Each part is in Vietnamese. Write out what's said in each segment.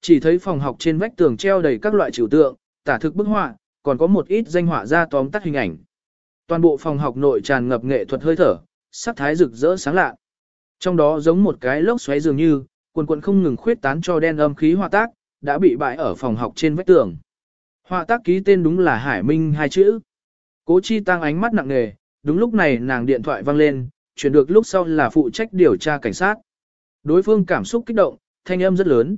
Chỉ thấy phòng học trên vách tường treo đầy các loại trừu tượng, tả thực bức họa, còn có một ít danh họa ra tóm tắt hình ảnh. Toàn bộ phòng học nội tràn ngập nghệ thuật hơi thở, sắc thái rực rỡ sáng lạ. Trong đó giống một cái lốc xoáy dường như, quần quần không ngừng khuyết tán cho đen âm khí họa tác, đã bị bại ở phòng học trên vách tường. Họa tác ký tên đúng là Hải Minh hai chữ. Cố Chi tăng ánh mắt nặng nề, đúng lúc này nàng điện thoại vang lên, chuyển được lúc sau là phụ trách điều tra cảnh sát. Đối phương cảm xúc kích động, thanh âm rất lớn.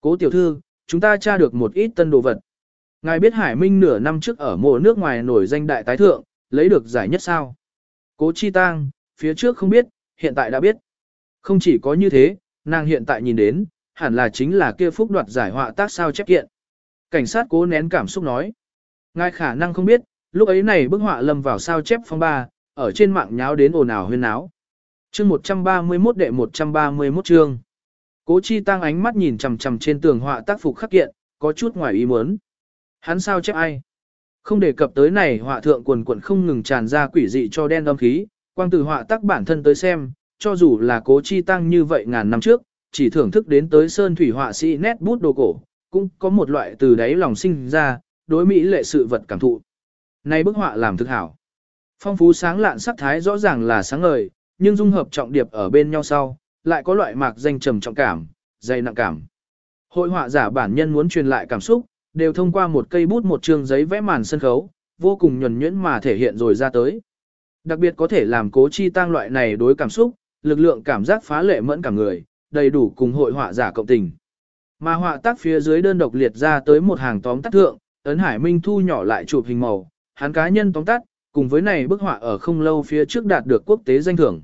Cố tiểu thư, chúng ta tra được một ít tân đồ vật. Ngài biết Hải Minh nửa năm trước ở mộ nước ngoài nổi danh đại tái thượng, lấy được giải nhất sao? Cố Chi tang, phía trước không biết, hiện tại đã biết. Không chỉ có như thế, nàng hiện tại nhìn đến, hẳn là chính là kia phúc đoạt giải họa tác sao chép kiện. Cảnh sát cố nén cảm xúc nói. Ngài khả năng không biết, lúc ấy này bức họa lâm vào sao chép phong ba, ở trên mạng nháo đến ồn ào huyên náo. Chương 131 đệ 131 chương. Cố Chi Tăng ánh mắt nhìn chằm chằm trên tường họa tác phục khắc kiện, có chút ngoài ý muốn. Hắn sao chép ai? Không đề cập tới này họa thượng quần quần không ngừng tràn ra quỷ dị cho đen âm khí, quang từ họa tác bản thân tới xem, cho dù là cố chi tăng như vậy ngàn năm trước, chỉ thưởng thức đến tới sơn thủy họa sĩ nét bút đồ cổ, cũng có một loại từ đáy lòng sinh ra, đối mỹ lệ sự vật cảm thụ. Này bức họa làm thực hảo. Phong phú sáng lạn sắc thái rõ ràng là sáng ngời, nhưng dung hợp trọng điệp ở bên nhau sau, lại có loại mạc danh trầm trọng cảm, dày nặng cảm. Hội họa giả bản nhân muốn truyền lại cảm xúc, đều thông qua một cây bút một chương giấy vẽ màn sân khấu, vô cùng nhuần nhuyễn mà thể hiện rồi ra tới. Đặc biệt có thể làm cố chi tăng loại này đối cảm xúc, lực lượng cảm giác phá lệ mẫn cả người, đầy đủ cùng hội họa giả cộng tình. Mà họa tác phía dưới đơn độc liệt ra tới một hàng tóm tắt thượng, ấn hải minh thu nhỏ lại chụp hình màu, hắn cá nhân tóm tắt, cùng với này bức họa ở không lâu phía trước đạt được quốc tế danh thưởng.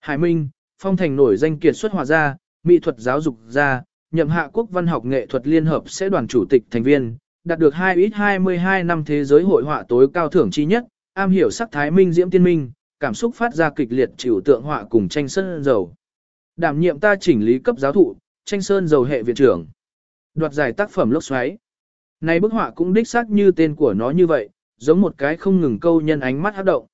Hải Minh, phong thành nổi danh kiệt xuất họa gia, mỹ thuật giáo dục gia, nhậm hạ quốc văn học nghệ thuật liên hợp sẽ đoàn chủ tịch thành viên, đạt được 2 ít 22 năm thế giới hội họa tối cao thưởng chi nhất, am hiểu sắc thái minh diễm tiên minh, cảm xúc phát ra kịch liệt chịu tượng họa cùng tranh sơn dầu. Đảm nhiệm ta chỉnh lý cấp giáo thụ, tranh sơn dầu hệ viện trưởng. Đoạt giải tác phẩm lốc xoáy. Này bức họa cũng đích xác như tên của nó như vậy, giống một cái không ngừng câu nhân ánh mắt hấp động.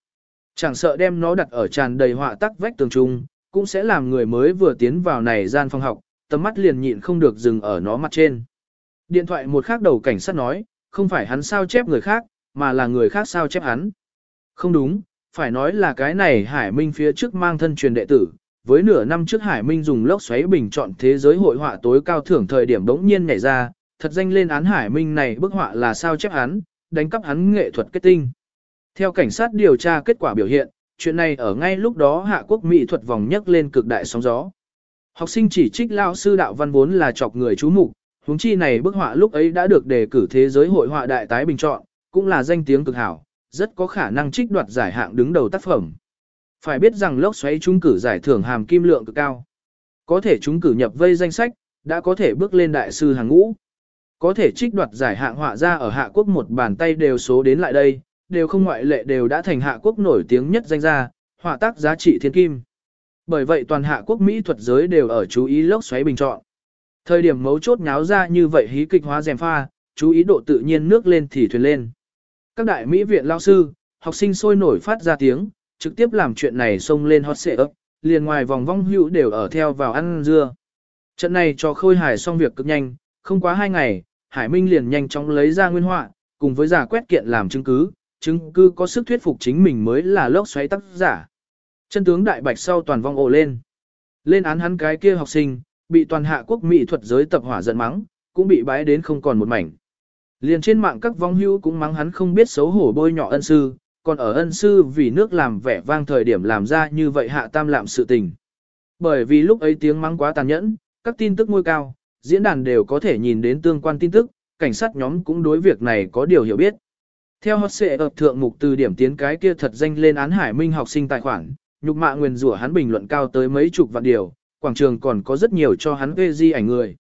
Chẳng sợ đem nó đặt ở tràn đầy họa tác vách tường trung, cũng sẽ làm người mới vừa tiến vào này gian phòng học, tầm mắt liền nhịn không được dừng ở nó mặt trên. Điện thoại một khác đầu cảnh sát nói, không phải hắn sao chép người khác, mà là người khác sao chép hắn. Không đúng, phải nói là cái này Hải Minh phía trước mang thân truyền đệ tử. Với nửa năm trước Hải Minh dùng lốc xoáy bình chọn thế giới hội họa tối cao thưởng thời điểm đống nhiên nhảy ra, thật danh lên án Hải Minh này bức họa là sao chép hắn, đánh cắp hắn nghệ thuật kết tinh. Theo cảnh sát điều tra kết quả biểu hiện, chuyện này ở ngay lúc đó Hạ Quốc Mỹ thuật vòng nhấc lên cực đại sóng gió. Học sinh chỉ trích lao sư đạo văn vốn là chọc người chú mục, huống chi này bức họa lúc ấy đã được đề cử thế giới hội họa đại tái bình chọn, cũng là danh tiếng cực hảo, rất có khả năng trích đoạt giải hạng đứng đầu tác phẩm. Phải biết rằng lốc xoáy trúng cử giải thưởng hàm kim lượng cực cao. Có thể trúng cử nhập vây danh sách, đã có thể bước lên đại sư hàng ngũ. Có thể trích đoạt giải hạng họa ra ở Hạ Quốc một bàn tay đều số đến lại đây, đều không ngoại lệ đều đã thành Hạ Quốc nổi tiếng nhất danh gia, họa tác giá trị thiên kim. Bởi vậy toàn Hạ Quốc Mỹ thuật giới đều ở chú ý lốc xoáy bình chọn. Thời điểm mấu chốt nháo ra như vậy hí kịch hóa rèm pha, chú ý độ tự nhiên nước lên thì thuyền lên. Các đại Mỹ viện lao sư, học sinh sôi nổi phát ra tiếng, trực tiếp làm chuyện này xông lên hot xệ ấp, liền ngoài vòng vong hữu đều ở theo vào ăn dưa. Trận này cho khôi hải xong việc cực nhanh, không quá hai ngày, Hải Minh liền nhanh chóng lấy ra nguyên họa, cùng với giả quét kiện làm chứng cứ, chứng cứ có sức thuyết phục chính mình mới là lốc xoáy tác giả. Chân tướng đại bạch sau toàn vong ồ lên. Lên án hắn cái kia học sinh, bị toàn hạ quốc mỹ thuật giới tập hỏa giận mắng, cũng bị bái đến không còn một mảnh. Liền trên mạng các vong hữu cũng mắng hắn không biết xấu hổ bôi nhọ ân sư, còn ở ân sư vì nước làm vẻ vang thời điểm làm ra như vậy hạ tam lạm sự tình. Bởi vì lúc ấy tiếng mắng quá tàn nhẫn, các tin tức ngôi cao, diễn đàn đều có thể nhìn đến tương quan tin tức, cảnh sát nhóm cũng đối việc này có điều hiểu biết. Theo hot xệ ập thượng mục từ điểm tiến cái kia thật danh lên án hải minh học sinh tài khoản, nhục mạ nguyền rủa hắn bình luận cao tới mấy chục vạn điều, quảng trường còn có rất nhiều cho hắn gây di ảnh người.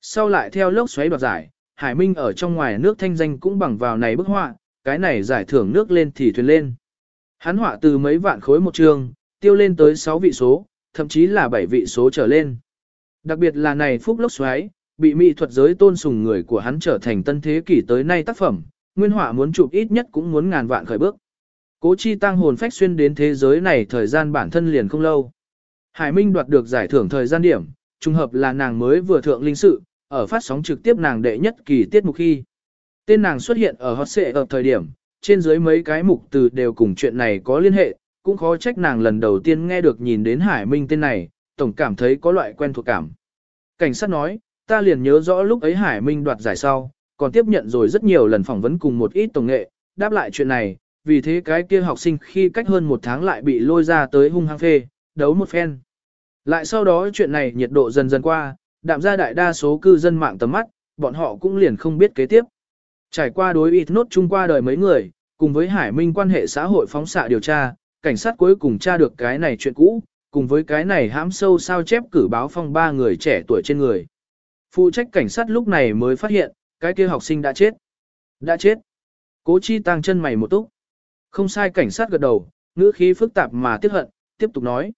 Sau lại theo lốc xoáy đoạt giải, hải minh ở trong ngoài nước thanh danh cũng bằng vào này bức họa, cái này giải thưởng nước lên thì thuyền lên. Hắn họa từ mấy vạn khối một trường, tiêu lên tới 6 vị số, thậm chí là 7 vị số trở lên. Đặc biệt là này phúc lốc xoáy, bị mỹ thuật giới tôn sùng người của hắn trở thành tân thế kỷ tới nay tác phẩm, nguyên họa muốn chụp ít nhất cũng muốn ngàn vạn khởi bước. Cố chi tăng hồn phách xuyên đến thế giới này thời gian bản thân liền không lâu. Hải Minh đoạt được giải thưởng thời gian điểm, trùng hợp là nàng mới vừa thượng linh sự, ở phát sóng trực tiếp nàng đệ nhất kỳ tiết mục khi. Tên nàng xuất hiện ở hot xệ ở thời điểm, trên dưới mấy cái mục từ đều cùng chuyện này có liên hệ, cũng khó trách nàng lần đầu tiên nghe được nhìn đến Hải Minh tên này, tổng cảm thấy có loại quen thuộc cảm. Cảnh sát nói, ta liền nhớ rõ lúc ấy Hải Minh đoạt giải sau, còn tiếp nhận rồi rất nhiều lần phỏng vấn cùng một ít tổng nghệ, đáp lại chuyện này, vì thế cái kia học sinh khi cách hơn một tháng lại bị lôi ra tới hung hăng phê, đấu một phen. Lại sau đó chuyện này nhiệt độ dần dần qua, đạm ra đại đa số cư dân mạng tầm mắt, bọn họ cũng liền không biết kế tiếp. Trải qua đối ít nốt chung qua đời mấy người, cùng với Hải Minh quan hệ xã hội phóng xạ điều tra, cảnh sát cuối cùng tra được cái này chuyện cũ, cùng với cái này hãm sâu sao chép cử báo phong ba người trẻ tuổi trên người. Phụ trách cảnh sát lúc này mới phát hiện, cái kia học sinh đã chết. Đã chết. Cố chi tăng chân mày một túc. Không sai cảnh sát gật đầu, ngữ khí phức tạp mà tiếc hận, tiếp tục nói.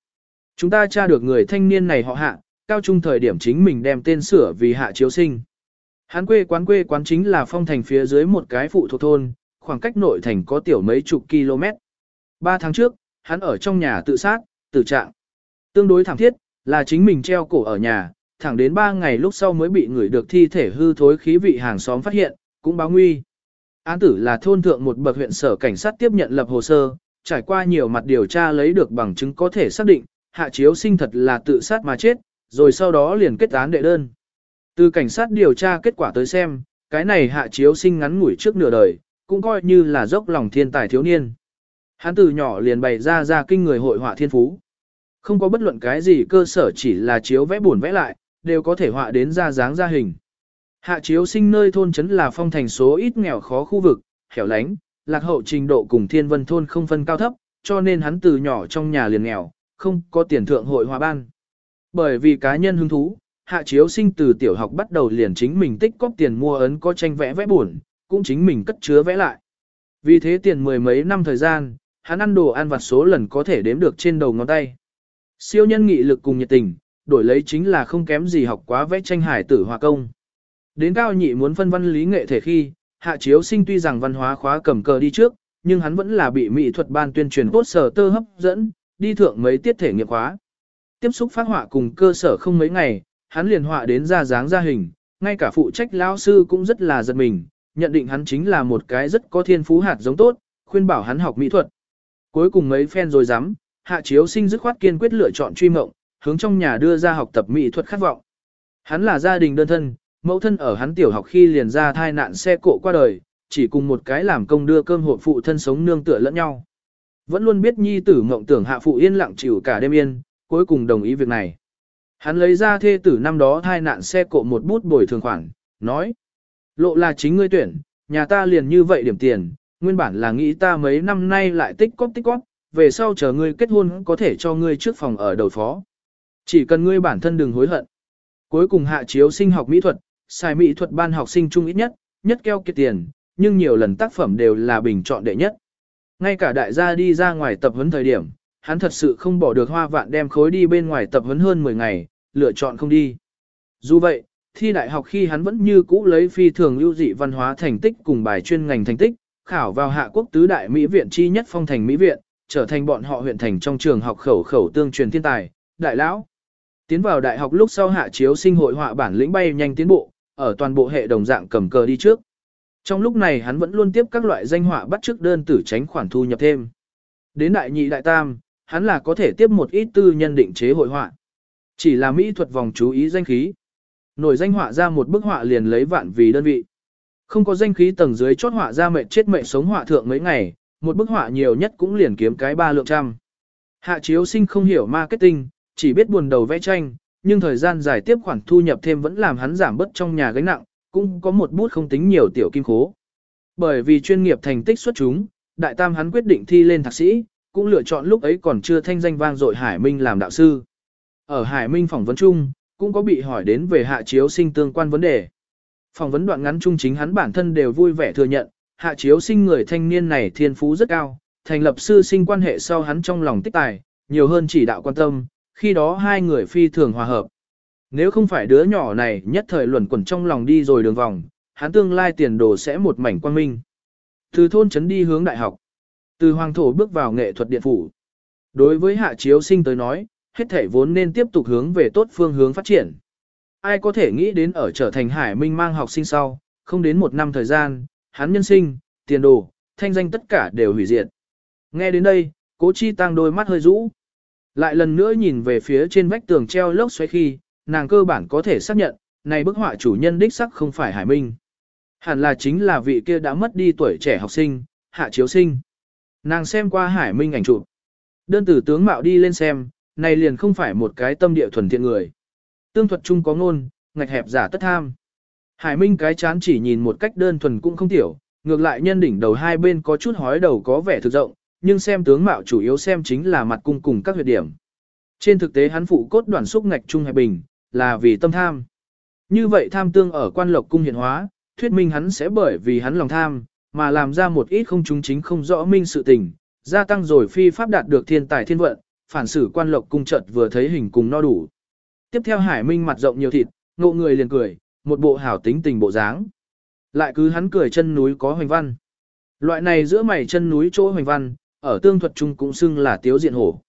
Chúng ta tra được người thanh niên này họ hạ, cao trung thời điểm chính mình đem tên sửa vì hạ chiếu sinh. Hán quê quán quê quán chính là phong thành phía dưới một cái phụ thuộc thôn, khoảng cách nội thành có tiểu mấy chục km. Ba tháng trước, hắn ở trong nhà tự sát, tự trạng. Tương đối thảm thiết, là chính mình treo cổ ở nhà, thẳng đến ba ngày lúc sau mới bị người được thi thể hư thối khí vị hàng xóm phát hiện, cũng báo nguy. Án tử là thôn thượng một bậc huyện sở cảnh sát tiếp nhận lập hồ sơ, trải qua nhiều mặt điều tra lấy được bằng chứng có thể xác định, hạ chiếu sinh thật là tự sát mà chết, rồi sau đó liền kết án đệ đơn. Từ cảnh sát điều tra kết quả tới xem, cái này hạ chiếu sinh ngắn ngủi trước nửa đời, cũng coi như là dốc lòng thiên tài thiếu niên. Hắn từ nhỏ liền bày ra ra kinh người hội họa thiên phú. Không có bất luận cái gì cơ sở chỉ là chiếu vẽ buồn vẽ lại, đều có thể họa đến ra dáng ra hình. Hạ chiếu sinh nơi thôn trấn là phong thành số ít nghèo khó khu vực, hẻo lánh, lạc hậu trình độ cùng thiên vân thôn không phân cao thấp, cho nên hắn từ nhỏ trong nhà liền nghèo, không có tiền thượng hội hòa ban. Bởi vì cá nhân hứng thú, hạ chiếu sinh từ tiểu học bắt đầu liền chính mình tích cóp tiền mua ấn có tranh vẽ vẽ buồn, cũng chính mình cất chứa vẽ lại. Vì thế tiền mười mấy năm thời gian, hắn ăn đồ ăn vặt số lần có thể đếm được trên đầu ngón tay. Siêu nhân nghị lực cùng nhiệt tình, đổi lấy chính là không kém gì học quá vẽ tranh hải tử hòa công. Đến cao nhị muốn phân văn lý nghệ thể khi, hạ chiếu sinh tuy rằng văn hóa khóa cầm cờ đi trước, nhưng hắn vẫn là bị mỹ thuật ban tuyên truyền cốt sở tơ hấp dẫn, đi thượng mấy tiết thể nghiệp khóa. Tiếp xúc phát họa cùng cơ sở không mấy ngày, hắn liền họa đến ra dáng ra hình, ngay cả phụ trách lão sư cũng rất là giật mình, nhận định hắn chính là một cái rất có thiên phú hạt giống tốt, khuyên bảo hắn học mỹ thuật. Cuối cùng mấy phen rồi dám, hạ chiếu sinh dứt khoát kiên quyết lựa chọn truy mộng, hướng trong nhà đưa ra học tập mỹ thuật khát vọng. Hắn là gia đình đơn thân, mẫu thân ở hắn tiểu học khi liền ra thai nạn xe cộ qua đời, chỉ cùng một cái làm công đưa cơm hộ phụ thân sống nương tựa lẫn nhau. Vẫn luôn biết nhi tử mộng tưởng hạ phụ yên lặng chịu cả đêm yên, cuối cùng đồng ý việc này. Hắn lấy ra thê tử năm đó thai nạn xe cộ một bút bồi thường khoản, nói. Lộ là chính ngươi tuyển, nhà ta liền như vậy điểm tiền, nguyên bản là nghĩ ta mấy năm nay lại tích cóp tích cóp, về sau chờ ngươi kết hôn có thể cho ngươi trước phòng ở đầu phó. Chỉ cần ngươi bản thân đừng hối hận. Cuối cùng hạ chiếu sinh học mỹ thuật, xài mỹ thuật ban học sinh chung ít nhất, nhất keo kiệt tiền, nhưng nhiều lần tác phẩm đều là bình chọn đệ nhất. Ngay cả đại gia đi ra ngoài tập huấn thời điểm, hắn thật sự không bỏ được hoa vạn đem khối đi bên ngoài tập huấn hơn 10 ngày, lựa chọn không đi. Dù vậy, thi đại học khi hắn vẫn như cũ lấy phi thường lưu dị văn hóa thành tích cùng bài chuyên ngành thành tích, khảo vào hạ quốc tứ đại Mỹ viện chi nhất phong thành Mỹ viện, trở thành bọn họ huyện thành trong trường học khẩu khẩu tương truyền thiên tài, đại lão. Tiến vào đại học lúc sau hạ chiếu sinh hội họa bản lĩnh bay nhanh tiến bộ, ở toàn bộ hệ đồng dạng cầm cờ đi trước. Trong lúc này hắn vẫn luôn tiếp các loại danh họa bắt chước đơn tử tránh khoản thu nhập thêm. Đến đại nhị đại tam, hắn là có thể tiếp một ít tư nhân định chế hội họa. Chỉ là mỹ thuật vòng chú ý danh khí. Nổi danh họa ra một bức họa liền lấy vạn vì đơn vị. Không có danh khí tầng dưới chốt họa ra mệt chết mệt sống họa thượng mấy ngày, một bức họa nhiều nhất cũng liền kiếm cái ba lượng trăm. Hạ chiếu sinh không hiểu marketing, chỉ biết buồn đầu vẽ tranh, nhưng thời gian dài tiếp khoản thu nhập thêm vẫn làm hắn giảm bớt trong nhà gánh nặng, cũng có một bút không tính nhiều tiểu kim khố. Bởi vì chuyên nghiệp thành tích xuất chúng, đại tam hắn quyết định thi lên thạc sĩ, cũng lựa chọn lúc ấy còn chưa thanh danh vang dội Hải Minh làm đạo sư. Ở Hải Minh phỏng vấn chung, cũng có bị hỏi đến về hạ chiếu sinh tương quan vấn đề. Phỏng vấn đoạn ngắn chung chính hắn bản thân đều vui vẻ thừa nhận, hạ chiếu sinh người thanh niên này thiên phú rất cao, thành lập sư sinh quan hệ sau hắn trong lòng tích tài, nhiều hơn chỉ đạo quan tâm, khi đó hai người phi thường hòa hợp. Nếu không phải đứa nhỏ này nhất thời luẩn quẩn trong lòng đi rồi đường vòng, hắn tương lai tiền đồ sẽ một mảnh quang minh. Từ thôn trấn đi hướng đại học, từ hoàng thổ bước vào nghệ thuật điện phủ. Đối với hạ chiếu sinh tới nói, hết thể vốn nên tiếp tục hướng về tốt phương hướng phát triển. ai có thể nghĩ đến ở trở thành Hải Minh mang học sinh sau, không đến một năm thời gian, hắn nhân sinh, tiền đồ, thanh danh tất cả đều hủy diệt. Nghe đến đây, cố chi tăng đôi mắt hơi rũ. Lại lần nữa nhìn về phía trên vách tường treo lốc xoáy khi, nàng cơ bản có thể xác nhận, này bức họa chủ nhân đích sắc không phải Hải Minh. Hẳn là chính là vị kia đã mất đi tuổi trẻ học sinh, hạ chiếu sinh. Nàng xem qua Hải Minh ảnh chụp. Đơn tử tướng mạo đi lên xem, này liền không phải một cái tâm địa thuần thiện người. Tương thuật chung có ngôn, ngạch hẹp giả tất tham. Hải Minh cái chán chỉ nhìn một cách đơn thuần cũng không tiểu, ngược lại nhân đỉnh đầu hai bên có chút hói đầu có vẻ thực rộng, nhưng xem tướng mạo chủ yếu xem chính là mặt cung cùng các huyệt điểm. Trên thực tế hắn phụ cốt đoàn xúc ngạch trung hẹp bình, là vì tâm tham. Như vậy tham tương ở quan lộc cung hiện hóa, thuyết minh hắn sẽ bởi vì hắn lòng tham, mà làm ra một ít không chúng chính không rõ minh sự tình, gia tăng rồi phi pháp đạt được thiên tài thiên vận, phản xử quan lộc cung chợt vừa thấy hình cùng no đủ. Tiếp theo Hải Minh mặt rộng nhiều thịt, ngộ người liền cười, một bộ hảo tính tình bộ dáng. Lại cứ hắn cười chân núi có hoành văn. Loại này giữa mày chân núi chỗ hoành văn, ở tương thuật chung cũng xưng là tiếu diện hổ.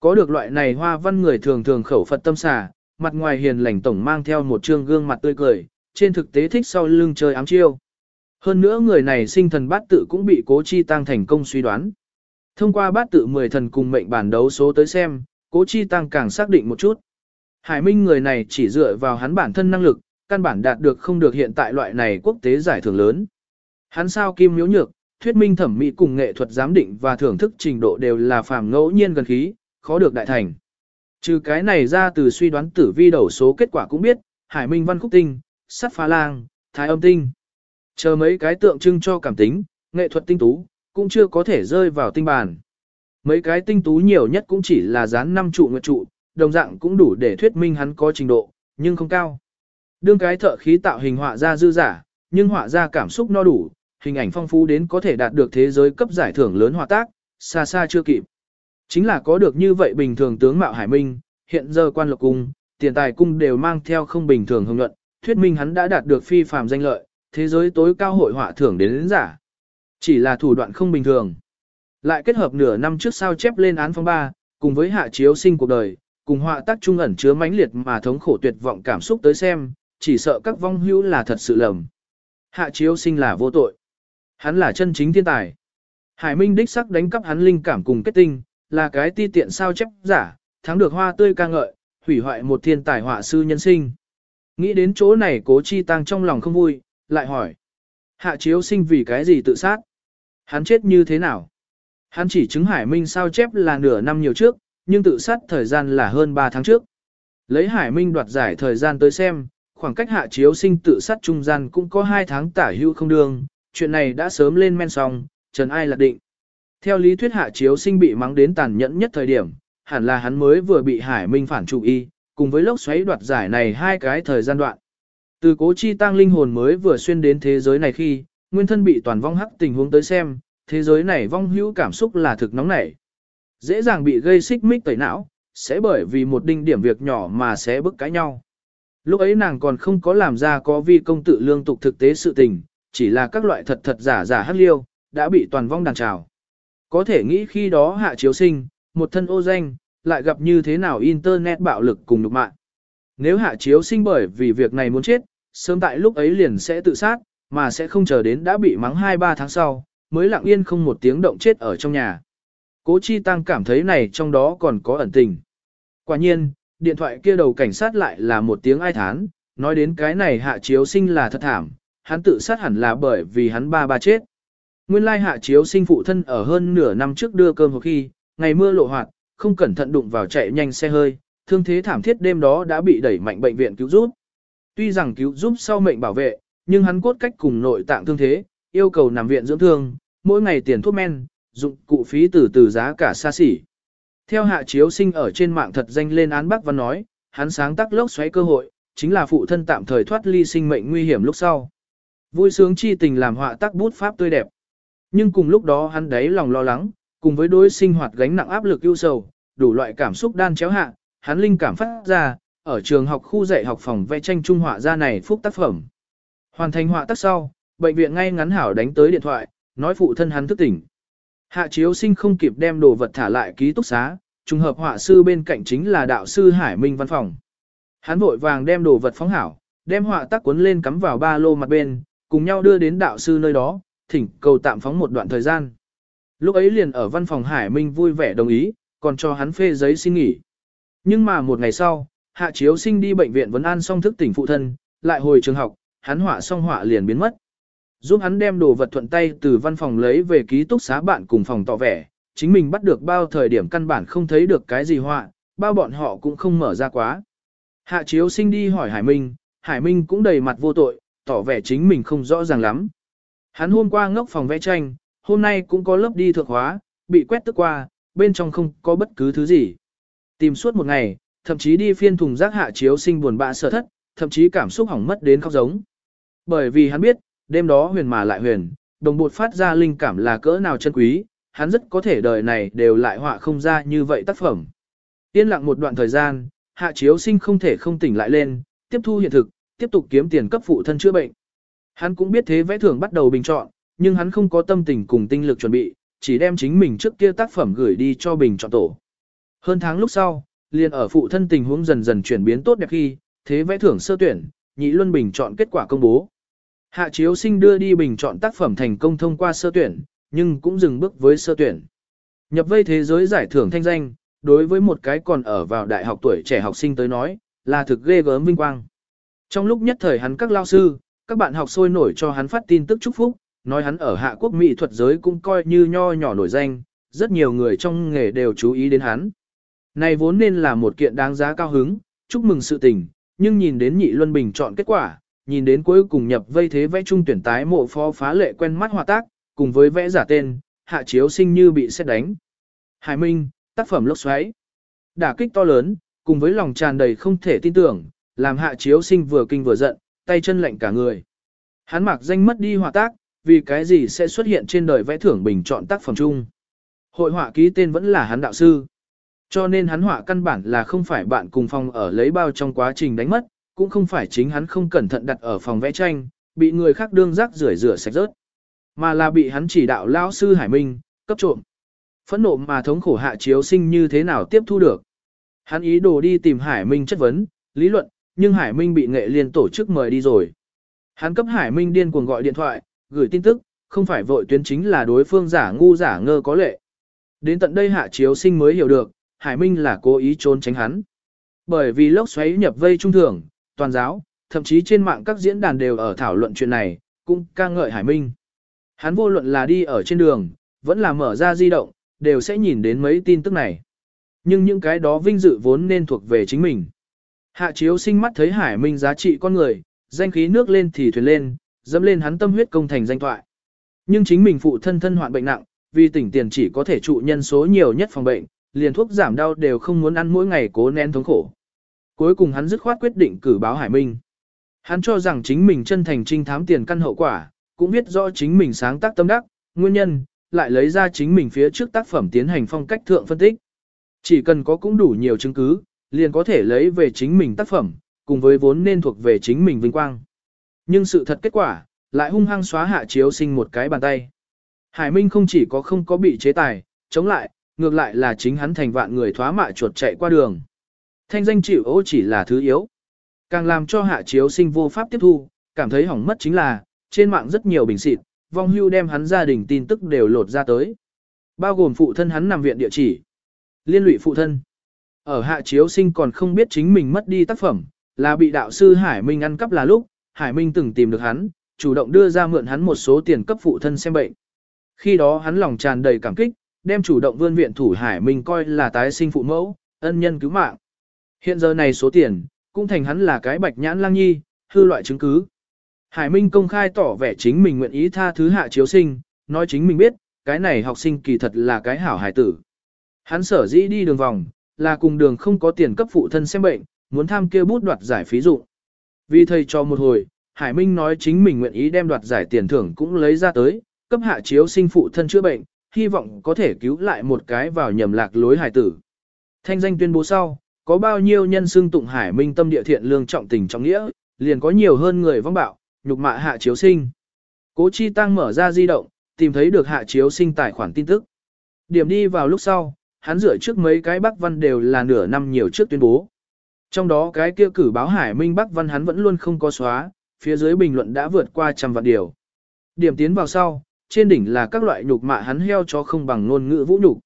Có được loại này hoa văn người thường thường khẩu Phật tâm xà, mặt ngoài hiền lành tổng mang theo một trương gương mặt tươi cười, trên thực tế thích sau lưng chơi ám chiêu. Hơn nữa người này sinh thần bát tự cũng bị cố chi tăng thành công suy đoán. Thông qua bát tự 10 thần cùng mệnh bản đấu số tới xem, cố chi tăng càng xác định một chút. Hải Minh người này chỉ dựa vào hắn bản thân năng lực, căn bản đạt được không được hiện tại loại này quốc tế giải thưởng lớn. Hắn sao kim miếu nhược, thuyết minh thẩm mỹ cùng nghệ thuật giám định và thưởng thức trình độ đều là phàm ngẫu nhiên gần khí, khó được đại thành. Trừ cái này ra từ suy đoán tử vi đầu số kết quả cũng biết, Hải Minh văn khúc tinh, sắt phá lang, thái âm tinh. Chờ mấy cái tượng trưng cho cảm tính, nghệ thuật tinh tú, cũng chưa có thể rơi vào tinh bàn. Mấy cái tinh tú nhiều nhất cũng chỉ là dán năm trụ nguyệt trụ, đồng dạng cũng đủ để thuyết minh hắn có trình độ, nhưng không cao. Đương cái thợ khí tạo hình họa ra dư giả, nhưng họa ra cảm xúc no đủ, hình ảnh phong phú đến có thể đạt được thế giới cấp giải thưởng lớn họa tác, xa xa chưa kịp. Chính là có được như vậy bình thường tướng mạo Hải Minh, hiện giờ quan lộc cung, tiền tài cung đều mang theo không bình thường hồng nhuận, thuyết minh hắn đã đạt được phi phàm danh lợi, thế giới tối cao hội họa thưởng đến, đến giả. Chỉ là thủ đoạn không bình thường. Lại kết hợp nửa năm trước sao chép lên án phong ba, cùng với hạ chiếu sinh cuộc đời, cùng họa tác trung ẩn chứa mãnh liệt mà thống khổ tuyệt vọng cảm xúc tới xem, chỉ sợ các vong hữu là thật sự lầm. Hạ chiếu sinh là vô tội. Hắn là chân chính thiên tài. Hải Minh đích sắc đánh cắp hắn linh cảm cùng kết tinh, là cái ti tiện sao chép giả, thắng được hoa tươi ca ngợi, hủy hoại một thiên tài họa sư nhân sinh. Nghĩ đến chỗ này cố chi tăng trong lòng không vui, lại hỏi. Hạ chiếu sinh vì cái gì tự sát? Hắn chết như thế nào? Hắn chỉ chứng Hải Minh sao chép là nửa năm nhiều trước, nhưng tự sát thời gian là hơn 3 tháng trước. Lấy Hải Minh đoạt giải thời gian tới xem, khoảng cách hạ chiếu sinh tự sát trung gian cũng có 2 tháng tả hữu không đương, chuyện này đã sớm lên men xong, trần ai lạc định. Theo lý thuyết hạ chiếu sinh bị mắng đến tàn nhẫn nhất thời điểm, hẳn là hắn mới vừa bị Hải Minh phản chủ y, cùng với lốc xoáy đoạt giải này hai cái thời gian đoạn. Từ cố chi tăng linh hồn mới vừa xuyên đến thế giới này khi, nguyên thân bị toàn vong hắc tình huống tới xem, thế giới này vong hữu cảm xúc là thực nóng nảy. Dễ dàng bị gây xích mích tẩy não, sẽ bởi vì một đinh điểm việc nhỏ mà sẽ bức cãi nhau. Lúc ấy nàng còn không có làm ra có vi công tự lương tục thực tế sự tình, chỉ là các loại thật thật giả giả hắc liêu, đã bị toàn vong đàn trào. Có thể nghĩ khi đó hạ chiếu sinh, một thân ô danh, lại gặp như thế nào internet bạo lực cùng nhục mạng. Nếu hạ chiếu sinh bởi vì việc này muốn chết, sớm tại lúc ấy liền sẽ tự sát, mà sẽ không chờ đến đã bị mắng 2-3 tháng sau, mới lặng yên không một tiếng động chết ở trong nhà. Cố Chi Tăng cảm thấy này trong đó còn có ẩn tình. Quả nhiên, điện thoại kia đầu cảnh sát lại là một tiếng ai thán, nói đến cái này hạ chiếu sinh là thật thảm, hắn tự sát hẳn là bởi vì hắn ba ba chết. Nguyên lai hạ chiếu sinh phụ thân ở hơn nửa năm trước đưa cơm hồi khi, ngày mưa lộ hoạt, không cẩn thận đụng vào chạy nhanh xe hơi, thương thế thảm thiết đêm đó đã bị đẩy mạnh bệnh viện cứu giúp. Tuy rằng cứu giúp sau mệnh bảo vệ, nhưng hắn cốt cách cùng nội tạng thương thế, yêu cầu nằm viện dưỡng thương, mỗi ngày tiền thuốc men, dụng cụ phí từ từ giá cả xa xỉ. Theo hạ chiếu sinh ở trên mạng thật danh lên án Bắc Văn nói, hắn sáng tác lốc xoáy cơ hội, chính là phụ thân tạm thời thoát ly sinh mệnh nguy hiểm lúc sau. Vui sướng chi tình làm họa tác bút pháp tươi đẹp. Nhưng cùng lúc đó hắn đấy lòng lo lắng, cùng với đối sinh hoạt gánh nặng áp lực ưu sầu, đủ loại cảm xúc đan chéo hạ, hắn linh cảm phát ra, ở trường học khu dạy học phòng vẽ tranh trung họa ra này phúc tác phẩm. Hoàn thành họa tác sau, bệnh viện ngay ngắn hảo đánh tới điện thoại, nói phụ thân hắn thức tỉnh. Hạ chiếu sinh không kịp đem đồ vật thả lại ký túc xá, trùng hợp họa sư bên cạnh chính là đạo sư Hải Minh văn phòng. Hắn vội vàng đem đồ vật phóng hảo, đem họa tác cuốn lên cắm vào ba lô mặt bên, cùng nhau đưa đến đạo sư nơi đó, thỉnh cầu tạm phóng một đoạn thời gian. Lúc ấy liền ở văn phòng Hải Minh vui vẻ đồng ý, còn cho hắn phê giấy xin nghỉ. Nhưng mà một ngày sau, Hạ Chiếu Sinh đi bệnh viện Vân an xong thức tỉnh phụ thân, lại hồi trường học, hắn họa xong họa liền biến mất. Giúp hắn đem đồ vật thuận tay từ văn phòng lấy về ký túc xá bạn cùng phòng tỏ vẻ, chính mình bắt được bao thời điểm căn bản không thấy được cái gì họa, bao bọn họ cũng không mở ra quá. Hạ Chiếu Sinh đi hỏi Hải Minh, Hải Minh cũng đầy mặt vô tội, tỏ vẻ chính mình không rõ ràng lắm. Hắn hôm qua ngốc phòng vẽ tranh, hôm nay cũng có lớp đi thượng hóa, bị quét tức qua, bên trong không có bất cứ thứ gì. Tìm suốt một ngày, thậm chí đi phiên thùng rác hạ chiếu sinh buồn bã sợ thất, thậm chí cảm xúc hỏng mất đến khóc giống. Bởi vì hắn biết, đêm đó huyền mà lại huyền, đồng bột phát ra linh cảm là cỡ nào chân quý, hắn rất có thể đời này đều lại họa không ra như vậy tác phẩm. Yên lặng một đoạn thời gian, hạ chiếu sinh không thể không tỉnh lại lên, tiếp thu hiện thực, tiếp tục kiếm tiền cấp phụ thân chữa bệnh. Hắn cũng biết thế vẽ thưởng bắt đầu bình chọn, nhưng hắn không có tâm tình cùng tinh lực chuẩn bị, chỉ đem chính mình trước kia tác phẩm gửi đi cho bình chọn tổ. Hơn tháng lúc sau, liền ở phụ thân tình huống dần dần chuyển biến tốt đẹp khi, thế vẽ thưởng sơ tuyển, nhị luân bình chọn kết quả công bố. Hạ chiếu sinh đưa đi bình chọn tác phẩm thành công thông qua sơ tuyển, nhưng cũng dừng bước với sơ tuyển. Nhập vây thế giới giải thưởng thanh danh, đối với một cái còn ở vào đại học tuổi trẻ học sinh tới nói, là thực ghê gớm vinh quang. Trong lúc nhất thời hắn các lao sư, các bạn học sôi nổi cho hắn phát tin tức chúc phúc, nói hắn ở hạ quốc mỹ thuật giới cũng coi như nho nhỏ nổi danh, rất nhiều người trong nghề đều chú ý đến hắn. Này vốn nên là một kiện đáng giá cao hứng, chúc mừng sự tình, nhưng nhìn đến nhị luân bình chọn kết quả, nhìn đến cuối cùng nhập vây thế vẽ trung tuyển tái mộ phó phá lệ quen mắt hòa tác, cùng với vẽ giả tên, hạ chiếu sinh như bị xét đánh. Hải Minh, tác phẩm lốc xoáy. Đả kích to lớn, cùng với lòng tràn đầy không thể tin tưởng, làm hạ chiếu sinh vừa kinh vừa giận, tay chân lạnh cả người. Hắn mặc danh mất đi hòa tác, vì cái gì sẽ xuất hiện trên đời vẽ thưởng bình chọn tác phẩm chung. Hội họa ký tên vẫn là hắn đạo sư. Cho nên hắn họa căn bản là không phải bạn cùng phòng ở lấy bao trong quá trình đánh mất, cũng không phải chính hắn không cẩn thận đặt ở phòng vẽ tranh, bị người khác đương rác rửa rửa sạch rớt, mà là bị hắn chỉ đạo lão sư Hải Minh, cấp trộm. Phẫn nộ mà thống khổ hạ chiếu sinh như thế nào tiếp thu được. Hắn ý đồ đi tìm Hải Minh chất vấn, lý luận, nhưng Hải Minh bị nghệ liên tổ chức mời đi rồi. Hắn cấp Hải Minh điên cuồng gọi điện thoại, gửi tin tức, không phải vội tuyến chính là đối phương giả ngu giả ngơ có lệ. Đến tận đây hạ chiếu sinh mới hiểu được, Hải Minh là cố ý trốn tránh hắn. Bởi vì lốc xoáy nhập vây trung thường, toàn giáo, thậm chí trên mạng các diễn đàn đều ở thảo luận chuyện này, cũng ca ngợi Hải Minh. Hắn vô luận là đi ở trên đường, vẫn là mở ra di động, đều sẽ nhìn đến mấy tin tức này. Nhưng những cái đó vinh dự vốn nên thuộc về chính mình. Hạ chiếu sinh mắt thấy Hải Minh giá trị con người, danh khí nước lên thì thuyền lên, dẫm lên hắn tâm huyết công thành danh thoại. Nhưng chính mình phụ thân thân hoạn bệnh nặng, vì tỉnh tiền chỉ có thể trụ nhân số nhiều nhất phòng bệnh, liền thuốc giảm đau đều không muốn ăn mỗi ngày cố nén thống khổ. Cuối cùng hắn dứt khoát quyết định cử báo Hải Minh. Hắn cho rằng chính mình chân thành trinh thám tiền căn hậu quả, cũng biết rõ chính mình sáng tác tâm đắc, nguyên nhân, lại lấy ra chính mình phía trước tác phẩm tiến hành phong cách thượng phân tích. Chỉ cần có cũng đủ nhiều chứng cứ, liền có thể lấy về chính mình tác phẩm, cùng với vốn nên thuộc về chính mình vinh quang. Nhưng sự thật kết quả, lại hung hăng xóa hạ chiếu sinh một cái bàn tay. Hải Minh không chỉ có không có bị chế tài, chống lại, ngược lại là chính hắn thành vạn người thoá mạ chuột chạy qua đường. Thanh danh chịu ô chỉ là thứ yếu. Càng làm cho hạ chiếu sinh vô pháp tiếp thu, cảm thấy hỏng mất chính là, trên mạng rất nhiều bình xịt, vong hưu đem hắn gia đình tin tức đều lột ra tới. Bao gồm phụ thân hắn nằm viện địa chỉ. Liên lụy phụ thân. Ở hạ chiếu sinh còn không biết chính mình mất đi tác phẩm, là bị đạo sư Hải Minh ăn cắp là lúc, Hải Minh từng tìm được hắn, chủ động đưa ra mượn hắn một số tiền cấp phụ thân xem bệnh. Khi đó hắn lòng tràn đầy cảm kích, đem chủ động vươn viện thủ Hải Minh coi là tái sinh phụ mẫu, ân nhân cứu mạng. Hiện giờ này số tiền, cũng thành hắn là cái bạch nhãn lang nhi, hư loại chứng cứ. Hải Minh công khai tỏ vẻ chính mình nguyện ý tha thứ hạ chiếu sinh, nói chính mình biết, cái này học sinh kỳ thật là cái hảo hải tử. Hắn sở dĩ đi đường vòng, là cùng đường không có tiền cấp phụ thân xem bệnh, muốn tham kia bút đoạt giải phí dụ. Vì thầy cho một hồi, Hải Minh nói chính mình nguyện ý đem đoạt giải tiền thưởng cũng lấy ra tới, cấp hạ chiếu sinh phụ thân chữa bệnh, hy vọng có thể cứu lại một cái vào nhầm lạc lối hải tử. Thanh danh tuyên bố sau, có bao nhiêu nhân xưng tụng Hải Minh tâm địa thiện lương trọng tình trọng nghĩa, liền có nhiều hơn người vong bạo, nhục mạ hạ chiếu sinh. Cố Chi Tăng mở ra di động, tìm thấy được hạ chiếu sinh tài khoản tin tức. Điểm đi vào lúc sau, hắn dựa trước mấy cái bác văn đều là nửa năm nhiều trước tuyên bố. Trong đó cái kia cử báo Hải Minh Bắc Văn hắn vẫn luôn không có xóa, phía dưới bình luận đã vượt qua trăm vạn điều. Điểm tiến vào sau, trên đỉnh là các loại nhục mạ hắn heo cho không bằng ngôn ngữ vũ nhục.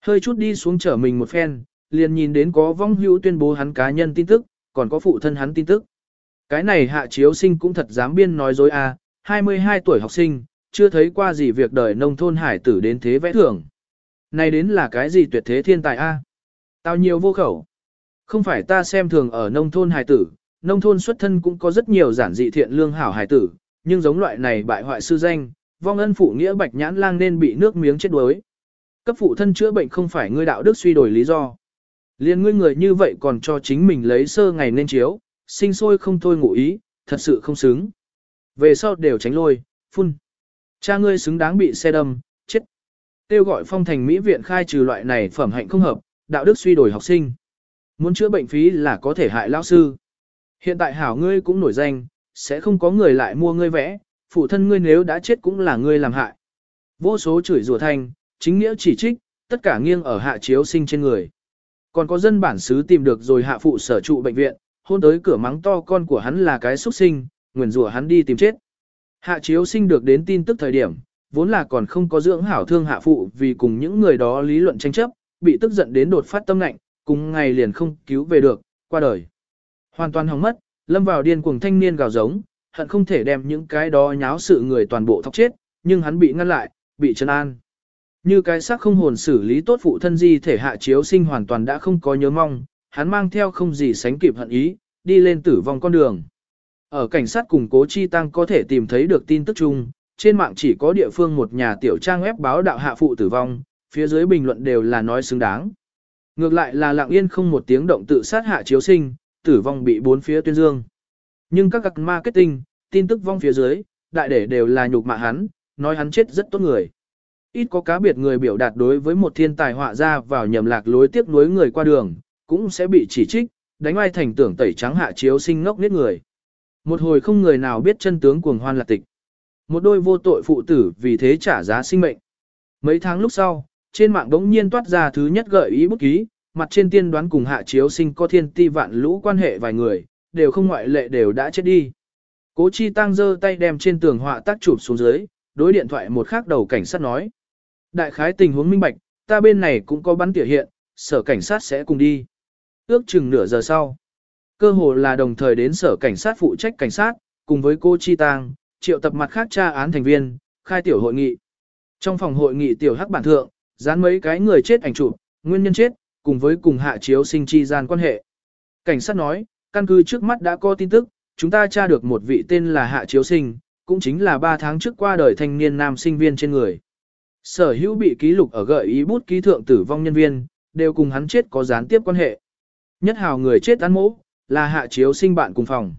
Hơi chút đi xuống trở mình một phen, liền nhìn đến có vong hữu tuyên bố hắn cá nhân tin tức, còn có phụ thân hắn tin tức. Cái này hạ chiếu sinh cũng thật dám biên nói dối à, 22 tuổi học sinh, chưa thấy qua gì việc đời nông thôn hải tử đến thế vẽ thưởng. Này đến là cái gì tuyệt thế thiên tài a? À? Tao nhiều vô khẩu. Không phải ta xem thường ở nông thôn hải tử, nông thôn xuất thân cũng có rất nhiều giản dị thiện lương hảo hải tử, nhưng giống loại này bại hoại sư danh, vong ân phụ nghĩa bạch nhãn lang nên bị nước miếng chết đuối. Cấp phụ thân chữa bệnh không phải ngươi đạo đức suy đổi lý do. Liên ngươi người như vậy còn cho chính mình lấy sơ ngày nên chiếu, sinh sôi không thôi ngủ ý, thật sự không xứng. Về sau đều tránh lôi, phun. Cha ngươi xứng đáng bị xe đâm. Tiêu gọi phong thành Mỹ viện khai trừ loại này phẩm hạnh không hợp, đạo đức suy đổi học sinh. Muốn chữa bệnh phí là có thể hại lão sư. Hiện tại hảo ngươi cũng nổi danh, sẽ không có người lại mua ngươi vẽ, phụ thân ngươi nếu đã chết cũng là ngươi làm hại. Vô số chửi rủa thanh, chính nghĩa chỉ trích, tất cả nghiêng ở hạ chiếu sinh trên người. Còn có dân bản xứ tìm được rồi hạ phụ sở trụ bệnh viện, hôn tới cửa mắng to con của hắn là cái xuất sinh, nguyền rủa hắn đi tìm chết. Hạ chiếu sinh được đến tin tức thời điểm, vốn là còn không có dưỡng hảo thương hạ phụ vì cùng những người đó lý luận tranh chấp, bị tức giận đến đột phát tâm lạnh, cùng ngày liền không cứu về được, qua đời. Hoàn toàn hỏng mất, lâm vào điên cuồng thanh niên gào giống, hận không thể đem những cái đó nháo sự người toàn bộ thóc chết, nhưng hắn bị ngăn lại, bị trấn an. Như cái xác không hồn xử lý tốt phụ thân di thể hạ chiếu sinh hoàn toàn đã không có nhớ mong, hắn mang theo không gì sánh kịp hận ý, đi lên tử vong con đường. Ở cảnh sát cùng cố chi tăng có thể tìm thấy được tin tức chung, trên mạng chỉ có địa phương một nhà tiểu trang web báo đạo hạ phụ tử vong, phía dưới bình luận đều là nói xứng đáng. Ngược lại là lặng yên không một tiếng động tự sát hạ chiếu sinh, tử vong bị bốn phía tuyên dương. Nhưng các gặc marketing, tin tức vong phía dưới, đại để đều là nhục mạ hắn, nói hắn chết rất tốt người. Ít có cá biệt người biểu đạt đối với một thiên tài họa ra vào nhầm lạc lối tiếp nối người qua đường, cũng sẽ bị chỉ trích, đánh ai thành tưởng tẩy trắng hạ chiếu sinh ngốc nết người. Một hồi không người nào biết chân tướng cuồng hoan lạc tịch. Một đôi vô tội phụ tử vì thế trả giá sinh mệnh. Mấy tháng lúc sau, trên mạng đống nhiên toát ra thứ nhất gợi ý bút ký, mặt trên tiên đoán cùng hạ chiếu sinh có thiên ti vạn lũ quan hệ vài người, đều không ngoại lệ đều đã chết đi. Cố chi tăng giơ tay đem trên tường họa tác chụp xuống dưới, đối điện thoại một khác đầu cảnh sát nói. Đại khái tình huống minh bạch, ta bên này cũng có bắn tỉa hiện, sở cảnh sát sẽ cùng đi. Ước chừng nửa giờ sau. Cơ hồ là đồng thời đến sở cảnh sát phụ trách cảnh sát, cùng với cô Chi Tang, triệu tập mặt khác tra án thành viên, khai tiểu hội nghị. Trong phòng hội nghị tiểu hắc bản thượng, dán mấy cái người chết ảnh chụp, nguyên nhân chết, cùng với cùng hạ chiếu sinh chi gian quan hệ. Cảnh sát nói, căn cứ trước mắt đã có tin tức, chúng ta tra được một vị tên là hạ chiếu sinh, cũng chính là 3 tháng trước qua đời thanh niên nam sinh viên trên người. Sở hữu bị ký lục ở gợi ý bút ký thượng tử vong nhân viên, đều cùng hắn chết có gián tiếp quan hệ. Nhất hào người chết án mũ, là hạ chiếu sinh bạn cùng phòng.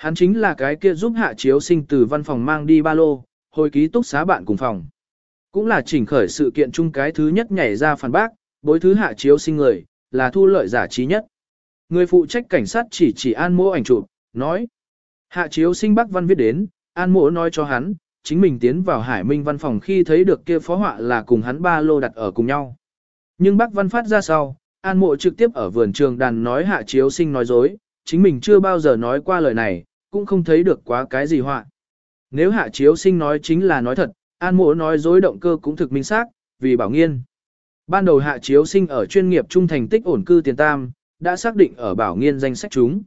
Hắn chính là cái kia giúp hạ chiếu sinh từ văn phòng mang đi ba lô, hồi ký túc xá bạn cùng phòng. Cũng là chỉnh khởi sự kiện chung cái thứ nhất nhảy ra phản bác, bối thứ hạ chiếu sinh người, là thu lợi giả trí nhất. Người phụ trách cảnh sát chỉ chỉ an mỗ ảnh chụp, nói. Hạ chiếu sinh bác văn viết đến, an mỗ nói cho hắn, chính mình tiến vào hải minh văn phòng khi thấy được kia phó họa là cùng hắn ba lô đặt ở cùng nhau. Nhưng bác văn phát ra sau, an mộ trực tiếp ở vườn trường đàn nói hạ chiếu sinh nói dối, chính mình chưa bao giờ nói qua lời này, cũng không thấy được quá cái gì họa. Nếu hạ chiếu sinh nói chính là nói thật, an mộ nói dối động cơ cũng thực minh xác, vì bảo nghiên. Ban đầu hạ chiếu sinh ở chuyên nghiệp trung thành tích ổn cư tiền tam, đã xác định ở bảo nghiên danh sách chúng.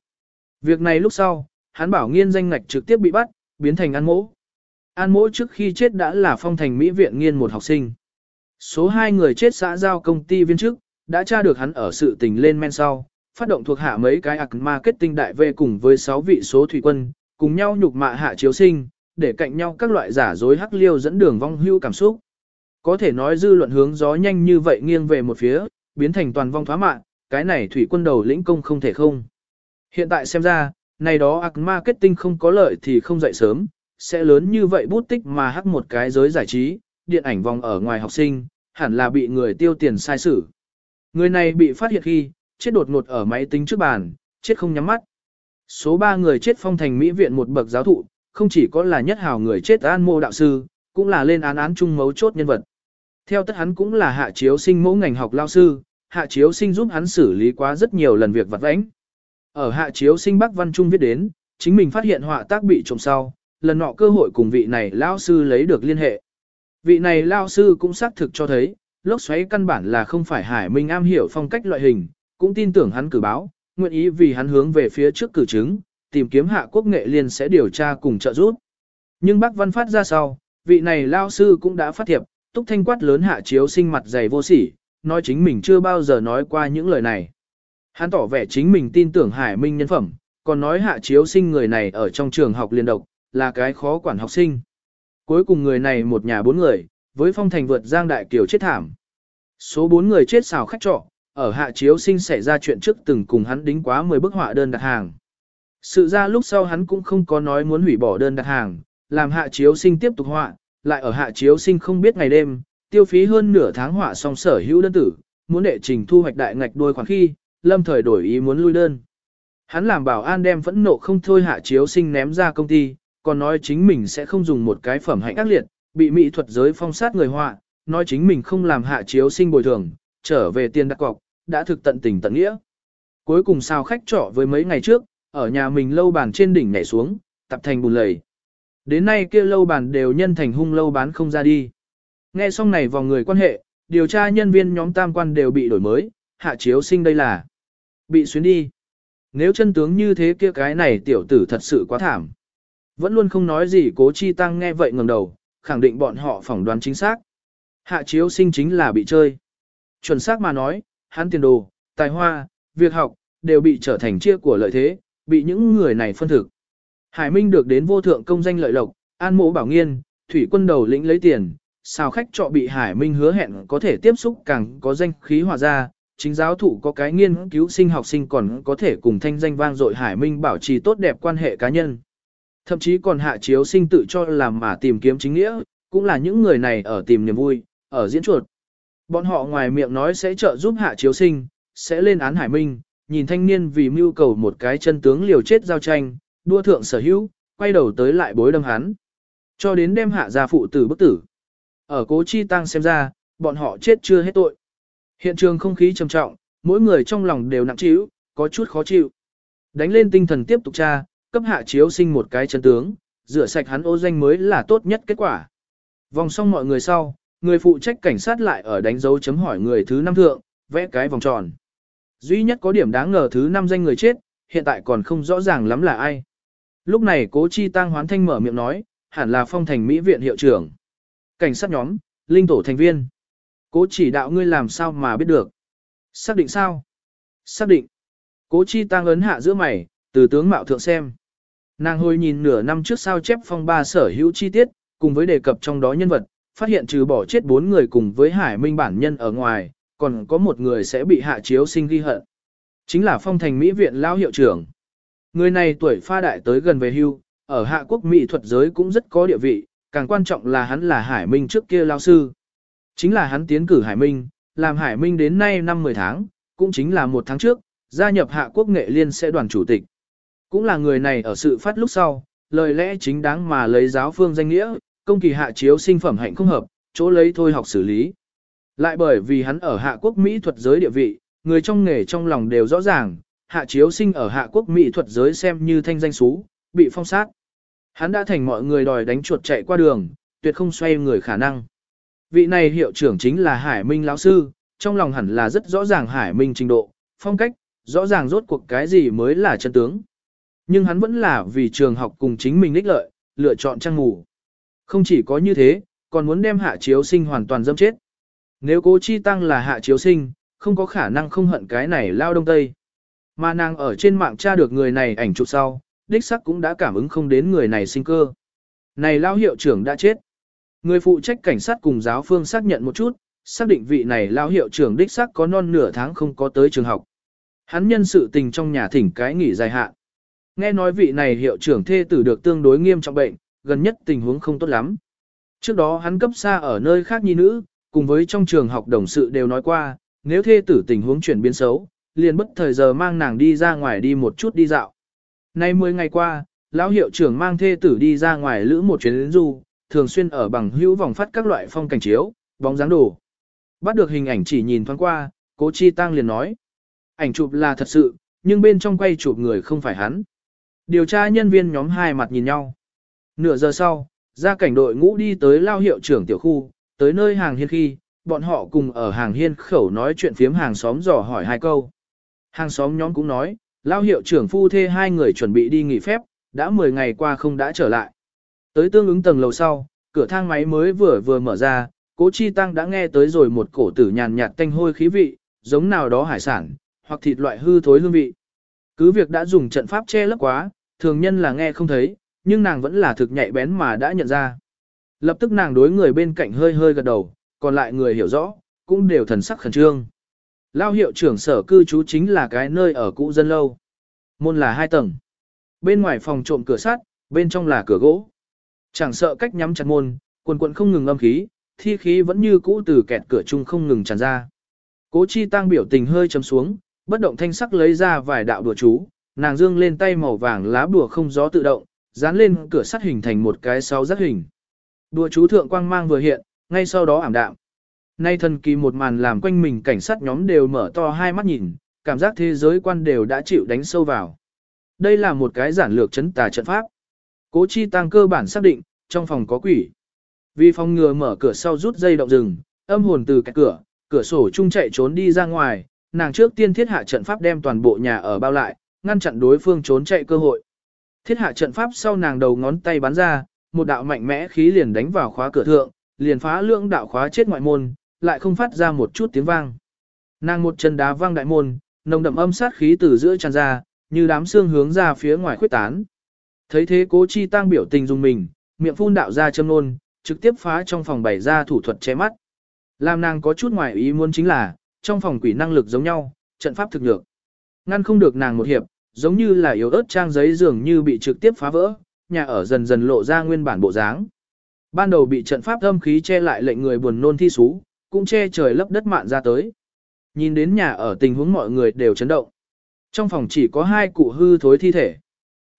Việc này lúc sau, hắn bảo nghiên danh ngạch trực tiếp bị bắt, biến thành an mỗ. An mỗ trước khi chết đã là phong thành Mỹ viện nghiên một học sinh. Số 2 người chết xã giao công ty viên chức, đã tra được hắn ở sự tình lên men sau, phát động thuộc hạ mấy cái ạc marketing đại về cùng với 6 vị số thủy quân, cùng nhau nhục mạ hạ chiếu sinh, để cạnh nhau các loại giả dối hắc liêu dẫn đường vong hưu cảm xúc. Có thể nói dư luận hướng gió nhanh như vậy nghiêng về một phía, biến thành toàn vong thoá mạng, cái này thủy quân đầu lĩnh công không thể không. Hiện tại xem ra, này đó ạc marketing không có lợi thì không dậy sớm, sẽ lớn như vậy bút tích mà hắc một cái giới giải trí, điện ảnh vòng ở ngoài học sinh, hẳn là bị người tiêu tiền sai sử. Người này bị phát hiện khi, chết đột ngột ở máy tính trước bàn, chết không nhắm mắt. Số 3 người chết phong thành Mỹ viện một bậc giáo thụ, không chỉ có là nhất hào người chết an mô đạo sư, cũng là lên án án chung mấu chốt nhân vật. Theo tất hắn cũng là hạ chiếu sinh mẫu ngành học lao sư, hạ chiếu sinh giúp hắn xử lý quá rất nhiều lần việc vặt vãnh. Ở hạ chiếu sinh Bắc Văn Trung viết đến, chính mình phát hiện họa tác bị trộm sau, lần nọ cơ hội cùng vị này lao sư lấy được liên hệ. Vị này lao sư cũng xác thực cho thấy, lốc xoáy căn bản là không phải Hải Minh am hiểu phong cách loại hình, cũng tin tưởng hắn cử báo, nguyện ý vì hắn hướng về phía trước cử chứng, tìm kiếm hạ quốc nghệ liên sẽ điều tra cùng trợ giúp. Nhưng bác văn phát ra sau, vị này lao sư cũng đã phát thiệp, túc thanh quát lớn hạ chiếu sinh mặt dày vô sỉ, nói chính mình chưa bao giờ nói qua những lời này. Hắn tỏ vẻ chính mình tin tưởng Hải Minh nhân phẩm, còn nói hạ chiếu sinh người này ở trong trường học liên độc, là cái khó quản học sinh. Cuối cùng người này một nhà bốn người, với phong thành vượt giang đại kiều chết thảm. Số bốn người chết xào khách trọ, ở hạ chiếu sinh xảy ra chuyện trước từng cùng hắn đính quá 10 bức họa đơn đặt hàng. Sự ra lúc sau hắn cũng không có nói muốn hủy bỏ đơn đặt hàng, làm hạ chiếu sinh tiếp tục họa, lại ở hạ chiếu sinh không biết ngày đêm, tiêu phí hơn nửa tháng họa xong sở hữu đơn tử, muốn đệ trình thu hoạch đại ngạch đôi khoản khi, lâm thời đổi ý muốn lui đơn. Hắn làm bảo an đem phẫn nộ không thôi hạ chiếu sinh ném ra công ty, còn nói chính mình sẽ không dùng một cái phẩm hạnh ác liệt, bị mỹ thuật giới phong sát người họa, nói chính mình không làm hạ chiếu sinh bồi thường, trở về tiền đặt cọc, đã thực tận tình tận nghĩa. Cuối cùng sao khách trọ với mấy ngày trước, ở nhà mình lâu bàn trên đỉnh nhảy xuống, tập thành bùn lầy. Đến nay kia lâu bàn đều nhân thành hung lâu bán không ra đi. Nghe xong này vòng người quan hệ, điều tra nhân viên nhóm tam quan đều bị đổi mới, hạ chiếu sinh đây là bị xuyến đi. Nếu chân tướng như thế kia cái này tiểu tử thật sự quá thảm. Vẫn luôn không nói gì cố chi tăng nghe vậy ngẩng đầu, khẳng định bọn họ phỏng đoán chính xác. Hạ chiếu sinh chính là bị chơi. Chuẩn xác mà nói, hắn tiền đồ, tài hoa, việc học, đều bị trở thành chia của lợi thế, bị những người này phân thực. Hải Minh được đến vô thượng công danh lợi lộc, an mộ bảo nghiên, thủy quân đầu lĩnh lấy tiền, sao khách trọ bị Hải Minh hứa hẹn có thể tiếp xúc càng có danh khí hòa ra, chính giáo thụ có cái nghiên cứu sinh học sinh còn có thể cùng thanh danh vang dội Hải Minh bảo trì tốt đẹp quan hệ cá nhân. Thậm chí còn hạ chiếu sinh tự cho làm mà tìm kiếm chính nghĩa, cũng là những người này ở tìm niềm vui, ở diễn chuột. Bọn họ ngoài miệng nói sẽ trợ giúp hạ chiếu sinh, sẽ lên án Hải Minh, nhìn thanh niên vì mưu cầu một cái chân tướng liều chết giao tranh, đua thượng sở hữu, quay đầu tới lại bối đâm hắn. Cho đến đem hạ gia phụ tử bức tử. Ở cố chi tăng xem ra, bọn họ chết chưa hết tội. Hiện trường không khí trầm trọng, mỗi người trong lòng đều nặng chịu, có chút khó chịu. Đánh lên tinh thần tiếp tục tra, cấp hạ chiếu sinh một cái chân tướng, rửa sạch hắn ô danh mới là tốt nhất kết quả. Vòng xong mọi người sau, người phụ trách cảnh sát lại ở đánh dấu chấm hỏi người thứ năm thượng, vẽ cái vòng tròn. Duy nhất có điểm đáng ngờ thứ năm danh người chết, hiện tại còn không rõ ràng lắm là ai. Lúc này cố chi tăng hoán thanh mở miệng nói, hẳn là phong thành Mỹ viện hiệu trưởng. Cảnh sát nhóm, linh tổ thành viên. Cố chỉ đạo ngươi làm sao mà biết được. Xác định sao? Xác định. Cố chi tăng ấn hạ giữa mày, từ tướng mạo thượng xem. Nàng hồi nhìn nửa năm trước sao chép phong ba sở hữu chi tiết, cùng với đề cập trong đó nhân vật, phát hiện trừ bỏ chết bốn người cùng với hải minh bản nhân ở ngoài, còn có một người sẽ bị hạ chiếu sinh ghi hận. Chính là phong thành Mỹ viện lao hiệu trưởng. Người này tuổi pha đại tới gần về hưu, ở hạ quốc mỹ thuật giới cũng rất có địa vị, càng quan trọng là hắn là Hải Minh trước kia lao sư. Chính là hắn tiến cử Hải Minh, làm Hải Minh đến nay năm 10 tháng, cũng chính là một tháng trước, gia nhập hạ quốc nghệ liên sẽ đoàn chủ tịch. Cũng là người này ở sự phát lúc sau, lời lẽ chính đáng mà lấy giáo phương danh nghĩa, công kỳ hạ chiếu sinh phẩm hạnh không hợp, chỗ lấy thôi học xử lý. Lại bởi vì hắn ở hạ quốc mỹ thuật giới địa vị, người trong nghề trong lòng đều rõ ràng, hạ chiếu sinh ở hạ quốc mỹ thuật giới xem như thanh danh xú, bị phong sát. Hắn đã thành mọi người đòi đánh chuột chạy qua đường, tuyệt không xoay người khả năng. Vị này hiệu trưởng chính là Hải Minh lão sư, trong lòng hẳn là rất rõ ràng Hải Minh trình độ, phong cách, rõ ràng rốt cuộc cái gì mới là chân tướng. Nhưng hắn vẫn là vì trường học cùng chính mình ních lợi, lựa chọn trang ngủ. Không chỉ có như thế, còn muốn đem hạ chiếu sinh hoàn toàn dâm chết. Nếu cố chi tăng là hạ chiếu sinh, không có khả năng không hận cái này lao đông tây. Mà nàng ở trên mạng tra được người này ảnh chụp sau, đích sắc cũng đã cảm ứng không đến người này sinh cơ. Này lao hiệu trưởng đã chết. Người phụ trách cảnh sát cùng giáo phương xác nhận một chút, xác định vị này lao hiệu trưởng đích sắc có non nửa tháng không có tới trường học. Hắn nhân sự tình trong nhà thỉnh cái nghỉ dài hạn. Nghe nói vị này hiệu trưởng thê tử được tương đối nghiêm trọng bệnh, gần nhất tình huống không tốt lắm. Trước đó hắn cấp xa ở nơi khác nhi nữ, cùng với trong trường học đồng sự đều nói qua, nếu thê tử tình huống chuyển biến xấu, liền bất thời giờ mang nàng đi ra ngoài đi một chút đi dạo. Nay 10 ngày qua, lão hiệu trưởng mang thê tử đi ra ngoài lữ một chuyến du, thường xuyên ở bằng hữu vòng phát các loại phong cảnh chiếu, bóng dáng đồ. Bắt được hình ảnh chỉ nhìn thoáng qua, cố chi tăng liền nói. Ảnh chụp là thật sự, nhưng bên trong quay chụp người không phải hắn. Điều tra nhân viên nhóm hai mặt nhìn nhau. Nửa giờ sau, ra cảnh đội ngũ đi tới lao hiệu trưởng tiểu khu, tới nơi hàng hiên khi, bọn họ cùng ở hàng hiên khẩu nói chuyện phiếm hàng xóm dò hỏi hai câu. Hàng xóm nhóm cũng nói, lao hiệu trưởng phu thê hai người chuẩn bị đi nghỉ phép, đã 10 ngày qua không đã trở lại. Tới tương ứng tầng lầu sau, cửa thang máy mới vừa vừa mở ra, cố chi tăng đã nghe tới rồi một cổ tử nhàn nhạt tanh hôi khí vị, giống nào đó hải sản, hoặc thịt loại hư thối hương vị. Cứ việc đã dùng trận pháp che lấp quá, thường nhân là nghe không thấy, nhưng nàng vẫn là thực nhạy bén mà đã nhận ra. Lập tức nàng đối người bên cạnh hơi hơi gật đầu, còn lại người hiểu rõ, cũng đều thần sắc khẩn trương. Lao hiệu trưởng sở cư trú chính là cái nơi ở cũ dân lâu. Môn là hai tầng. Bên ngoài phòng trộm cửa sắt, bên trong là cửa gỗ. Chẳng sợ cách nhắm chặt môn, quần quần không ngừng âm khí, thi khí vẫn như cũ từ kẹt cửa chung không ngừng tràn ra. Cố chi tăng biểu tình hơi chấm xuống, bất động thanh sắc lấy ra vài đạo đùa chú, nàng dương lên tay màu vàng lá bùa không gió tự động, dán lên cửa sắt hình thành một cái sáu giác hình. Đùa chú thượng quang mang vừa hiện, ngay sau đó ảm đạm. Nay thần kỳ một màn làm quanh mình cảnh sát nhóm đều mở to hai mắt nhìn, cảm giác thế giới quan đều đã chịu đánh sâu vào. Đây là một cái giản lược chấn tà trận pháp. Cố chi tăng cơ bản xác định, trong phòng có quỷ. Vì phòng ngừa mở cửa sau rút dây động rừng, âm hồn từ cái cửa, cửa sổ chung chạy trốn đi ra ngoài, nàng trước tiên thiết hạ trận pháp đem toàn bộ nhà ở bao lại, ngăn chặn đối phương trốn chạy cơ hội. Thiết hạ trận pháp sau nàng đầu ngón tay bắn ra, một đạo mạnh mẽ khí liền đánh vào khóa cửa thượng, liền phá lưỡng đạo khóa chết ngoại môn, lại không phát ra một chút tiếng vang. Nàng một chân đá vang đại môn, nồng đậm âm sát khí từ giữa tràn ra, như đám xương hướng ra phía ngoài khuyết tán. Thấy thế cố chi tăng biểu tình dùng mình, miệng phun đạo ra châm nôn, trực tiếp phá trong phòng bày ra thủ thuật che mắt. Làm nàng có chút ngoài ý muốn chính là, trong phòng quỷ năng lực giống nhau, trận pháp thực nhược. Ngăn không được nàng một hiệp, giống như là yếu ớt trang giấy dường như bị trực tiếp phá vỡ, nhà ở dần dần lộ ra nguyên bản bộ dáng. Ban đầu bị trận pháp âm khí che lại lệnh người buồn nôn thi sú, cũng che trời lấp đất mạn ra tới. Nhìn đến nhà ở tình huống mọi người đều chấn động. Trong phòng chỉ có hai cụ hư thối thi thể.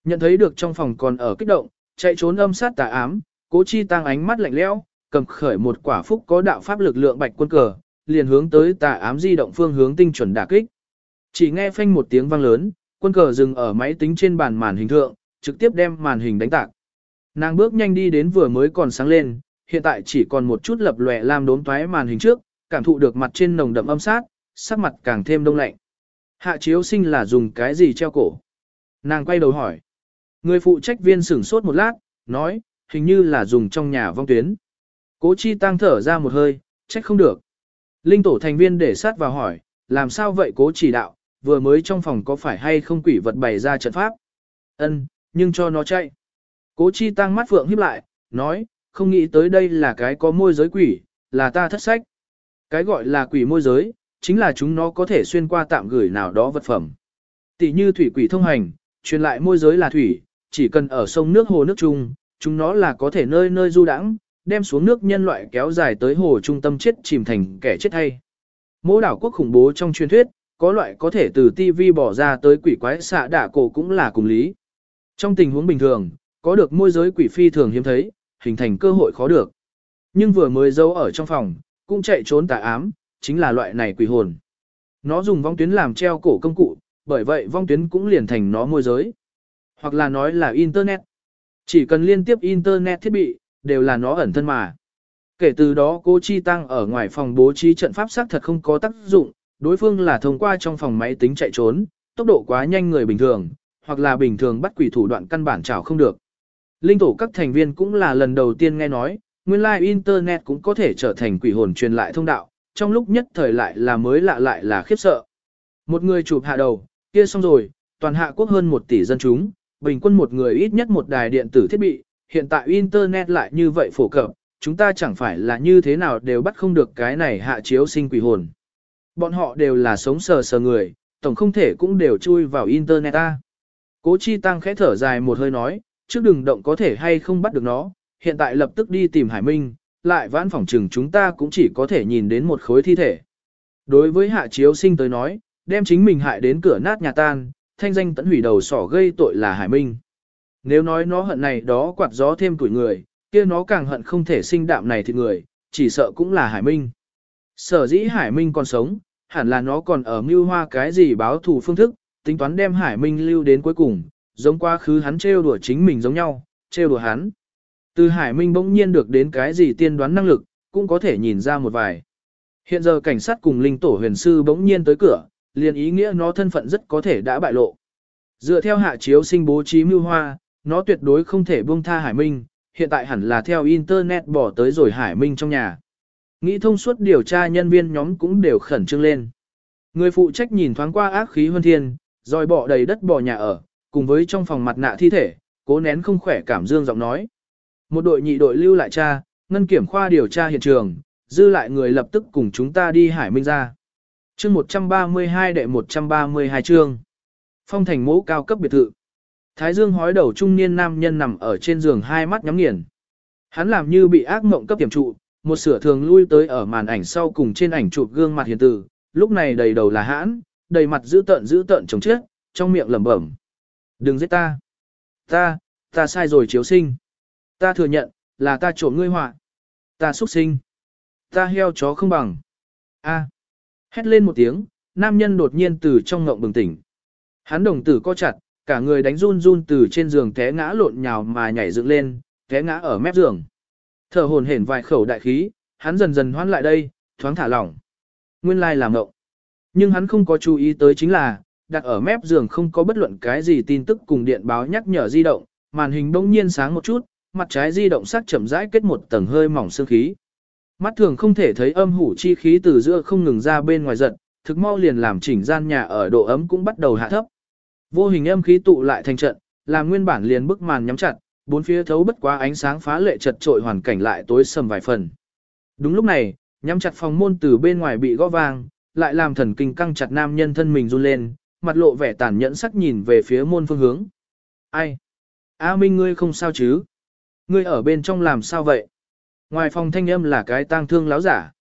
Nhận thấy được trong phòng còn ở kích động, chạy trốn âm sát tà ám, cố chi tăng ánh mắt lạnh lẽo, cầm khởi một quả phúc có đạo pháp lực lượng bạch quân cờ, liền hướng tới tà ám di động phương hướng tinh chuẩn đả kích. Chỉ nghe phanh một tiếng vang lớn, quân cờ dừng ở máy tính trên bàn màn hình thượng, trực tiếp đem màn hình đánh tạc. Nàng bước nhanh đi đến vừa mới còn sáng lên, hiện tại chỉ còn một chút lập lòe lam đốm toái màn hình trước, cảm thụ được mặt trên nồng đậm âm sát, sắc mặt càng thêm đông lạnh. Hạ chiếu sinh là dùng cái gì treo cổ? Nàng quay đầu hỏi. Người phụ trách viên sửng sốt một lát, nói, hình như là dùng trong nhà vong tuyến. Cố chi tăng thở ra một hơi, trách không được. Linh tổ thành viên để sát vào hỏi, làm sao vậy cố chỉ đạo, vừa mới trong phòng có phải hay không quỷ vật bày ra trận pháp? Ân, nhưng cho nó chạy. Cố chi tăng mắt phượng híp lại, nói, không nghĩ tới đây là cái có môi giới quỷ, là ta thất sách. Cái gọi là quỷ môi giới, chính là chúng nó có thể xuyên qua tạm gửi nào đó vật phẩm. Tỷ như thủy quỷ thông hành, truyền lại môi giới là thủy, chỉ cần ở sông nước hồ nước chung, chúng nó là có thể nơi nơi du đãng, đem xuống nước nhân loại kéo dài tới hồ trung tâm chết chìm thành kẻ chết hay. Mỗi đảo quốc khủng bố trong truyền thuyết, có loại có thể từ TV bỏ ra tới quỷ quái xạ đả cổ cũng là cùng lý. Trong tình huống bình thường, có được môi giới quỷ phi thường hiếm thấy, hình thành cơ hội khó được. Nhưng vừa mới giấu ở trong phòng, cũng chạy trốn tà ám, chính là loại này quỷ hồn. Nó dùng vong tuyến làm treo cổ công cụ, bởi vậy vong tuyến cũng liền thành nó môi giới. Hoặc là nói là Internet. Chỉ cần liên tiếp Internet thiết bị, đều là nó ẩn thân mà. Kể từ đó cô Chi Tăng ở ngoài phòng bố trí trận pháp xác thật không có tác dụng, đối phương là thông qua trong phòng máy tính chạy trốn, tốc độ quá nhanh người bình thường, hoặc là bình thường bắt quỷ thủ đoạn căn bản chảo không được. Linh tổ các thành viên cũng là lần đầu tiên nghe nói, nguyên lai like Internet cũng có thể trở thành quỷ hồn truyền lại thông đạo, trong lúc nhất thời lại là mới lạ lại là khiếp sợ. Một người chụp hạ đầu, kia xong rồi, toàn hạ quốc hơn một tỷ dân chúng, bình quân một người ít nhất một đài điện tử thiết bị, hiện tại Internet lại như vậy phổ cập, chúng ta chẳng phải là như thế nào đều bắt không được cái này hạ chiếu sinh quỷ hồn. Bọn họ đều là sống sờ sờ người, tổng không thể cũng đều chui vào Internet ta. Cố Chi Tăng khẽ thở dài một hơi nói, trước đừng động có thể hay không bắt được nó, hiện tại lập tức đi tìm Hải Minh, lại vãn phòng trừng chúng ta cũng chỉ có thể nhìn đến một khối thi thể. Đối với hạ chiếu sinh tới nói, đem chính mình hại đến cửa nát nhà tan, thanh danh tận hủy đầu sỏ gây tội là Hải Minh. Nếu nói nó hận này đó quạt gió thêm tuổi người, kia nó càng hận không thể sinh đạm này thì người, chỉ sợ cũng là Hải Minh. Sở dĩ Hải Minh còn sống, hẳn là nó còn ở mưu hoa cái gì báo thù phương thức, tính toán đem Hải Minh lưu đến cuối cùng, giống quá khứ hắn trêu đùa chính mình giống nhau, trêu đùa hắn. Từ Hải Minh bỗng nhiên được đến cái gì tiên đoán năng lực, cũng có thể nhìn ra một vài. Hiện giờ cảnh sát cùng linh tổ huyền sư bỗng nhiên tới cửa, liền ý nghĩa nó thân phận rất có thể đã bại lộ. Dựa theo hạ chiếu sinh bố trí mưu hoa, nó tuyệt đối không thể buông tha Hải Minh, hiện tại hẳn là theo Internet bỏ tới rồi Hải Minh trong nhà. Nghĩ thông suốt điều tra nhân viên nhóm cũng đều khẩn trương lên. Người phụ trách nhìn thoáng qua ác khí huân thiên, rồi bỏ đầy đất bỏ nhà ở, cùng với trong phòng mặt nạ thi thể, cố nén không khỏe cảm dương giọng nói. Một đội nhị đội lưu lại cha, ngân kiểm khoa điều tra hiện trường, dư lại người lập tức cùng chúng ta đi Hải Minh ra. chương 132 đệ 132 chương. Phong thành mẫu cao cấp biệt thự. Thái dương hói đầu trung niên nam nhân nằm ở trên giường hai mắt nhắm nghiền. Hắn làm như bị ác mộng cấp tiềm trụ, một sửa thường lui tới ở màn ảnh sau cùng trên ảnh chụp gương mặt hiền tử, lúc này đầy đầu là hãn, đầy mặt giữ tợn giữ tợn chống chết, trong miệng lẩm bẩm. Đừng giết ta. Ta, ta sai rồi chiếu sinh. Ta thừa nhận, là ta trộm ngươi họa. Ta xuất sinh. Ta heo chó không bằng. A. Hét lên một tiếng, nam nhân đột nhiên từ trong ngộng bừng tỉnh. Hắn đồng tử co chặt, cả người đánh run run từ trên giường té ngã lộn nhào mà nhảy dựng lên, té ngã ở mép giường. Thở hồn hển vài khẩu đại khí, hắn dần dần hoán lại đây, thoáng thả lỏng. Nguyên lai làm ngộng. Nhưng hắn không có chú ý tới chính là, đặt ở mép giường không có bất luận cái gì tin tức cùng điện báo nhắc nhở di động, màn hình bỗng nhiên sáng một chút, mặt trái di động sắc chậm rãi kết một tầng hơi mỏng sương khí. Mắt thường không thể thấy âm hủ chi khí từ giữa không ngừng ra bên ngoài giận, thực mau liền làm chỉnh gian nhà ở độ ấm cũng bắt đầu hạ thấp. Vô hình âm khí tụ lại thành trận, làm nguyên bản liền bức màn nhắm chặt, bốn phía thấu bất quá ánh sáng phá lệ chật trội hoàn cảnh lại tối sầm vài phần. Đúng lúc này, nhắm chặt phòng môn từ bên ngoài bị gõ vang, lại làm thần kinh căng chặt nam nhân thân mình run lên, mặt lộ vẻ tàn nhẫn sắc nhìn về phía môn phương hướng. Ai? A Minh ngươi không sao chứ? Ngươi ở bên trong làm sao vậy? Ngoài phòng thanh âm là cái tang thương láo giả.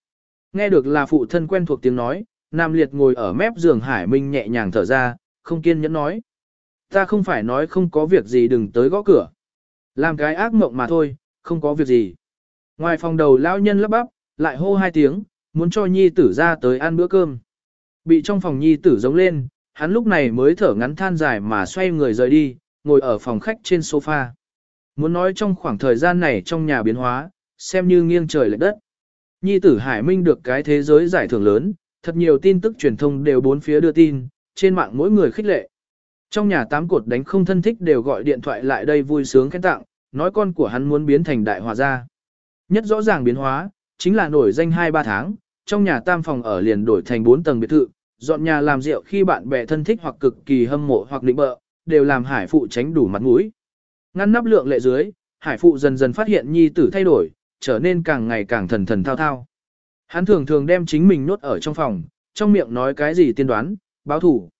Nghe được là phụ thân quen thuộc tiếng nói, Nam Liệt ngồi ở mép giường Hải Minh nhẹ nhàng thở ra, không kiên nhẫn nói. Ta không phải nói không có việc gì đừng tới gõ cửa. Làm cái ác mộng mà thôi, không có việc gì. Ngoài phòng đầu lão nhân lắp bắp, lại hô hai tiếng, muốn cho nhi tử ra tới ăn bữa cơm. Bị trong phòng nhi tử giống lên, hắn lúc này mới thở ngắn than dài mà xoay người rời đi, ngồi ở phòng khách trên sofa. Muốn nói trong khoảng thời gian này trong nhà biến hóa, xem như nghiêng trời lệch đất. Nhi tử Hải Minh được cái thế giới giải thưởng lớn, thật nhiều tin tức truyền thông đều bốn phía đưa tin, trên mạng mỗi người khích lệ. Trong nhà tám cột đánh không thân thích đều gọi điện thoại lại đây vui sướng khen tặng, nói con của hắn muốn biến thành đại hòa gia. Nhất rõ ràng biến hóa, chính là nổi danh 2-3 tháng, trong nhà tam phòng ở liền đổi thành 4 tầng biệt thự, dọn nhà làm rượu khi bạn bè thân thích hoặc cực kỳ hâm mộ hoặc định bợ, đều làm hải phụ tránh đủ mặt mũi. Ngăn nắp lượng lệ dưới, hải phụ dần dần phát hiện nhi tử thay đổi, trở nên càng ngày càng thần thần thao thao. Hắn thường thường đem chính mình nốt ở trong phòng, trong miệng nói cái gì tiên đoán, báo thủ.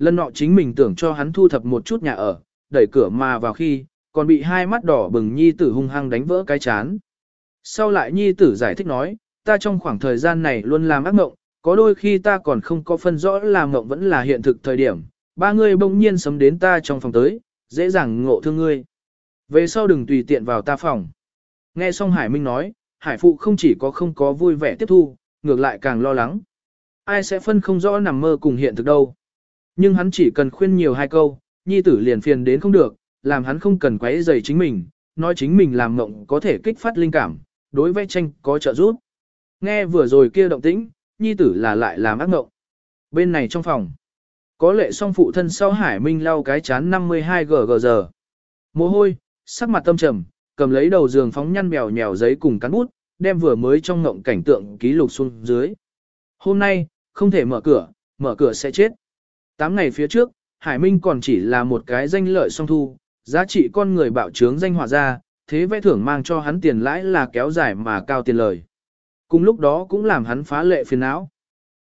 Lần nọ chính mình tưởng cho hắn thu thập một chút nhà ở, đẩy cửa mà vào khi, còn bị hai mắt đỏ bừng nhi tử hung hăng đánh vỡ cái chán. Sau lại nhi tử giải thích nói, ta trong khoảng thời gian này luôn làm ác mộng, có đôi khi ta còn không có phân rõ làm mộng vẫn là hiện thực thời điểm, ba người bỗng nhiên sấm đến ta trong phòng tới, dễ dàng ngộ thương ngươi. Về sau đừng tùy tiện vào ta phòng. Nghe xong Hải Minh nói, Hải Phụ không chỉ có không có vui vẻ tiếp thu, ngược lại càng lo lắng. Ai sẽ phân không rõ nằm mơ cùng hiện thực đâu. Nhưng hắn chỉ cần khuyên nhiều hai câu, nhi tử liền phiền đến không được, làm hắn không cần quấy rầy chính mình, nói chính mình làm mộng có thể kích phát linh cảm, đối vẽ tranh có trợ giúp. Nghe vừa rồi kia động tĩnh, nhi tử là lại làm ác mộng. Bên này trong phòng, có lệ song phụ thân sau Hải Minh lau cái chán 52 gg giờ. Mồ hôi, sắc mặt tâm trầm, cầm lấy đầu giường phóng nhăn mèo nhèo giấy cùng cán bút, đem vừa mới trong ngộng cảnh tượng ký lục xuống dưới. Hôm nay, không thể mở cửa, mở cửa sẽ chết. Tám ngày phía trước, Hải Minh còn chỉ là một cái danh lợi song thu, giá trị con người bạo trướng danh họa ra, thế vẽ thưởng mang cho hắn tiền lãi là kéo dài mà cao tiền lời. Cùng lúc đó cũng làm hắn phá lệ phiền não.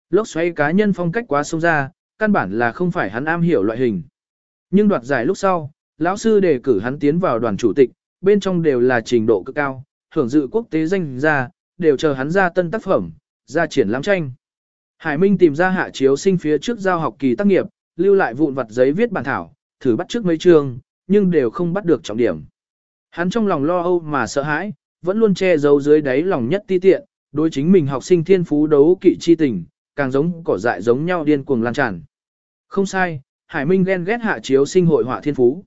Lốc xoay cá nhân phong cách quá sâu ra, căn bản là không phải hắn am hiểu loại hình. Nhưng đoạt giải lúc sau, lão sư đề cử hắn tiến vào đoàn chủ tịch, bên trong đều là trình độ cực cao, hưởng dự quốc tế danh ra, đều chờ hắn ra tân tác phẩm, ra triển lãm tranh. Hải Minh tìm ra hạ chiếu sinh phía trước giao học kỳ tác nghiệp, lưu lại vụn vặt giấy viết bản thảo, thử bắt trước mấy chương, nhưng đều không bắt được trọng điểm. Hắn trong lòng lo âu mà sợ hãi, vẫn luôn che giấu dưới đáy lòng nhất ti tiện, đối chính mình học sinh thiên phú đấu kỵ chi tình, càng giống cỏ dại giống nhau điên cuồng lan tràn. Không sai, Hải Minh ghen ghét hạ chiếu sinh hội họa thiên phú.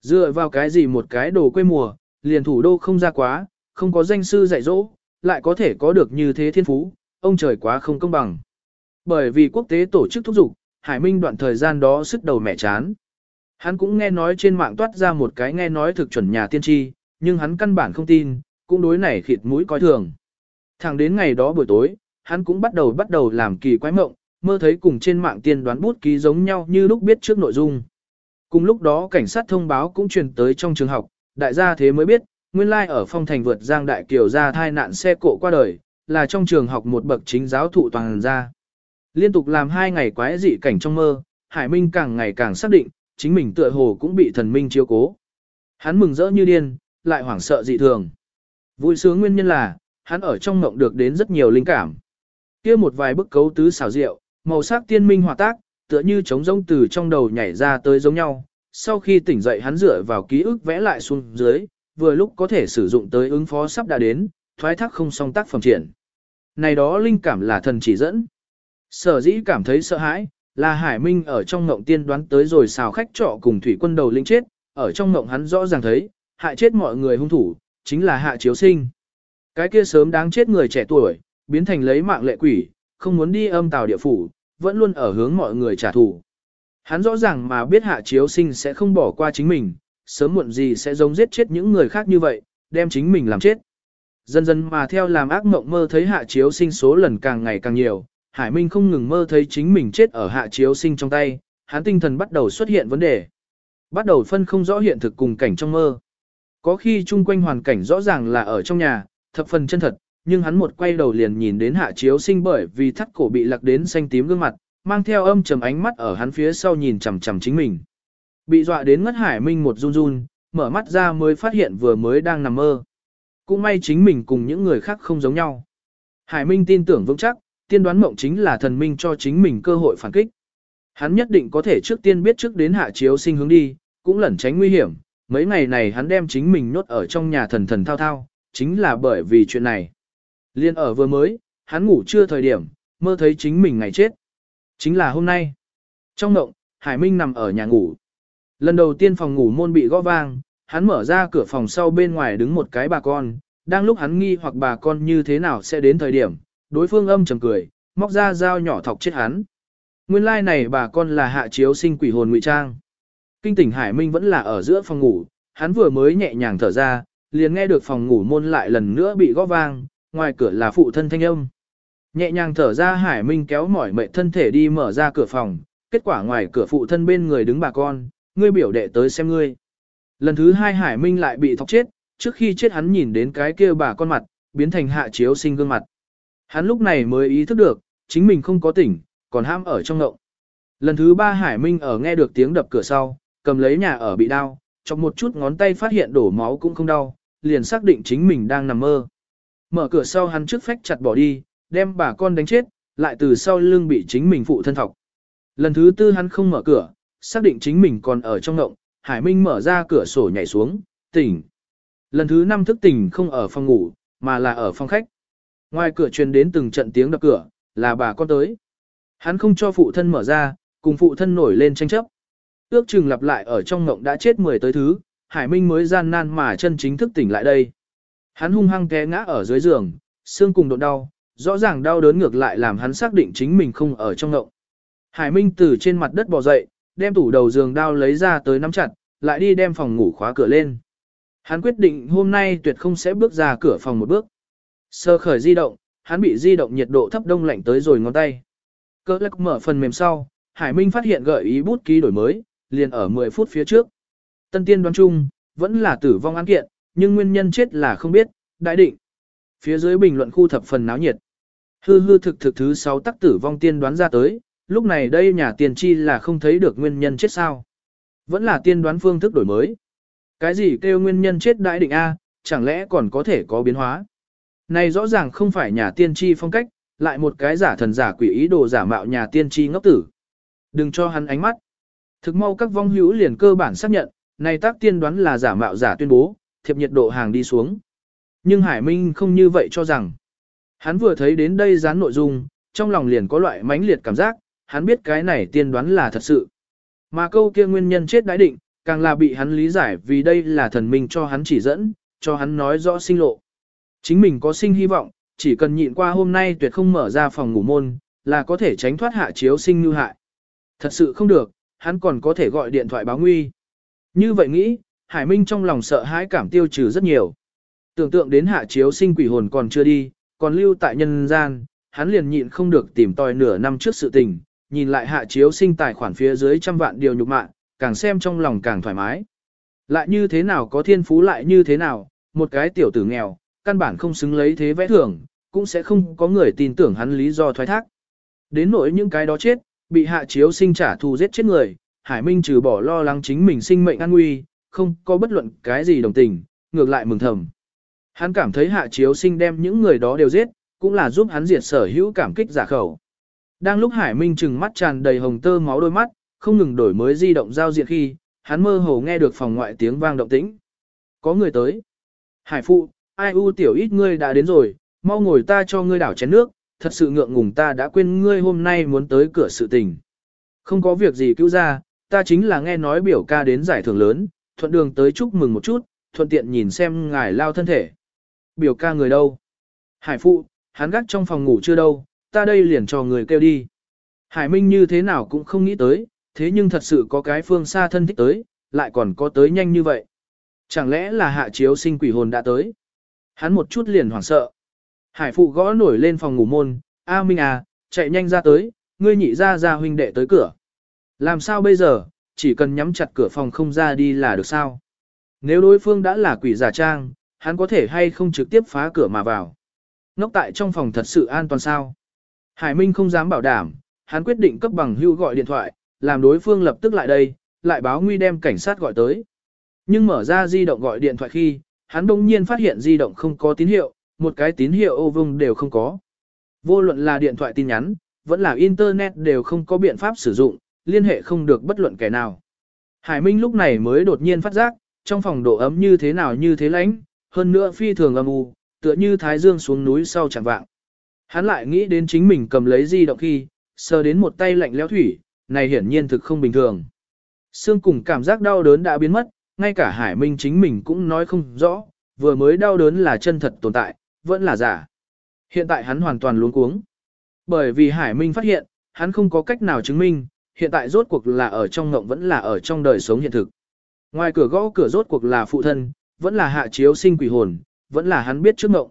Dựa vào cái gì một cái đồ quê mùa, liền thủ đô không ra quá, không có danh sư dạy dỗ, lại có thể có được như thế thiên phú, ông trời quá không công bằng. Bởi vì quốc tế tổ chức thúc giục, Hải Minh đoạn thời gian đó sức đầu mẹ chán. Hắn cũng nghe nói trên mạng toát ra một cái nghe nói thực chuẩn nhà tiên tri, nhưng hắn căn bản không tin, cũng đối này khịt mũi coi thường. Thẳng đến ngày đó buổi tối, hắn cũng bắt đầu bắt đầu làm kỳ quái mộng, mơ thấy cùng trên mạng tiên đoán bút ký giống nhau như lúc biết trước nội dung. Cùng lúc đó cảnh sát thông báo cũng truyền tới trong trường học, đại gia thế mới biết, nguyên lai ở phong thành vượt giang đại kiều ra thai nạn xe cộ qua đời, là trong trường học một bậc chính giáo thụ toàn ra. Liên tục làm hai ngày quái dị cảnh trong mơ, Hải Minh càng ngày càng xác định, chính mình tựa hồ cũng bị thần minh chiếu cố. Hắn mừng rỡ như điên, lại hoảng sợ dị thường. Vui sướng nguyên nhân là, hắn ở trong mộng được đến rất nhiều linh cảm. kia một vài bức cấu tứ xảo diệu, màu sắc tiên minh hòa tác, tựa như trống rỗng từ trong đầu nhảy ra tới giống nhau. Sau khi tỉnh dậy hắn dựa vào ký ức vẽ lại xuống dưới, vừa lúc có thể sử dụng tới ứng phó sắp đã đến, thoái thác không song tác phẩm triển. Này đó linh cảm là thần chỉ dẫn. Sở dĩ cảm thấy sợ hãi, là Hải Minh ở trong ngộng tiên đoán tới rồi xào khách trọ cùng thủy quân đầu linh chết, ở trong ngộng hắn rõ ràng thấy, hại chết mọi người hung thủ, chính là hạ chiếu sinh. Cái kia sớm đáng chết người trẻ tuổi, biến thành lấy mạng lệ quỷ, không muốn đi âm tào địa phủ, vẫn luôn ở hướng mọi người trả thù. Hắn rõ ràng mà biết hạ chiếu sinh sẽ không bỏ qua chính mình, sớm muộn gì sẽ giống giết chết những người khác như vậy, đem chính mình làm chết. Dần dần mà theo làm ác mộng mơ thấy hạ chiếu sinh số lần càng ngày càng nhiều, Hải Minh không ngừng mơ thấy chính mình chết ở hạ chiếu sinh trong tay, hắn tinh thần bắt đầu xuất hiện vấn đề. Bắt đầu phân không rõ hiện thực cùng cảnh trong mơ. Có khi chung quanh hoàn cảnh rõ ràng là ở trong nhà, thập phần chân thật, nhưng hắn một quay đầu liền nhìn đến hạ chiếu sinh bởi vì thắt cổ bị lạc đến xanh tím gương mặt, mang theo âm trầm ánh mắt ở hắn phía sau nhìn chằm chằm chính mình. Bị dọa đến ngất hải minh một run run, mở mắt ra mới phát hiện vừa mới đang nằm mơ. Cũng may chính mình cùng những người khác không giống nhau. Hải minh tin tưởng vững chắc, tiên đoán mộng chính là thần minh cho chính mình cơ hội phản kích. Hắn nhất định có thể trước tiên biết trước đến hạ chiếu sinh hướng đi, cũng lẩn tránh nguy hiểm. Mấy ngày này hắn đem chính mình nhốt ở trong nhà thần thần thao thao, chính là bởi vì chuyện này. Liên ở vừa mới, hắn ngủ chưa thời điểm, mơ thấy chính mình ngày chết. Chính là hôm nay. Trong mộng, Hải Minh nằm ở nhà ngủ. Lần đầu tiên phòng ngủ môn bị gõ vang, hắn mở ra cửa phòng sau bên ngoài đứng một cái bà con, đang lúc hắn nghi hoặc bà con như thế nào sẽ đến thời điểm, đối phương âm trầm cười, móc ra dao nhỏ thọc chết hắn. Nguyên lai like này bà con là hạ chiếu sinh quỷ hồn ngụy trang. Kinh tỉnh Hải Minh vẫn là ở giữa phòng ngủ, hắn vừa mới nhẹ nhàng thở ra, liền nghe được phòng ngủ môn lại lần nữa bị gõ vang, ngoài cửa là phụ thân thanh âm. Nhẹ nhàng thở ra Hải Minh kéo mỏi mệt thân thể đi mở ra cửa phòng, kết quả ngoài cửa phụ thân bên người đứng bà con, ngươi biểu đệ tới xem ngươi. Lần thứ hai Hải Minh lại bị thọc chết, trước khi chết hắn nhìn đến cái kia bà con mặt, biến thành hạ chiếu sinh gương mặt. Hắn lúc này mới ý thức được, chính mình không có tỉnh, còn ham ở trong ngộng. Lần thứ ba Hải Minh ở nghe được tiếng đập cửa sau, cầm lấy nhà ở bị đau, chọc một chút ngón tay phát hiện đổ máu cũng không đau, liền xác định chính mình đang nằm mơ. Mở cửa sau hắn trước phách chặt bỏ đi, đem bà con đánh chết, lại từ sau lưng bị chính mình phụ thân thọc. Lần thứ tư hắn không mở cửa, xác định chính mình còn ở trong ngộng, Hải Minh mở ra cửa sổ nhảy xuống, tỉnh. Lần thứ năm thức tỉnh không ở phòng ngủ, mà là ở phòng khách. Ngoài cửa truyền đến từng trận tiếng đập cửa, là bà con tới. Hắn không cho phụ thân mở ra, cùng phụ thân nổi lên tranh chấp. Ước chừng lặp lại ở trong ngộng đã chết 10 tới thứ, Hải Minh mới gian nan mà chân chính thức tỉnh lại đây. Hắn hung hăng té ngã ở dưới giường, xương cùng độ đau, rõ ràng đau đớn ngược lại làm hắn xác định chính mình không ở trong ngộng. Hải Minh từ trên mặt đất bò dậy, đem tủ đầu giường đao lấy ra tới nắm chặt, lại đi đem phòng ngủ khóa cửa lên. Hắn quyết định hôm nay tuyệt không sẽ bước ra cửa phòng một bước. Sơ khởi di động, hắn bị di động nhiệt độ thấp đông lạnh tới rồi ngón tay. Cơ lắc mở phần mềm sau, Hải Minh phát hiện gợi ý bút ký đổi mới, liền ở 10 phút phía trước. Tân tiên đoán chung, vẫn là tử vong án kiện, nhưng nguyên nhân chết là không biết, đại định. Phía dưới bình luận khu thập phần náo nhiệt. Hư hư thực thực thứ 6 tắc tử vong tiên đoán ra tới, lúc này đây nhà tiền chi là không thấy được nguyên nhân chết sao. Vẫn là tiên đoán phương thức đổi mới. Cái gì kêu nguyên nhân chết đại định A, chẳng lẽ còn có thể có biến hóa. Này rõ ràng không phải nhà tiên tri phong cách, lại một cái giả thần giả quỷ ý đồ giả mạo nhà tiên tri ngốc tử. Đừng cho hắn ánh mắt. Thực mau các vong hữu liền cơ bản xác nhận, này tác tiên đoán là giả mạo giả tuyên bố, thiệp nhiệt độ hàng đi xuống. Nhưng Hải Minh không như vậy cho rằng. Hắn vừa thấy đến đây dán nội dung, trong lòng liền có loại mãnh liệt cảm giác, hắn biết cái này tiên đoán là thật sự. Mà câu kia nguyên nhân chết đãi định, càng là bị hắn lý giải vì đây là thần minh cho hắn chỉ dẫn, cho hắn nói rõ sinh lộ. Chính mình có sinh hy vọng, chỉ cần nhịn qua hôm nay tuyệt không mở ra phòng ngủ môn, là có thể tránh thoát hạ chiếu sinh như hại. Thật sự không được, hắn còn có thể gọi điện thoại báo nguy. Như vậy nghĩ, Hải Minh trong lòng sợ hãi cảm tiêu trừ rất nhiều. Tưởng tượng đến hạ chiếu sinh quỷ hồn còn chưa đi, còn lưu tại nhân gian, hắn liền nhịn không được tìm tòi nửa năm trước sự tình, nhìn lại hạ chiếu sinh tài khoản phía dưới trăm vạn điều nhục mạng, càng xem trong lòng càng thoải mái. Lại như thế nào có thiên phú lại như thế nào, một cái tiểu tử nghèo, căn bản không xứng lấy thế vẽ thưởng, cũng sẽ không có người tin tưởng hắn lý do thoái thác. Đến nỗi những cái đó chết, bị hạ chiếu sinh trả thù giết chết người, Hải Minh trừ bỏ lo lắng chính mình sinh mệnh an nguy, không có bất luận cái gì đồng tình, ngược lại mừng thầm. Hắn cảm thấy hạ chiếu sinh đem những người đó đều giết, cũng là giúp hắn diệt sở hữu cảm kích giả khẩu. Đang lúc Hải Minh trừng mắt tràn đầy hồng tơ máu đôi mắt, không ngừng đổi mới di động giao diện khi, hắn mơ hồ nghe được phòng ngoại tiếng vang động tĩnh. Có người tới. Hải phụ, ai u tiểu ít ngươi đã đến rồi, mau ngồi ta cho ngươi đảo chén nước, thật sự ngượng ngùng ta đã quên ngươi hôm nay muốn tới cửa sự tình. Không có việc gì cứu ra, ta chính là nghe nói biểu ca đến giải thưởng lớn, thuận đường tới chúc mừng một chút, thuận tiện nhìn xem ngài lao thân thể. Biểu ca người đâu? Hải phụ, hắn gác trong phòng ngủ chưa đâu, ta đây liền cho người kêu đi. Hải Minh như thế nào cũng không nghĩ tới, thế nhưng thật sự có cái phương xa thân thích tới, lại còn có tới nhanh như vậy. Chẳng lẽ là hạ chiếu sinh quỷ hồn đã tới? Hắn một chút liền hoảng sợ. Hải phụ gõ nổi lên phòng ngủ môn, A Minh à, chạy nhanh ra tới, ngươi nhị ra ra huynh đệ tới cửa. Làm sao bây giờ, chỉ cần nhắm chặt cửa phòng không ra đi là được sao? Nếu đối phương đã là quỷ giả trang, hắn có thể hay không trực tiếp phá cửa mà vào. Nóc tại trong phòng thật sự an toàn sao? Hải Minh không dám bảo đảm, hắn quyết định cấp bằng hưu gọi điện thoại, làm đối phương lập tức lại đây, lại báo nguy đem cảnh sát gọi tới. Nhưng mở ra di động gọi điện thoại khi, hắn đông nhiên phát hiện di động không có tín hiệu, một cái tín hiệu ô vông đều không có. Vô luận là điện thoại tin nhắn, vẫn là internet đều không có biện pháp sử dụng, liên hệ không được bất luận kẻ nào. Hải Minh lúc này mới đột nhiên phát giác, trong phòng độ ấm như thế nào như thế lạnh, hơn nữa phi thường âm u, tựa như thái dương xuống núi sau chẳng vạng. Hắn lại nghĩ đến chính mình cầm lấy di động khi, sờ đến một tay lạnh lẽo thủy, này hiển nhiên thực không bình thường. Xương cùng cảm giác đau đớn đã biến mất, ngay cả Hải Minh chính mình cũng nói không rõ, vừa mới đau đớn là chân thật tồn tại, vẫn là giả. Hiện tại hắn hoàn toàn luống cuống. Bởi vì Hải Minh phát hiện, hắn không có cách nào chứng minh, hiện tại rốt cuộc là ở trong ngộng vẫn là ở trong đời sống hiện thực. Ngoài cửa gõ cửa rốt cuộc là phụ thân, vẫn là hạ chiếu sinh quỷ hồn, vẫn là hắn biết trước ngộng.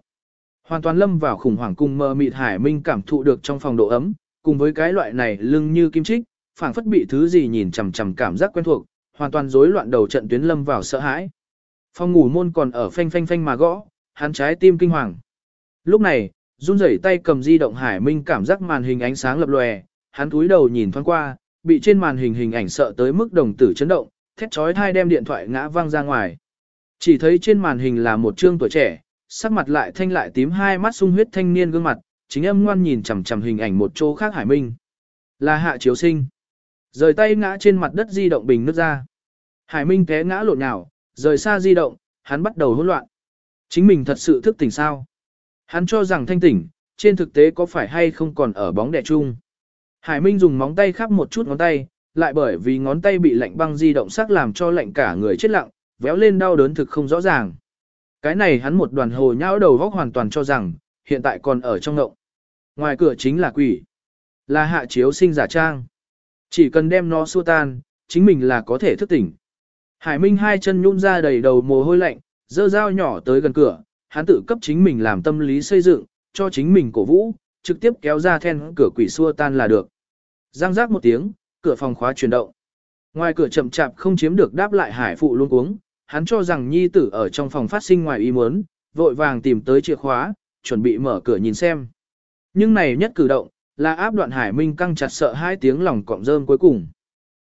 Hoàn toàn lâm vào khủng hoảng cùng mơ mịt Hải Minh cảm thụ được trong phòng độ ấm, cùng với cái loại này lưng như kim trích, phảng phất bị thứ gì nhìn chằm chằm cảm giác quen thuộc, hoàn toàn rối loạn đầu trận tuyến lâm vào sợ hãi. Phòng ngủ môn còn ở phanh phanh phanh mà gõ, hắn trái tim kinh hoàng. Lúc này, run rẩy tay cầm di động Hải Minh cảm giác màn hình ánh sáng lập lòe, hắn cúi đầu nhìn thoáng qua, bị trên màn hình hình ảnh sợ tới mức đồng tử chấn động, thét chói tai đem điện thoại ngã văng ra ngoài. Chỉ thấy trên màn hình là một trương tuổi trẻ, sắc mặt lại thanh lại tím hai mắt sung huyết thanh niên gương mặt, chính âm ngoan nhìn chằm chằm hình ảnh một chỗ khác Hải Minh. Là Hạ Chiếu Sinh. Rời tay ngã trên mặt đất di động bình nước ra. Hải Minh té ngã lộn nhào, rời xa di động, hắn bắt đầu hỗn loạn. Chính mình thật sự thức tỉnh sao? Hắn cho rằng thanh tỉnh, trên thực tế có phải hay không còn ở bóng đè chung. Hải Minh dùng móng tay khắp một chút ngón tay, lại bởi vì ngón tay bị lạnh băng di động sắc làm cho lạnh cả người chết lặng, véo lên đau đớn thực không rõ ràng. Cái này hắn một đoàn hồ nhão đầu góc hoàn toàn cho rằng, hiện tại còn ở trong ngộng. Ngoài cửa chính là quỷ. Là hạ chiếu sinh giả trang. Chỉ cần đem nó xua tan, chính mình là có thể thức tỉnh. Hải Minh hai chân nhún ra đầy đầu mồ hôi lạnh, dơ dao nhỏ tới gần cửa, hắn tự cấp chính mình làm tâm lý xây dựng, cho chính mình cổ vũ, trực tiếp kéo ra then cửa quỷ xua tan là được. Giang giác một tiếng, cửa phòng khóa chuyển động. Ngoài cửa chậm chạp không chiếm được đáp lại hải phụ luôn uống, hắn cho rằng nhi tử ở trong phòng phát sinh ngoài ý muốn, vội vàng tìm tới chìa khóa, chuẩn bị mở cửa nhìn xem. Nhưng này nhất cử động, là áp đoạn hải minh căng chặt sợ hai tiếng lòng cọng rơm cuối cùng.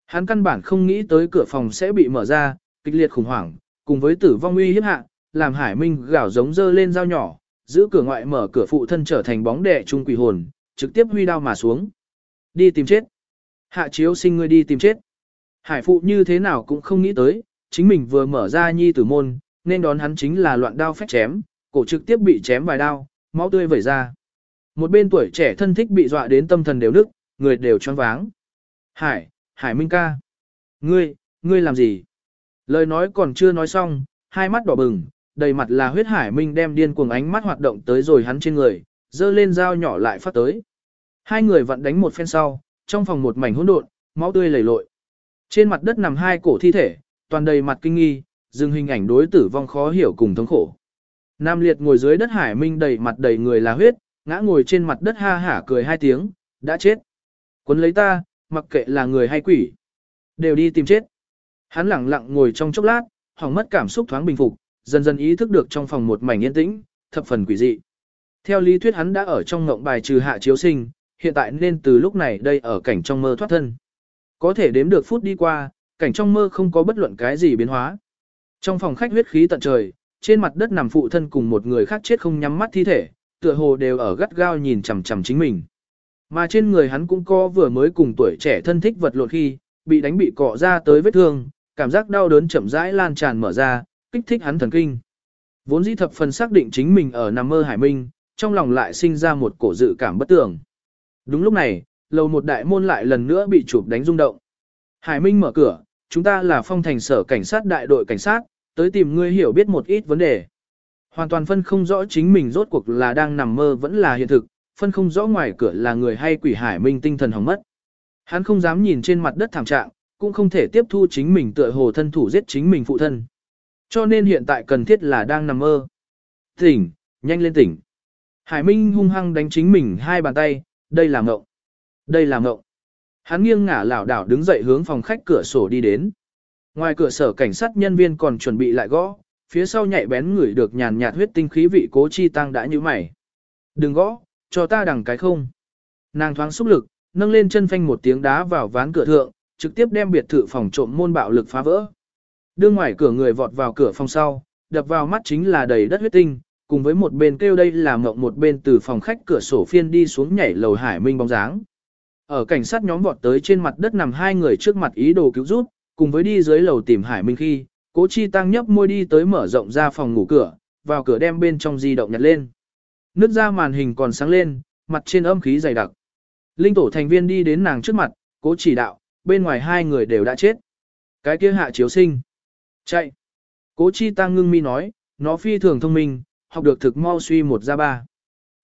Hắn căn bản không nghĩ tới cửa phòng sẽ bị mở ra, kịch liệt khủng hoảng, cùng với tử vong uy hiếp hạ, làm hải minh gào giống dơ lên dao nhỏ, giữ cửa ngoại mở cửa phụ thân trở thành bóng đè trung quỷ hồn, trực tiếp huy đao mà xuống. Đi tìm chết. Hạ chiếu sinh ngươi đi tìm chết. Hải phụ như thế nào cũng không nghĩ tới, chính mình vừa mở ra nhi tử môn, nên đón hắn chính là loạn đao phách chém, cổ trực tiếp bị chém vài đao, máu tươi vẩy ra. Một bên tuổi trẻ thân thích bị dọa đến tâm thần đều nức, người đều choáng váng. Hải, Hải Minh ca. Ngươi, ngươi làm gì? Lời nói còn chưa nói xong, hai mắt đỏ bừng, đầy mặt là huyết hải minh đem điên cuồng ánh mắt hoạt động tới rồi hắn trên người, dơ lên dao nhỏ lại phát tới. Hai người vặn đánh một phen sau, trong phòng một mảnh hỗn độn, máu tươi lầy lội. Trên mặt đất nằm hai cổ thi thể, toàn đầy mặt kinh nghi, dừng hình ảnh đối tử vong khó hiểu cùng thống khổ. Nam liệt ngồi dưới đất hải minh đầy mặt đầy người là huyết, ngã ngồi trên mặt đất ha hả cười hai tiếng, đã chết. Quấn lấy ta, mặc kệ là người hay quỷ, đều đi tìm chết. Hắn lặng lặng ngồi trong chốc lát, hỏng mất cảm xúc thoáng bình phục, dần dần ý thức được trong phòng một mảnh yên tĩnh, thập phần quỷ dị. Theo lý thuyết hắn đã ở trong ngộng bài trừ hạ chiếu sinh, hiện tại nên từ lúc này đây ở cảnh trong mơ thoát thân. Có thể đếm được phút đi qua, cảnh trong mơ không có bất luận cái gì biến hóa. Trong phòng khách huyết khí tận trời, trên mặt đất nằm phụ thân cùng một người khác chết không nhắm mắt thi thể, tựa hồ đều ở gắt gao nhìn chằm chằm chính mình. Mà trên người hắn cũng có vừa mới cùng tuổi trẻ thân thích vật lộn khi, bị đánh bị cọ ra tới vết thương, cảm giác đau đớn chậm rãi lan tràn mở ra, kích thích hắn thần kinh. Vốn dĩ thập phần xác định chính mình ở nằm mơ hải minh, trong lòng lại sinh ra một cổ dự cảm bất tường. Đúng lúc này, lầu một đại môn lại lần nữa bị chụp đánh rung động. Hải Minh mở cửa, chúng ta là phong thành sở cảnh sát đại đội cảnh sát, tới tìm ngươi hiểu biết một ít vấn đề. Hoàn toàn phân không rõ chính mình rốt cuộc là đang nằm mơ vẫn là hiện thực, phân không rõ ngoài cửa là người hay quỷ Hải Minh tinh thần hỏng mất. Hắn không dám nhìn trên mặt đất thảm trạng, cũng không thể tiếp thu chính mình tựa hồ thân thủ giết chính mình phụ thân. Cho nên hiện tại cần thiết là đang nằm mơ. Tỉnh, nhanh lên tỉnh. Hải Minh hung hăng đánh chính mình hai bàn tay, đây là ngộng. Đây là ngộng. Hắn nghiêng ngả lảo đảo đứng dậy hướng phòng khách cửa sổ đi đến. Ngoài cửa sở cảnh sát nhân viên còn chuẩn bị lại gõ, phía sau nhạy bén ngửi được nhàn nhạt huyết tinh khí vị cố chi tăng đã như mày. Đừng gõ, cho ta đằng cái không. Nàng thoáng xúc lực, nâng lên chân phanh một tiếng đá vào ván cửa thượng, trực tiếp đem biệt thự phòng trộm môn bạo lực phá vỡ. Đưa ngoài cửa người vọt vào cửa phòng sau, đập vào mắt chính là đầy đất huyết tinh, cùng với một bên kêu đây là mộng một bên từ phòng khách cửa sổ phiên đi xuống nhảy lầu hải minh bóng dáng. Ở cảnh sát nhóm vọt tới trên mặt đất nằm hai người trước mặt ý đồ cứu rút, cùng với đi dưới lầu tìm hải minh khi, cố chi tăng nhấp môi đi tới mở rộng ra phòng ngủ cửa, vào cửa đem bên trong di động nhặt lên. Nước ra màn hình còn sáng lên, mặt trên âm khí dày đặc. Linh tổ thành viên đi đến nàng trước mặt, cố chỉ đạo, bên ngoài hai người đều đã chết. Cái kia hạ chiếu sinh. Chạy. Cố chi tăng ngưng mi nói, nó phi thường thông minh, học được thực mau suy một ra ba.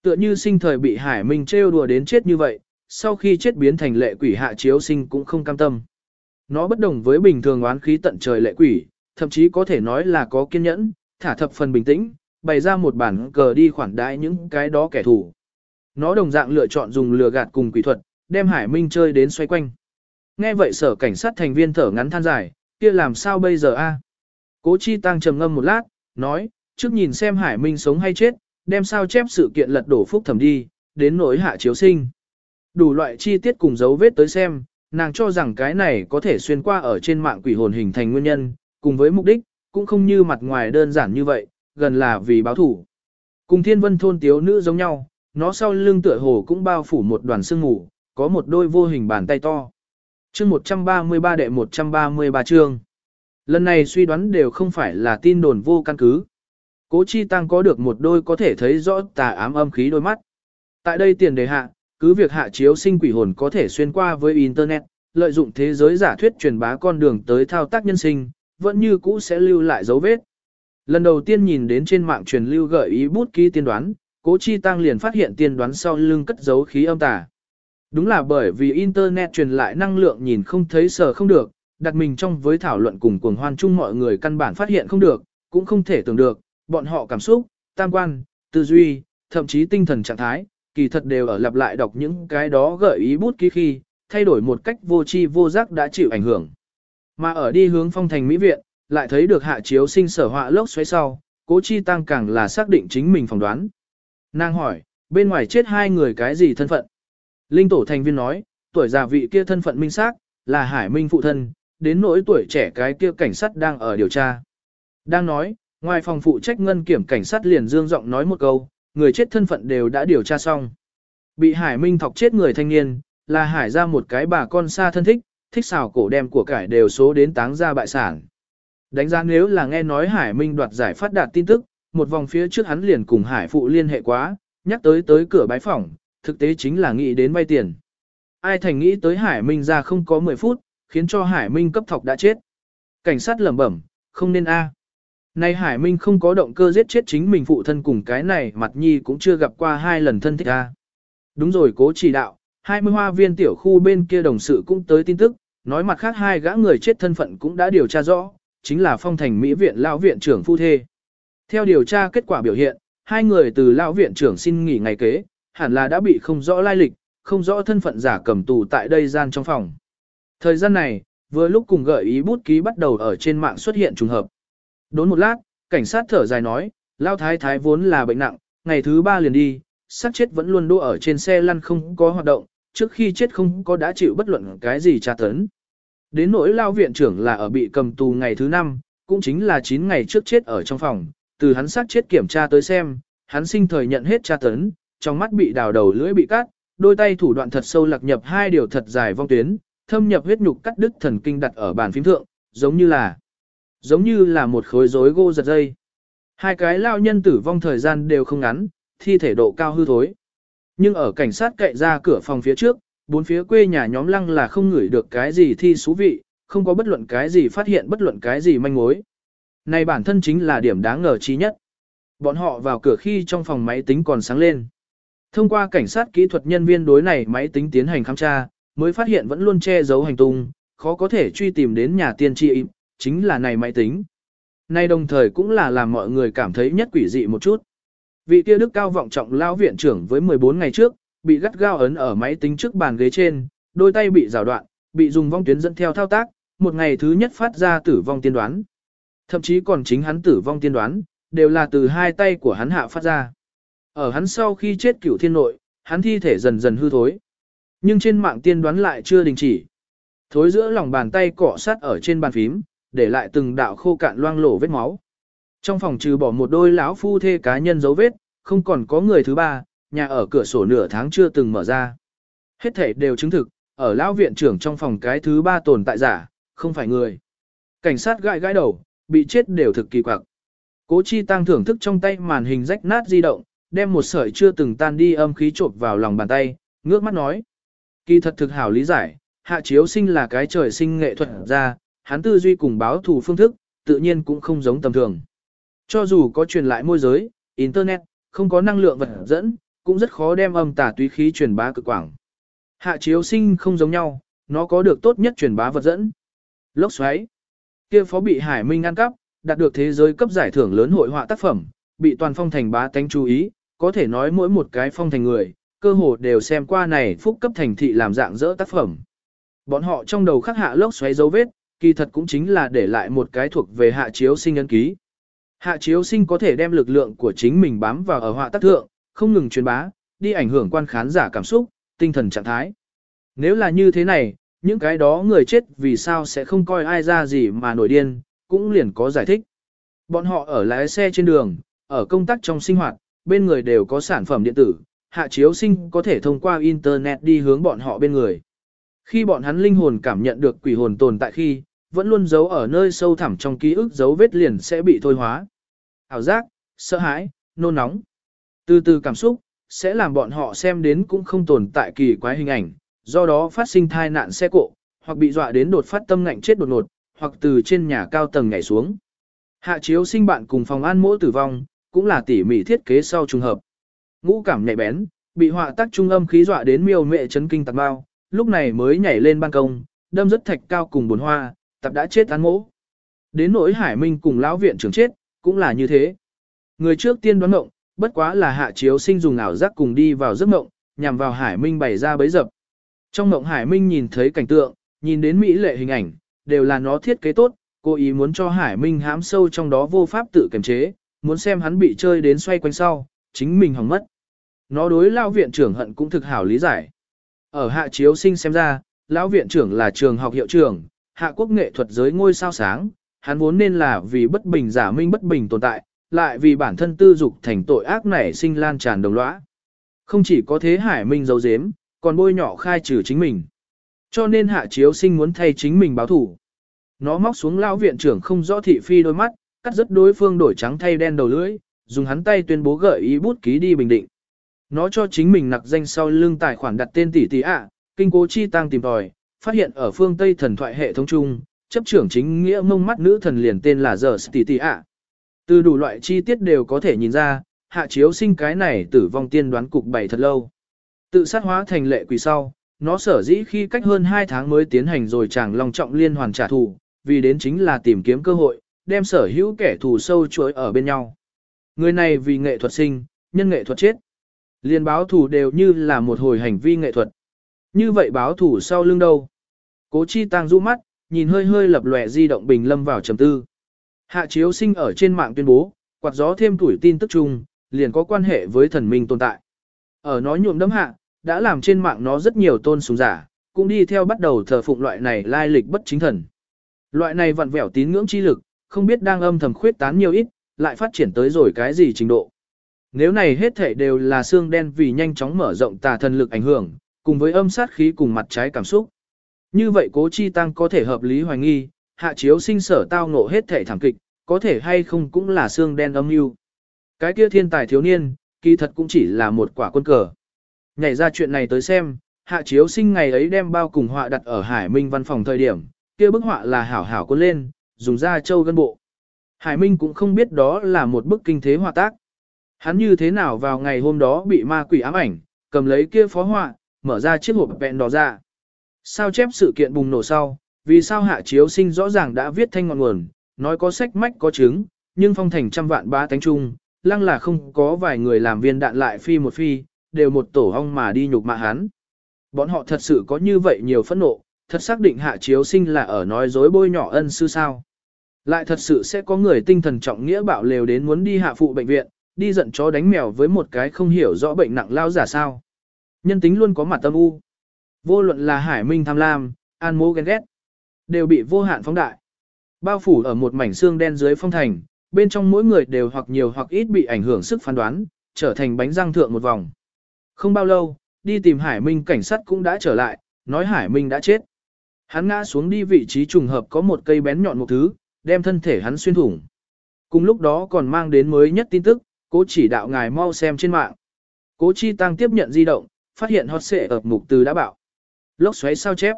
Tựa như sinh thời bị Hải Minh trêu đùa đến chết như vậy, sau khi chết biến thành lệ quỷ hạ chiếu sinh cũng không cam tâm. Nó bất đồng với bình thường oán khí tận trời lệ quỷ, thậm chí có thể nói là có kiên nhẫn, thả thập phần bình tĩnh, bày ra một bản cờ đi khoản đãi những cái đó kẻ thù. Nó đồng dạng lựa chọn dùng lừa gạt cùng quỷ thuật, đem Hải Minh chơi đến xoay quanh. Nghe vậy sở cảnh sát thành viên thở ngắn than dài, kia làm sao bây giờ a? Cố Chi Tăng trầm ngâm một lát, nói, trước nhìn xem Hải Minh sống hay chết, đem sao chép sự kiện lật đổ phúc thẩm đi, đến nỗi hạ chiếu sinh. Đủ loại chi tiết cùng dấu vết tới xem, nàng cho rằng cái này có thể xuyên qua ở trên mạng quỷ hồn hình thành nguyên nhân, cùng với mục đích, cũng không như mặt ngoài đơn giản như vậy, gần là vì báo thủ. Cùng thiên vân thôn tiếu nữ giống nhau, nó sau lưng tựa hồ cũng bao phủ một đoàn sương mù, có một đôi vô hình bàn tay to. Chương 133 đệ 133 chương. Lần này suy đoán đều không phải là tin đồn vô căn cứ. Cố Chi Tăng có được một đôi có thể thấy rõ tà ám âm khí đôi mắt. Tại đây tiền đề hạ, cứ việc hạ chiếu sinh quỷ hồn có thể xuyên qua với Internet, lợi dụng thế giới giả thuyết truyền bá con đường tới thao tác nhân sinh, vẫn như cũ sẽ lưu lại dấu vết. Lần đầu tiên nhìn đến trên mạng truyền lưu gợi ý bút ký tiên đoán, Cố Chi Tăng liền phát hiện tiên đoán sau lưng cất dấu khí âm tà. Đúng là bởi vì Internet truyền lại năng lượng nhìn không thấy sờ không được, đặt mình trong với thảo luận cùng cuồng hoan chung mọi người căn bản phát hiện không được, cũng không thể tưởng được, bọn họ cảm xúc, tam quan, tư duy, thậm chí tinh thần trạng thái, kỳ thật đều ở lặp lại đọc những cái đó gợi ý bút ký khi, thay đổi một cách vô tri vô giác đã chịu ảnh hưởng. Mà ở đi hướng phong thành Mỹ Viện, lại thấy được hạ chiếu sinh sở họa lốc xoáy sau, cố chi tăng càng là xác định chính mình phỏng đoán. Nàng hỏi, bên ngoài chết hai người cái gì thân phận? Linh tổ thành viên nói, tuổi già vị kia thân phận minh xác là Hải Minh phụ thân, đến nỗi tuổi trẻ cái kia cảnh sát đang ở điều tra. Đang nói, ngoài phòng phụ trách ngân kiểm cảnh sát liền dương giọng nói một câu, người chết thân phận đều đã điều tra xong. Bị Hải Minh thọc chết người thanh niên, là Hải ra một cái bà con xa thân thích, thích xào cổ đem của cải đều số đến táng ra bại sản. Đánh giá nếu là nghe nói Hải Minh đoạt giải phát đạt tin tức, một vòng phía trước hắn liền cùng Hải phụ liên hệ quá, nhắc tới tới cửa bái phỏng, thực tế chính là nghĩ đến vay tiền. Ai thành nghĩ tới Hải Minh ra không có 10 phút, khiến cho Hải Minh cấp thọc đã chết. Cảnh sát lẩm bẩm, không nên a. Này Hải Minh không có động cơ giết chết chính mình phụ thân cùng cái này mặt nhi cũng chưa gặp qua hai lần thân thích a. Đúng rồi cố chỉ đạo, 20 hoa viên tiểu khu bên kia đồng sự cũng tới tin tức, nói mặt khác hai gã người chết thân phận cũng đã điều tra rõ, chính là phong thành Mỹ viện lão viện trưởng phu thê. Theo điều tra kết quả biểu hiện, hai người từ lão viện trưởng xin nghỉ ngày kế, hẳn là đã bị không rõ lai lịch, không rõ thân phận giả cầm tù tại đây gian trong phòng. Thời gian này, vừa lúc cùng gợi ý bút ký bắt đầu ở trên mạng xuất hiện trùng hợp. Đốn một lát, cảnh sát thở dài nói, Lao Thái Thái vốn là bệnh nặng, ngày thứ ba liền đi, sát chết vẫn luôn đỗ ở trên xe lăn không có hoạt động, trước khi chết không có đã chịu bất luận cái gì tra tấn. Đến nỗi Lao Viện trưởng là ở bị cầm tù ngày thứ năm, cũng chính là 9 ngày trước chết ở trong phòng, từ hắn sát chết kiểm tra tới xem, hắn sinh thời nhận hết tra tấn, trong mắt bị đào đầu lưỡi bị cắt, đôi tay thủ đoạn thật sâu lạc nhập hai điều thật dài vong tuyến, thâm nhập huyết nhục cắt đứt thần kinh đặt ở bàn phím thượng, giống như là giống như là một khối rối gỗ giật dây. Hai cái lao nhân tử vong thời gian đều không ngắn, thi thể độ cao hư thối. Nhưng ở cảnh sát cậy ra cửa phòng phía trước, bốn phía quê nhà nhóm lăng là không ngửi được cái gì thi xú vị, không có bất luận cái gì phát hiện bất luận cái gì manh mối. Này bản thân chính là điểm đáng ngờ trí nhất. Bọn họ vào cửa khi trong phòng máy tính còn sáng lên. Thông qua cảnh sát kỹ thuật nhân viên đối này máy tính tiến hành khám tra, mới phát hiện vẫn luôn che giấu hành tung, khó có thể truy tìm đến nhà tiên tri chính là này máy tính. Này đồng thời cũng là làm mọi người cảm thấy nhất quỷ dị một chút. Vị kia đức cao vọng trọng lao viện trưởng với 14 ngày trước, bị gắt gao ấn ở máy tính trước bàn ghế trên, đôi tay bị rào đoạn, bị dùng vong tuyến dẫn theo thao tác, một ngày thứ nhất phát ra tử vong tiên đoán. Thậm chí còn chính hắn tử vong tiên đoán, đều là từ hai tay của hắn hạ phát ra. Ở hắn sau khi chết cửu thiên nội, hắn thi thể dần dần hư thối. Nhưng trên mạng tiên đoán lại chưa đình chỉ. Thối giữa lòng bàn tay cọ sát ở trên bàn phím, để lại từng đạo khô cạn loang lổ vết máu. Trong phòng trừ bỏ một đôi lão phu thê cá nhân dấu vết, không còn có người thứ ba, nhà ở cửa sổ nửa tháng chưa từng mở ra. Hết thể đều chứng thực, ở lão viện trưởng trong phòng cái thứ ba tồn tại giả, không phải người. Cảnh sát gãi gãi đầu, bị chết đều thực kỳ quặc. Cố chi tăng thưởng thức trong tay màn hình rách nát di động, đem một sợi chưa từng tan đi âm khí trộn vào lòng bàn tay, ngước mắt nói. Kỳ thật thực hảo lý giải, hạ chiếu sinh là cái trời sinh nghệ thuật ra, hắn tư duy cùng báo thù phương thức, tự nhiên cũng không giống tầm thường. Cho dù có truyền lại môi giới, internet, không có năng lượng vật dẫn, cũng rất khó đem âm tả túy khí truyền bá cực quảng. Hạ chiếu sinh không giống nhau, nó có được tốt nhất truyền bá vật dẫn. Lốc xoáy. Kia phó bị Hải Minh ăn cắp, đạt được thế giới cấp giải thưởng lớn hội họa tác phẩm, bị toàn phong thành bá tánh chú ý, có thể nói mỗi một cái phong thành người, cơ hồ đều xem qua này phúc cấp thành thị làm dạng dỡ tác phẩm. Bọn họ trong đầu khắc hạ lốc xoáy dấu vết, kỳ thật cũng chính là để lại một cái thuộc về hạ chiếu sinh ấn ký. Hạ chiếu sinh có thể đem lực lượng của chính mình bám vào ở họa tác thượng, không ngừng truyền bá, đi ảnh hưởng quan khán giả cảm xúc, tinh thần trạng thái. Nếu là như thế này, những cái đó người chết vì sao sẽ không coi ai ra gì mà nổi điên, cũng liền có giải thích. Bọn họ ở lái xe trên đường, ở công tác trong sinh hoạt, bên người đều có sản phẩm điện tử, hạ chiếu sinh có thể thông qua Internet đi hướng bọn họ bên người. Khi bọn hắn linh hồn cảm nhận được quỷ hồn tồn tại khi, vẫn luôn giấu ở nơi sâu thẳm trong ký ức dấu vết liền sẽ bị thôi hóa. Ảo giác, sợ hãi, nôn nóng. Từ từ cảm xúc, sẽ làm bọn họ xem đến cũng không tồn tại kỳ quái hình ảnh, do đó phát sinh thai nạn xe cộ, hoặc bị dọa đến đột phát tâm ngạnh chết đột ngột, hoặc từ trên nhà cao tầng nhảy xuống. Hạ chiếu sinh bạn cùng phòng an mỗi tử vong, cũng là tỉ mỉ thiết kế sau trùng hợp. Ngũ cảm nhạy bén, bị họa tác trung âm khí dọa đến miêu mẹ chấn kinh tạc bao, lúc này mới nhảy lên ban công, đâm rất thạch cao cùng bồn hoa, tập đã chết án mỗ. Đến nỗi Hải Minh cùng lão viện trưởng chết, cũng là như thế. Người trước tiên đoán ngộng, bất quá là hạ chiếu sinh dùng ảo giác cùng đi vào giấc ngộng, nhằm vào Hải Minh bày ra bấy dập. Trong ngộng Hải Minh nhìn thấy cảnh tượng, nhìn đến mỹ lệ hình ảnh, đều là nó thiết kế tốt, cố ý muốn cho Hải Minh hãm sâu trong đó vô pháp tự kiềm chế, muốn xem hắn bị chơi đến xoay quanh sau, chính mình hỏng mất. Nó đối Lão viện trưởng hận cũng thực hảo lý giải. Ở hạ chiếu sinh xem ra, lão viện trưởng là trường học hiệu trưởng, hạ quốc nghệ thuật giới ngôi sao sáng, hắn vốn nên là vì bất bình giả minh bất bình tồn tại, lại vì bản thân tư dục thành tội ác nảy sinh lan tràn đồng lõa. Không chỉ có thế hải minh giấu giếm, còn bôi nhỏ khai trừ chính mình. Cho nên hạ chiếu sinh muốn thay chính mình báo thủ. Nó móc xuống lão viện trưởng không rõ thị phi đôi mắt, cắt rất đối phương đổi trắng thay đen đầu lưỡi, dùng hắn tay tuyên bố gợi ý bút ký đi bình định. Nó cho chính mình nặc danh sau lưng tài khoản đặt tên tỷ tỷ ạ, kinh cố chi tăng tìm tòi, phát hiện ở phương Tây thần thoại hệ thống chung, chấp trưởng chính nghĩa mông mắt nữ thần liền tên là Giờ ạ. Từ đủ loại chi tiết đều có thể nhìn ra, hạ chiếu sinh cái này tử vong tiên đoán cục bảy thật lâu. Tự sát hóa thành lệ quỷ sau, nó sở dĩ khi cách hơn 2 tháng mới tiến hành rồi chàng lòng trọng liên hoàn trả thù, vì đến chính là tìm kiếm cơ hội, đem sở hữu kẻ thù sâu chuỗi ở bên nhau. Người này vì nghệ thuật sinh, nhân nghệ thuật chết. Liên báo thù đều như là một hồi hành vi nghệ thuật. Như vậy báo thù sau lưng đâu? Cố chi tăng rũ mắt, nhìn hơi hơi lập lòe di động bình lâm vào trầm tư. Hạ chiếu sinh ở trên mạng tuyên bố, quạt gió thêm tuổi tin tức chung, liền có quan hệ với thần minh tồn tại. Ở nó nhuộm đấm hạ, đã làm trên mạng nó rất nhiều tôn sùng giả, cũng đi theo bắt đầu thờ phụng loại này lai lịch bất chính thần. Loại này vặn vẹo tín ngưỡng chi lực, không biết đang âm thầm khuyết tán nhiều ít, lại phát triển tới rồi cái gì trình độ. Nếu này hết thể đều là xương đen vì nhanh chóng mở rộng tà thần lực ảnh hưởng, cùng với âm sát khí cùng mặt trái cảm xúc. Như vậy cố chi tăng có thể hợp lý hoài nghi, hạ chiếu sinh sở tao ngộ hết thể thảm kịch, có thể hay không cũng là xương đen âm mưu. Cái kia thiên tài thiếu niên, kỳ thật cũng chỉ là một quả quân cờ. Nhảy ra chuyện này tới xem, hạ chiếu sinh ngày ấy đem bao cùng họa đặt ở Hải Minh văn phòng thời điểm, kia bức họa là hảo hảo quân lên, dùng da châu gân bộ. Hải Minh cũng không biết đó là một bức kinh thế họa tác. Hắn như thế nào vào ngày hôm đó bị ma quỷ ám ảnh, cầm lấy kia phó họa, mở ra chiếc hộp vẹn đỏ ra. Sao chép sự kiện bùng nổ sau, vì sao hạ chiếu sinh rõ ràng đã viết thanh ngọn nguồn, nói có sách mách có chứng, nhưng phong thành trăm vạn ba tánh trung, lăng là không có vài người làm viên đạn lại phi một phi, đều một tổ hong mà đi nhục mạ hắn. Bọn họ thật sự có như vậy nhiều phẫn nộ, thật xác định hạ chiếu sinh là ở nói dối bôi nhỏ ân sư sao. Lại thật sự sẽ có người tinh thần trọng nghĩa bạo lều đến muốn đi hạ phụ bệnh viện, đi giận chó đánh mèo với một cái không hiểu rõ bệnh nặng lao giả sao. Nhân tính luôn có mặt tâm u. Vô luận là hải minh tham lam, an mô ghen ghét, đều bị vô hạn phóng đại. Bao phủ ở một mảnh xương đen dưới phong thành, bên trong mỗi người đều hoặc nhiều hoặc ít bị ảnh hưởng sức phán đoán, trở thành bánh răng thượng một vòng. Không bao lâu, đi tìm Hải Minh cảnh sát cũng đã trở lại, nói Hải Minh đã chết. Hắn ngã xuống đi vị trí trùng hợp có một cây bén nhọn một thứ, đem thân thể hắn xuyên thủng. Cùng lúc đó còn mang đến mới nhất tin tức, cố chỉ đạo ngài mau xem trên mạng. Cố chi tăng tiếp nhận di động, phát hiện hot xệ ở mục từ đã bảo. Lốc xoáy sao chép.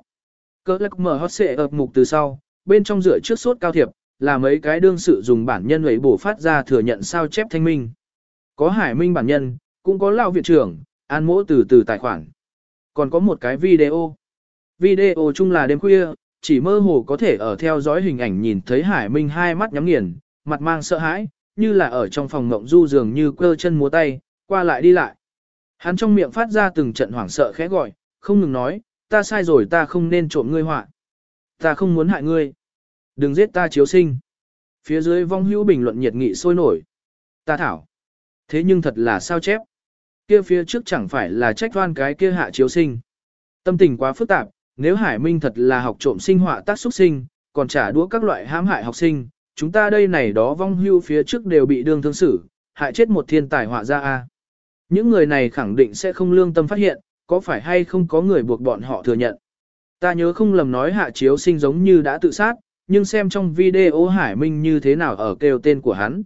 Cơ lắc mở hót xệ ập mục từ sau, bên trong rửa trước suốt cao thiệp, là mấy cái đương sự dùng bản nhân ấy bổ phát ra thừa nhận sao chép thanh minh. Có hải minh bản nhân, cũng có lao viện trưởng, an mỗ từ từ tài khoản. Còn có một cái video. Video chung là đêm khuya, chỉ mơ hồ có thể ở theo dõi hình ảnh nhìn thấy hải minh hai mắt nhắm nghiền, mặt mang sợ hãi, như là ở trong phòng ngộng du dường như quơ chân múa tay, qua lại đi lại. Hắn trong miệng phát ra từng trận hoảng sợ khẽ gọi, không ngừng nói, ta sai rồi ta không nên trộm ngươi họa. Ta không muốn hại ngươi. Đừng giết ta chiếu sinh. Phía dưới vong hữu bình luận nhiệt nghị sôi nổi. Ta thảo. Thế nhưng thật là sao chép. Kia phía trước chẳng phải là trách toan cái kia hạ chiếu sinh. Tâm tình quá phức tạp, nếu Hải Minh thật là học trộm sinh họa tác xuất sinh, còn trả đũa các loại hãm hại học sinh, chúng ta đây này đó vong hưu phía trước đều bị đương thương xử, hại chết một thiên tài họa ra a. Những người này khẳng định sẽ không lương tâm phát hiện, có phải hay không có người buộc bọn họ thừa nhận. Ta nhớ không lầm nói hạ chiếu sinh giống như đã tự sát, nhưng xem trong video Hải Minh như thế nào ở kêu tên của hắn.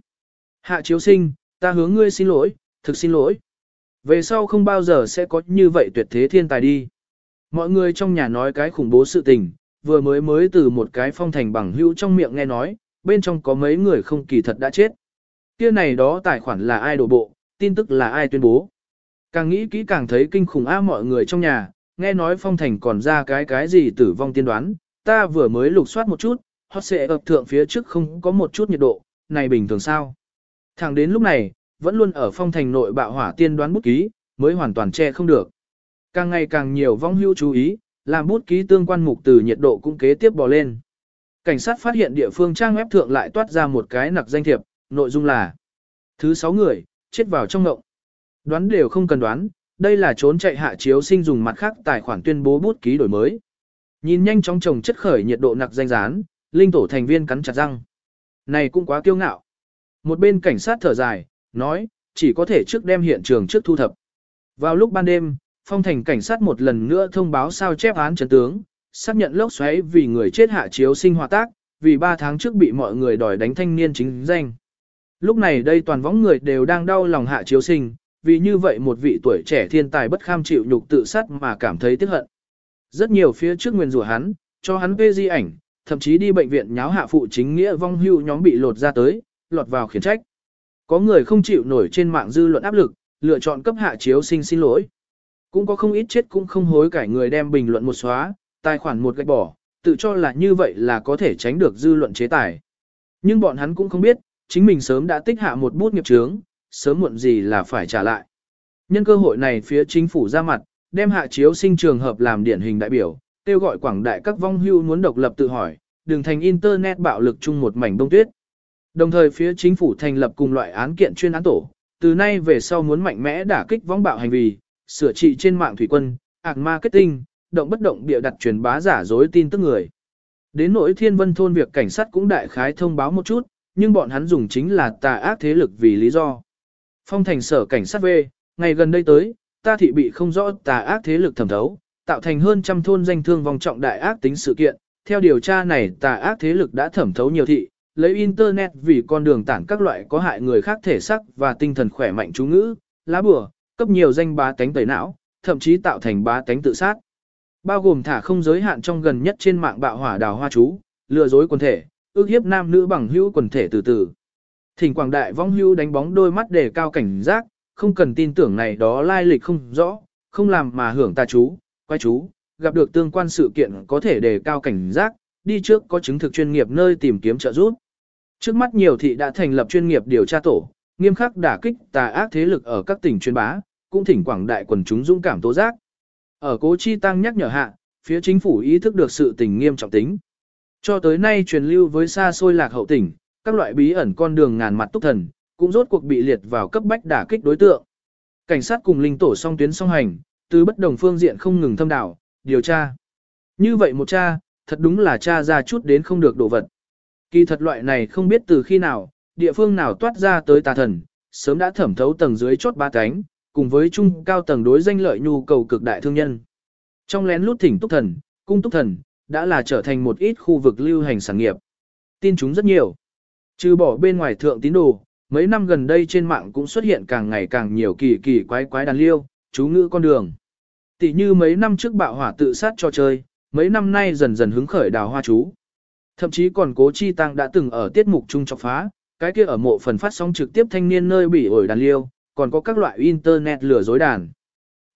Hạ chiếu sinh, ta hướng ngươi xin lỗi, thực xin lỗi. Về sau không bao giờ sẽ có như vậy tuyệt thế thiên tài đi. Mọi người trong nhà nói cái khủng bố sự tình, vừa mới mới từ một cái phong thành bằng hữu trong miệng nghe nói, bên trong có mấy người không kỳ thật đã chết. Kia này đó tài khoản là ai đổ bộ, tin tức là ai tuyên bố. Càng nghĩ kỹ càng thấy kinh khủng a mọi người trong nhà, nghe nói phong thành còn ra cái cái gì tử vong tiên đoán, ta vừa mới lục soát một chút, hot sẽ ập thượng phía trước không có một chút nhiệt độ, này bình thường sao. Thẳng đến lúc này, vẫn luôn ở phong thành nội bạo hỏa tiên đoán bút ký, mới hoàn toàn che không được. Càng ngày càng nhiều vong hưu chú ý, làm bút ký tương quan mục từ nhiệt độ cũng kế tiếp bò lên. Cảnh sát phát hiện địa phương trang web thượng lại toát ra một cái nặc danh thiệp, nội dung là Thứ 6 người, chết vào trong ngộng. Đoán đều không cần đoán, đây là trốn chạy hạ chiếu sinh dùng mặt khác tài khoản tuyên bố bút ký đổi mới. Nhìn nhanh chóng chồng chất khởi nhiệt độ nặc danh rán, linh tổ thành viên cắn chặt răng. Này cũng quá kiêu ngạo. Một bên cảnh sát thở dài, nói, chỉ có thể trước đem hiện trường trước thu thập. Vào lúc ban đêm, phong thành cảnh sát một lần nữa thông báo sao chép án chấn tướng, xác nhận lốc xoáy vì người chết hạ chiếu sinh hòa tác, vì 3 tháng trước bị mọi người đòi đánh thanh niên chính danh. Lúc này đây toàn võng người đều đang đau lòng hạ chiếu sinh, vì như vậy một vị tuổi trẻ thiên tài bất kham chịu nhục tự sát mà cảm thấy tiếc hận. Rất nhiều phía trước nguyên rủa hắn, cho hắn phê di ảnh, thậm chí đi bệnh viện nháo hạ phụ chính nghĩa vong hưu nhóm bị lột ra tới, lọt vào khiển trách. Có người không chịu nổi trên mạng dư luận áp lực, lựa chọn cấp hạ chiếu xin xin lỗi. Cũng có không ít chết cũng không hối cải người đem bình luận một xóa, tài khoản một gạch bỏ, tự cho là như vậy là có thể tránh được dư luận chế tài. Nhưng bọn hắn cũng không biết, chính mình sớm đã tích hạ một bút nghiệp chướng, sớm muộn gì là phải trả lại. Nhân cơ hội này phía chính phủ ra mặt, đem hạ chiếu sinh trường hợp làm điển hình đại biểu, kêu gọi quảng đại các vong hưu muốn độc lập tự hỏi, Đường thành internet bạo lực chung một mảnh đông tuyết. Đồng thời phía chính phủ thành lập cùng loại án kiện chuyên án tổ, từ nay về sau muốn mạnh mẽ đả kích vong bạo hành vi, sửa trị trên mạng thủy quân, ạc marketing, động bất động bịa đặt truyền bá giả dối tin tức người. Đến nỗi thiên vân thôn việc cảnh sát cũng đại khái thông báo một chút, nhưng bọn hắn dùng chính là tà ác thế lực vì lý do. Phong thành sở cảnh sát về, ngày gần đây tới, ta thị bị không rõ tà ác thế lực thẩm thấu, tạo thành hơn trăm thôn danh thương vòng trọng đại ác tính sự kiện. Theo điều tra này tà ác thế lực đã thẩm thấu nhiều thị, lấy internet vì con đường tản các loại có hại người khác thể sắc và tinh thần khỏe mạnh chú ngữ, lá bùa, cấp nhiều danh bá tánh tẩy não, thậm chí tạo thành bá tánh tự sát. Bao gồm thả không giới hạn trong gần nhất trên mạng bạo hỏa đào hoa chú, lừa dối quần thể, ước hiếp nam nữ bằng hữu quần thể từ từ. Thỉnh quảng đại vong hưu đánh bóng đôi mắt để cao cảnh giác, không cần tin tưởng này đó lai lịch không rõ, không làm mà hưởng ta chú, quay chú, gặp được tương quan sự kiện có thể đề cao cảnh giác, đi trước có chứng thực chuyên nghiệp nơi tìm kiếm trợ giúp. Trước mắt nhiều thị đã thành lập chuyên nghiệp điều tra tổ, nghiêm khắc đả kích tà ác thế lực ở các tỉnh chuyên bá, cũng thỉnh quảng đại quần chúng dũng cảm tố giác. Ở cố chi tăng nhắc nhở hạ, phía chính phủ ý thức được sự tình nghiêm trọng tính. Cho tới nay truyền lưu với xa xôi lạc hậu tỉnh, các loại bí ẩn con đường ngàn mặt túc thần, cũng rốt cuộc bị liệt vào cấp bách đả kích đối tượng. Cảnh sát cùng linh tổ song tuyến song hành, từ bất đồng phương diện không ngừng thâm đảo, điều tra. Như vậy một cha, thật đúng là cha ra chút đến không được đồ vật. Kỳ thật loại này không biết từ khi nào, địa phương nào toát ra tới tà thần, sớm đã thẩm thấu tầng dưới chốt ba cánh, cùng với trung cao tầng đối danh lợi nhu cầu cực đại thương nhân. Trong lén lút thỉnh túc thần, cung túc thần, đã là trở thành một ít khu vực lưu hành sản nghiệp. Tin chúng rất nhiều. Trừ bỏ bên ngoài thượng tín đồ, mấy năm gần đây trên mạng cũng xuất hiện càng ngày càng nhiều kỳ kỳ quái quái đàn liêu, chú ngữ con đường. Tỷ như mấy năm trước bạo hỏa tự sát cho chơi, mấy năm nay dần dần hứng khởi đào hoa chú. Thậm chí còn cố chi tăng đã từng ở tiết mục chung chọc phá, cái kia ở mộ phần phát sóng trực tiếp thanh niên nơi bị ổi đàn liêu, còn có các loại internet lừa dối đàn.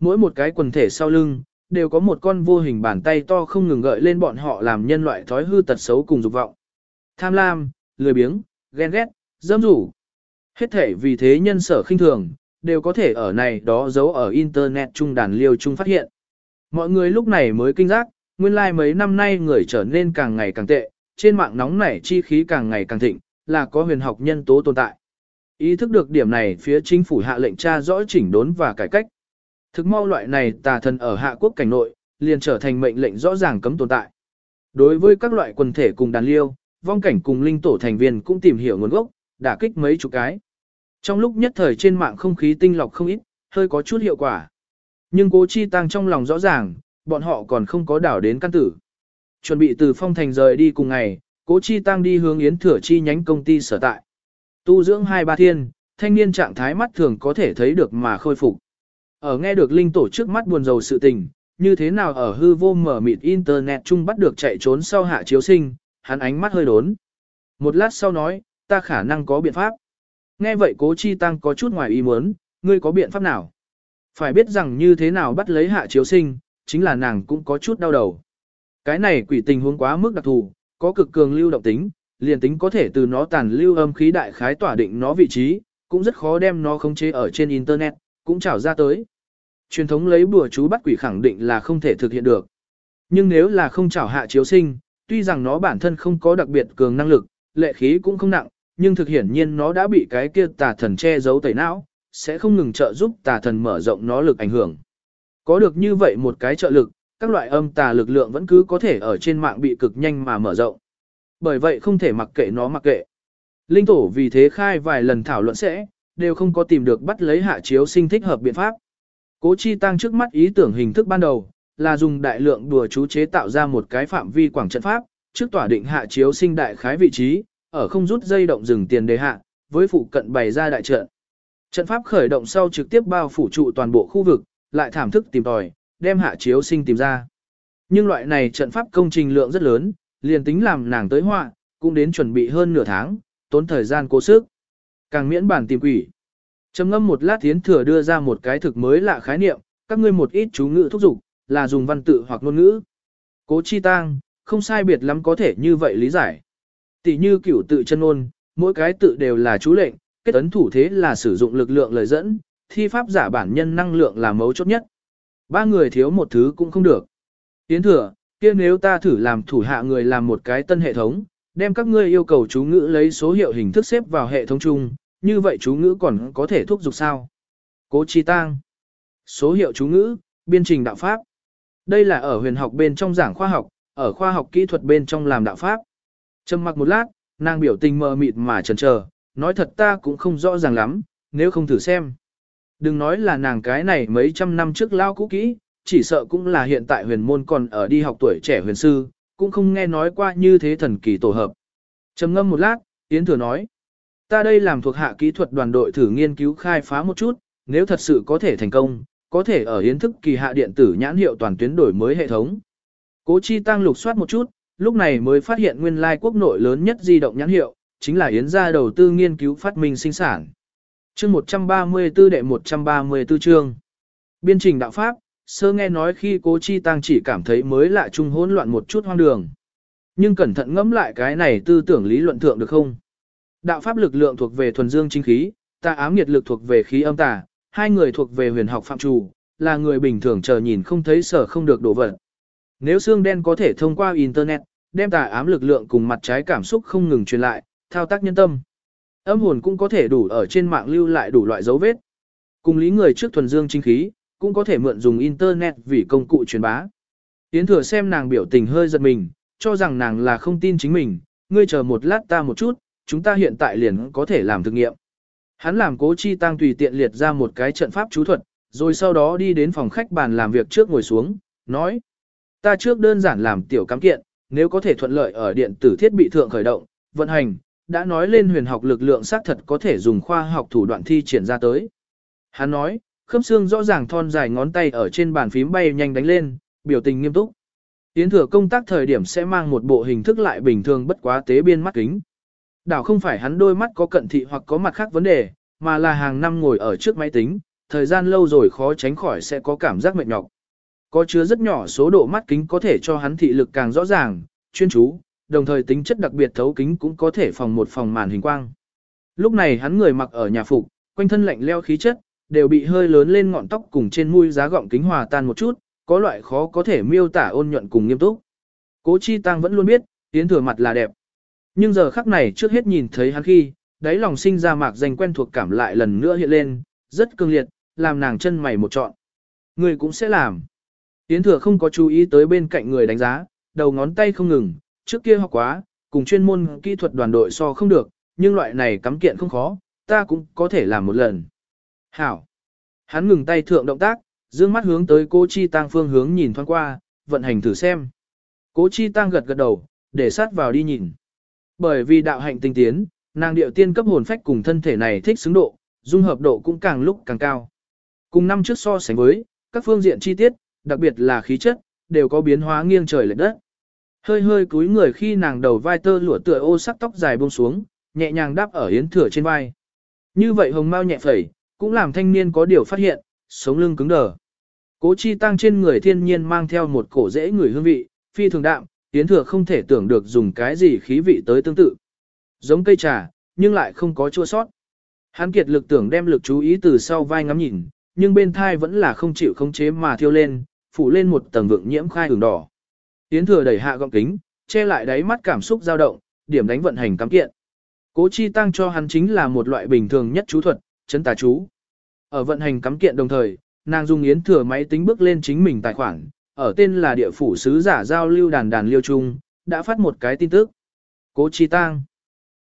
Mỗi một cái quần thể sau lưng, đều có một con vô hình bàn tay to không ngừng gợi lên bọn họ làm nhân loại thói hư tật xấu cùng dục vọng. Tham lam, lười biếng, ghen ghét, dâm rủ. Hết thể vì thế nhân sở khinh thường, đều có thể ở này đó giấu ở internet trung đàn liêu trung phát hiện. Mọi người lúc này mới kinh giác, nguyên lai like mấy năm nay người trở nên càng ngày càng tệ, trên mạng nóng nảy chi khí càng ngày càng thịnh, là có huyền học nhân tố tồn tại. Ý thức được điểm này phía chính phủ hạ lệnh tra rõ chỉnh đốn và cải cách. Thực mau loại này tà thần ở hạ quốc cảnh nội, liền trở thành mệnh lệnh rõ ràng cấm tồn tại. Đối với các loại quần thể cùng đàn liêu, vong cảnh cùng linh tổ thành viên cũng tìm hiểu nguồn gốc, đả kích mấy chục cái. Trong lúc nhất thời trên mạng không khí tinh lọc không ít, hơi có chút hiệu quả. Nhưng cố chi tăng trong lòng rõ ràng, bọn họ còn không có đảo đến căn tử. Chuẩn bị từ phong thành rời đi cùng ngày, cố chi tăng đi hướng yến thừa chi nhánh công ty sở tại. Tu dưỡng hai ba thiên, thanh niên trạng thái mắt thường có thể thấy được mà khôi phục. Ở nghe được linh tổ trước mắt buồn rầu sự tình, như thế nào ở hư vô mở mịt internet chung bắt được chạy trốn sau hạ chiếu sinh, hắn ánh mắt hơi đốn. Một lát sau nói, ta khả năng có biện pháp. Nghe vậy cố chi tăng có chút ngoài ý muốn, ngươi có biện pháp nào? Phải biết rằng như thế nào bắt lấy hạ chiếu sinh, chính là nàng cũng có chút đau đầu. Cái này quỷ tình huống quá mức đặc thù, có cực cường lưu động tính, liền tính có thể từ nó tàn lưu âm khí đại khái tỏa định nó vị trí, cũng rất khó đem nó khống chế ở trên internet, cũng trảo ra tới. Truyền thống lấy bùa chú bắt quỷ khẳng định là không thể thực hiện được. Nhưng nếu là không trảo hạ chiếu sinh, tuy rằng nó bản thân không có đặc biệt cường năng lực, lệ khí cũng không nặng, nhưng thực hiển nhiên nó đã bị cái kia tà thần che giấu tẩy não, sẽ không ngừng trợ giúp tà thần mở rộng nó lực ảnh hưởng. Có được như vậy một cái trợ lực, các loại âm tà lực lượng vẫn cứ có thể ở trên mạng bị cực nhanh mà mở rộng. Bởi vậy không thể mặc kệ nó mặc kệ. Linh tổ vì thế khai vài lần thảo luận sẽ, đều không có tìm được bắt lấy hạ chiếu sinh thích hợp biện pháp. Cố chi tăng trước mắt ý tưởng hình thức ban đầu, là dùng đại lượng đùa chú chế tạo ra một cái phạm vi quảng trận pháp, trước tỏa định hạ chiếu sinh đại khái vị trí, ở không rút dây động dừng tiền đề hạ, với phụ cận bày ra đại trận. Trận pháp khởi động sau trực tiếp bao phủ trụ toàn bộ khu vực, lại thảm thức tìm tòi, đem hạ chiếu sinh tìm ra. Nhưng loại này trận pháp công trình lượng rất lớn, liền tính làm nàng tới họa, cũng đến chuẩn bị hơn nửa tháng, tốn thời gian cố sức. Càng miễn bản tìm quỷ. Trầm ngâm một lát tiến thừa đưa ra một cái thực mới lạ khái niệm, các ngươi một ít chú ngữ thúc dục là dùng văn tự hoặc ngôn ngữ. Cố chi tang, không sai biệt lắm có thể như vậy lý giải. Tỷ như cửu tự chân ngôn, mỗi cái tự đều là chú lệnh, kết ấn thủ thế là sử dụng lực lượng lời dẫn, thi pháp giả bản nhân năng lượng là mấu chốt nhất. Ba người thiếu một thứ cũng không được. Tiến thừa, kia nếu ta thử làm thủ hạ người làm một cái tân hệ thống, đem các ngươi yêu cầu chú ngữ lấy số hiệu hình thức xếp vào hệ thống chung, như vậy chú ngữ còn có thể thúc giục sao? Cố Chi Tang. Số hiệu chú ngữ, biên trình đạo pháp. Đây là ở huyền học bên trong giảng khoa học, ở khoa học kỹ thuật bên trong làm đạo pháp. Trầm mặc một lát, nàng biểu tình mờ mịt mà chần chờ, nói thật ta cũng không rõ ràng lắm, nếu không thử xem. Đừng nói là nàng cái này mấy trăm năm trước lao cũ kỹ, chỉ sợ cũng là hiện tại huyền môn còn ở đi học tuổi trẻ huyền sư, cũng không nghe nói qua như thế thần kỳ tổ hợp. Trầm ngâm một lát, Yến Thừa nói, ta đây làm thuộc hạ kỹ thuật đoàn đội thử nghiên cứu khai phá một chút, nếu thật sự có thể thành công, có thể ở hiến thức kỳ hạ điện tử nhãn hiệu toàn tuyến đổi mới hệ thống. Cố Chi tăng lục soát một chút, lúc này mới phát hiện nguyên lai quốc nội lớn nhất di động nhãn hiệu, chính là Yến gia đầu tư nghiên cứu phát minh sinh sản. Chương 134 đệ 134 chương. Biên trình đạo pháp, sơ nghe nói khi Cố Chi Tăng chỉ cảm thấy mới lạ trung hỗn loạn một chút hoang đường. Nhưng cẩn thận ngẫm lại cái này tư tưởng lý luận thượng được không? Đạo pháp lực lượng thuộc về thuần dương chính khí, ta ám nhiệt lực thuộc về khí âm tà, hai người thuộc về huyền học phạm trù, là người bình thường chờ nhìn không thấy sở không được đổ vật. Nếu xương đen có thể thông qua Internet, đem tà ám lực lượng cùng mặt trái cảm xúc không ngừng truyền lại, thao tác nhân tâm. Âm hồn cũng có thể đủ ở trên mạng lưu lại đủ loại dấu vết. Cùng lý người trước thuần dương chính khí, cũng có thể mượn dùng Internet vì công cụ truyền bá. Yến thừa xem nàng biểu tình hơi giật mình, cho rằng nàng là không tin chính mình, ngươi chờ một lát ta một chút, chúng ta hiện tại liền có thể làm thực nghiệm. Hắn làm cố chi tăng tùy tiện liệt ra một cái trận pháp chú thuật, rồi sau đó đi đến phòng khách bàn làm việc trước ngồi xuống, nói. Ta trước đơn giản làm tiểu cắm kiện, nếu có thể thuận lợi ở điện tử thiết bị thượng khởi động, vận hành, đã nói lên huyền học lực lượng xác thật có thể dùng khoa học thủ đoạn thi triển ra tới. Hắn nói, khớp xương rõ ràng thon dài ngón tay ở trên bàn phím bay nhanh đánh lên, biểu tình nghiêm túc. Tiến thừa công tác thời điểm sẽ mang một bộ hình thức lại bình thường bất quá tế biên mắt kính. Đảo không phải hắn đôi mắt có cận thị hoặc có mặt khác vấn đề, mà là hàng năm ngồi ở trước máy tính, thời gian lâu rồi khó tránh khỏi sẽ có cảm giác mệt nhọc. Có chứa rất nhỏ số độ mắt kính có thể cho hắn thị lực càng rõ ràng, chuyên chú, đồng thời tính chất đặc biệt thấu kính cũng có thể phòng một phòng màn hình quang. Lúc này hắn người mặc ở nhà phục, quanh thân lạnh leo khí chất, đều bị hơi lớn lên ngọn tóc cùng trên mũi giá gọng kính hòa tan một chút, có loại khó có thể miêu tả ôn nhuận cùng nghiêm túc. Cố Chi Tăng vẫn luôn biết, tiến thừa mặt là đẹp. Nhưng giờ khắc này trước hết nhìn thấy hắn khi, đáy lòng sinh ra mạc danh quen thuộc cảm lại lần nữa hiện lên, rất cương liệt, làm nàng chân mày một trọn. Người cũng sẽ làm. Tiến thừa không có chú ý tới bên cạnh người đánh giá, đầu ngón tay không ngừng, trước kia học quá, cùng chuyên môn kỹ thuật đoàn đội so không được, nhưng loại này cắm kiện không khó, ta cũng có thể làm một lần. Hảo. Hắn ngừng tay thượng động tác, dương mắt hướng tới cô chi tăng phương hướng nhìn thoáng qua, vận hành thử xem. Cố chi tăng gật gật đầu, để sát vào đi nhìn. Bởi vì đạo hạnh tinh tiến, nàng điệu tiên cấp hồn phách cùng thân thể này thích xứng độ, dung hợp độ cũng càng lúc càng cao. Cùng năm trước so sánh với, các phương diện chi tiết, đặc biệt là khí chất, đều có biến hóa nghiêng trời lệch đất. Hơi hơi cúi người khi nàng đầu vai tơ lụa tựa ô sắc tóc dài buông xuống, nhẹ nhàng đáp ở yến thừa trên vai. Như vậy hồng mau nhẹ phẩy, cũng làm thanh niên có điều phát hiện, sống lưng cứng đờ. Cố chi tăng trên người thiên nhiên mang theo một cổ dễ người hương vị, phi thường đạm, yến thừa không thể tưởng được dùng cái gì khí vị tới tương tự. Giống cây trà, nhưng lại không có chua sót. Hắn kiệt lực tưởng đem lực chú ý từ sau vai ngắm nhìn, nhưng bên thai vẫn là không chịu khống chế mà thiêu lên, phủ lên một tầng vượng nhiễm khai hưởng đỏ. Yến thừa đẩy hạ gọng kính, che lại đáy mắt cảm xúc dao động, điểm đánh vận hành cắm kiện. Cố chi tăng cho hắn chính là một loại bình thường nhất chú thuật, chấn tà chú. Ở vận hành cắm kiện đồng thời, nàng dùng yến thừa máy tính bước lên chính mình tài khoản, ở tên là địa phủ sứ giả giao lưu đàn đàn liêu trung, đã phát một cái tin tức. Cố chi tăng.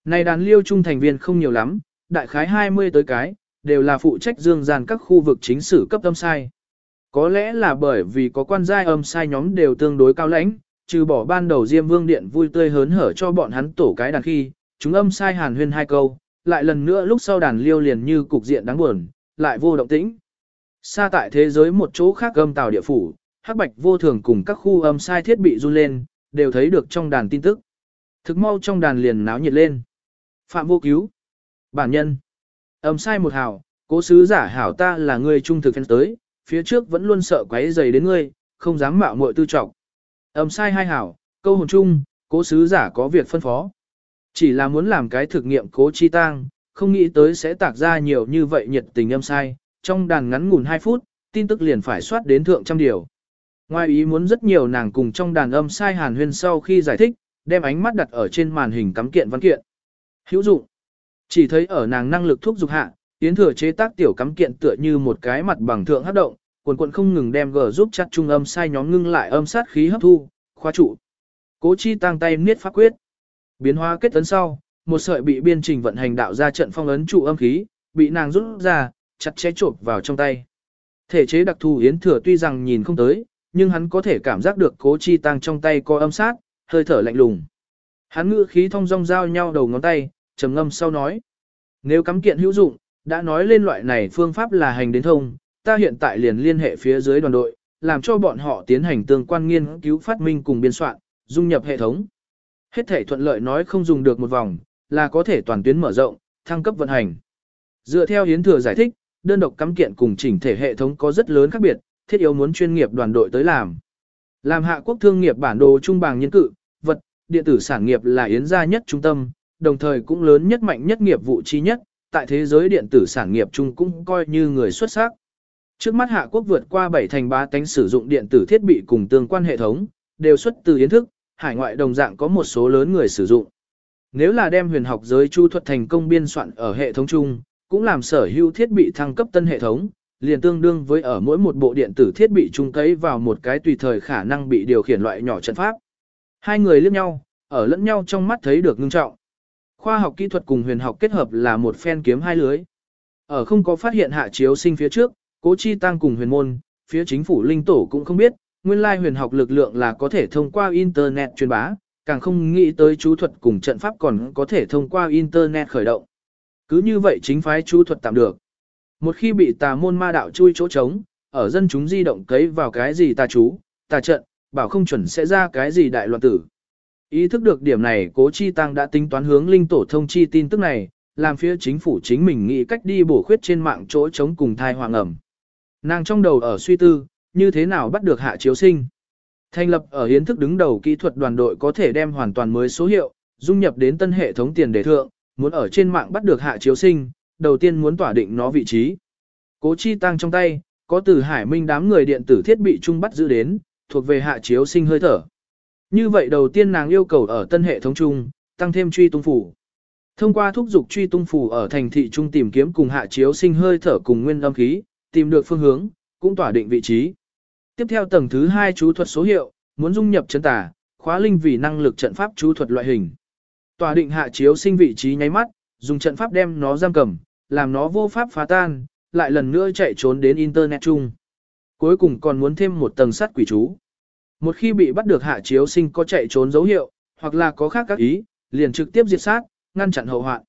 Này đàn liêu trung thành viên không nhiều lắm, đại khái 20 tới cái, đều là phụ trách dương gian các khu vực chính sử cấp âm sai. Có lẽ là bởi vì có quan giai âm sai nhóm đều tương đối cao lãnh, trừ bỏ ban đầu Diêm Vương Điện vui tươi hớn hở cho bọn hắn tổ cái đàn khi, chúng âm sai hàn huyên hai câu, lại lần nữa lúc sau đàn liêu liền như cục diện đáng buồn, lại vô động tĩnh. Xa tại thế giới một chỗ khác âm tàu địa phủ, hắc bạch vô thường cùng các khu âm sai thiết bị run lên, đều thấy được trong đàn tin tức. Thực mau trong đàn liền náo nhiệt lên. Phạm vô cứu. Bản nhân. Âm sai một hảo cố sứ giả hảo ta là người trung thực fans tới, phía trước vẫn luôn sợ quấy dày đến ngươi, không dám mạo muội tư trọng. Âm sai hai hảo, câu hồn chung, cố sứ giả có việc phân phó. Chỉ là muốn làm cái thực nghiệm cố chi tang, không nghĩ tới sẽ tạc ra nhiều như vậy nhiệt tình âm sai, trong đàn ngắn ngủn 2 phút, tin tức liền phải soát đến thượng trăm điều. Ngoài ý muốn rất nhiều nàng cùng trong đàn âm sai hàn huyên sau khi giải thích, đem ánh mắt đặt ở trên màn hình cắm kiện văn kiện. Hữu dụng. Chỉ thấy ở nàng năng lực thuốc dục hạ, tiến thừa chế tác tiểu cắm kiện tựa như một cái mặt bằng thượng hấp động, quần quần không ngừng đem gờ giúp chặt trung âm sai nhóm ngưng lại âm sát khí hấp thu, khoa trụ. Cố chi tăng tay niết pháp quyết. Biến hóa kết tấn sau, một sợi bị biên trình vận hành đạo ra trận phong ấn trụ âm khí, bị nàng rút ra, chặt chẽ chộp vào trong tay. Thể chế đặc thù yến thừa tuy rằng nhìn không tới, nhưng hắn có thể cảm giác được cố chi tăng trong tay có âm sát, hơi thở lạnh lùng. Hắn ngữ khí thông dong giao nhau đầu ngón tay, trầm ngâm sau nói. Nếu cắm kiện hữu dụng, đã nói lên loại này phương pháp là hành đến thông, ta hiện tại liền liên hệ phía dưới đoàn đội, làm cho bọn họ tiến hành tương quan nghiên cứu phát minh cùng biên soạn, dung nhập hệ thống. Hết thể thuận lợi nói không dùng được một vòng, là có thể toàn tuyến mở rộng, thăng cấp vận hành. Dựa theo Hiến Thừa giải thích, đơn độc cắm kiện cùng chỉnh thể hệ thống có rất lớn khác biệt, thiết yếu muốn chuyên nghiệp đoàn đội tới làm. Làm hạ quốc thương nghiệp bản đồ trung bằng nhân cự, vật, điện tử sản nghiệp là yến gia nhất trung tâm, đồng thời cũng lớn nhất mạnh nhất nghiệp vụ chi nhất, tại thế giới điện tử sản nghiệp chung cũng coi như người xuất sắc. Trước mắt hạ quốc vượt qua 7 thành 3 tánh sử dụng điện tử thiết bị cùng tương quan hệ thống, đều xuất từ yến thức, hải ngoại đồng dạng có một số lớn người sử dụng. Nếu là đem huyền học giới chu thuật thành công biên soạn ở hệ thống chung, cũng làm sở hữu thiết bị thăng cấp tân hệ thống, liền tương đương với ở mỗi một bộ điện tử thiết bị chung cấy vào một cái tùy thời khả năng bị điều khiển loại nhỏ trận pháp. Hai người liếc nhau, ở lẫn nhau trong mắt thấy được ngưng trọng. Khoa học kỹ thuật cùng huyền học kết hợp là một phen kiếm hai lưới. Ở không có phát hiện hạ chiếu sinh phía trước, cố chi tăng cùng huyền môn, phía chính phủ linh tổ cũng không biết, nguyên lai huyền học lực lượng là có thể thông qua Internet truyền bá, càng không nghĩ tới chú thuật cùng trận pháp còn có thể thông qua Internet khởi động. Cứ như vậy chính phái chú thuật tạm được. Một khi bị tà môn ma đạo chui chỗ trống, ở dân chúng di động cấy vào cái gì tà chú, tà trận, bảo không chuẩn sẽ ra cái gì đại loạn tử. Ý thức được điểm này cố chi tăng đã tính toán hướng linh tổ thông chi tin tức này, làm phía chính phủ chính mình nghĩ cách đi bổ khuyết trên mạng chỗ chống cùng thai hoàng ẩm. Nàng trong đầu ở suy tư, như thế nào bắt được hạ chiếu sinh. Thành lập ở hiến thức đứng đầu kỹ thuật đoàn đội có thể đem hoàn toàn mới số hiệu, dung nhập đến tân hệ thống tiền đề thượng, muốn ở trên mạng bắt được hạ chiếu sinh, đầu tiên muốn tỏa định nó vị trí. Cố chi tăng trong tay, có từ hải minh đám người điện tử thiết bị chung bắt giữ đến, thuộc về hạ chiếu sinh hơi thở. Như vậy đầu tiên nàng yêu cầu ở tân hệ thống chung, tăng thêm truy tung phủ. Thông qua thúc dục truy tung phủ ở thành thị trung tìm kiếm cùng hạ chiếu sinh hơi thở cùng nguyên âm khí, tìm được phương hướng, cũng tỏa định vị trí. Tiếp theo tầng thứ hai chú thuật số hiệu, muốn dung nhập chân tả, khóa linh vì năng lực trận pháp chú thuật loại hình. Tỏa định hạ chiếu sinh vị trí nháy mắt, dùng trận pháp đem nó giam cầm, làm nó vô pháp phá tan, lại lần nữa chạy trốn đến internet chung. Cuối cùng còn muốn thêm một tầng sắt quỷ chú. Một khi bị bắt được hạ chiếu sinh có chạy trốn dấu hiệu, hoặc là có khác các ý, liền trực tiếp diệt sát, ngăn chặn hậu hoạn.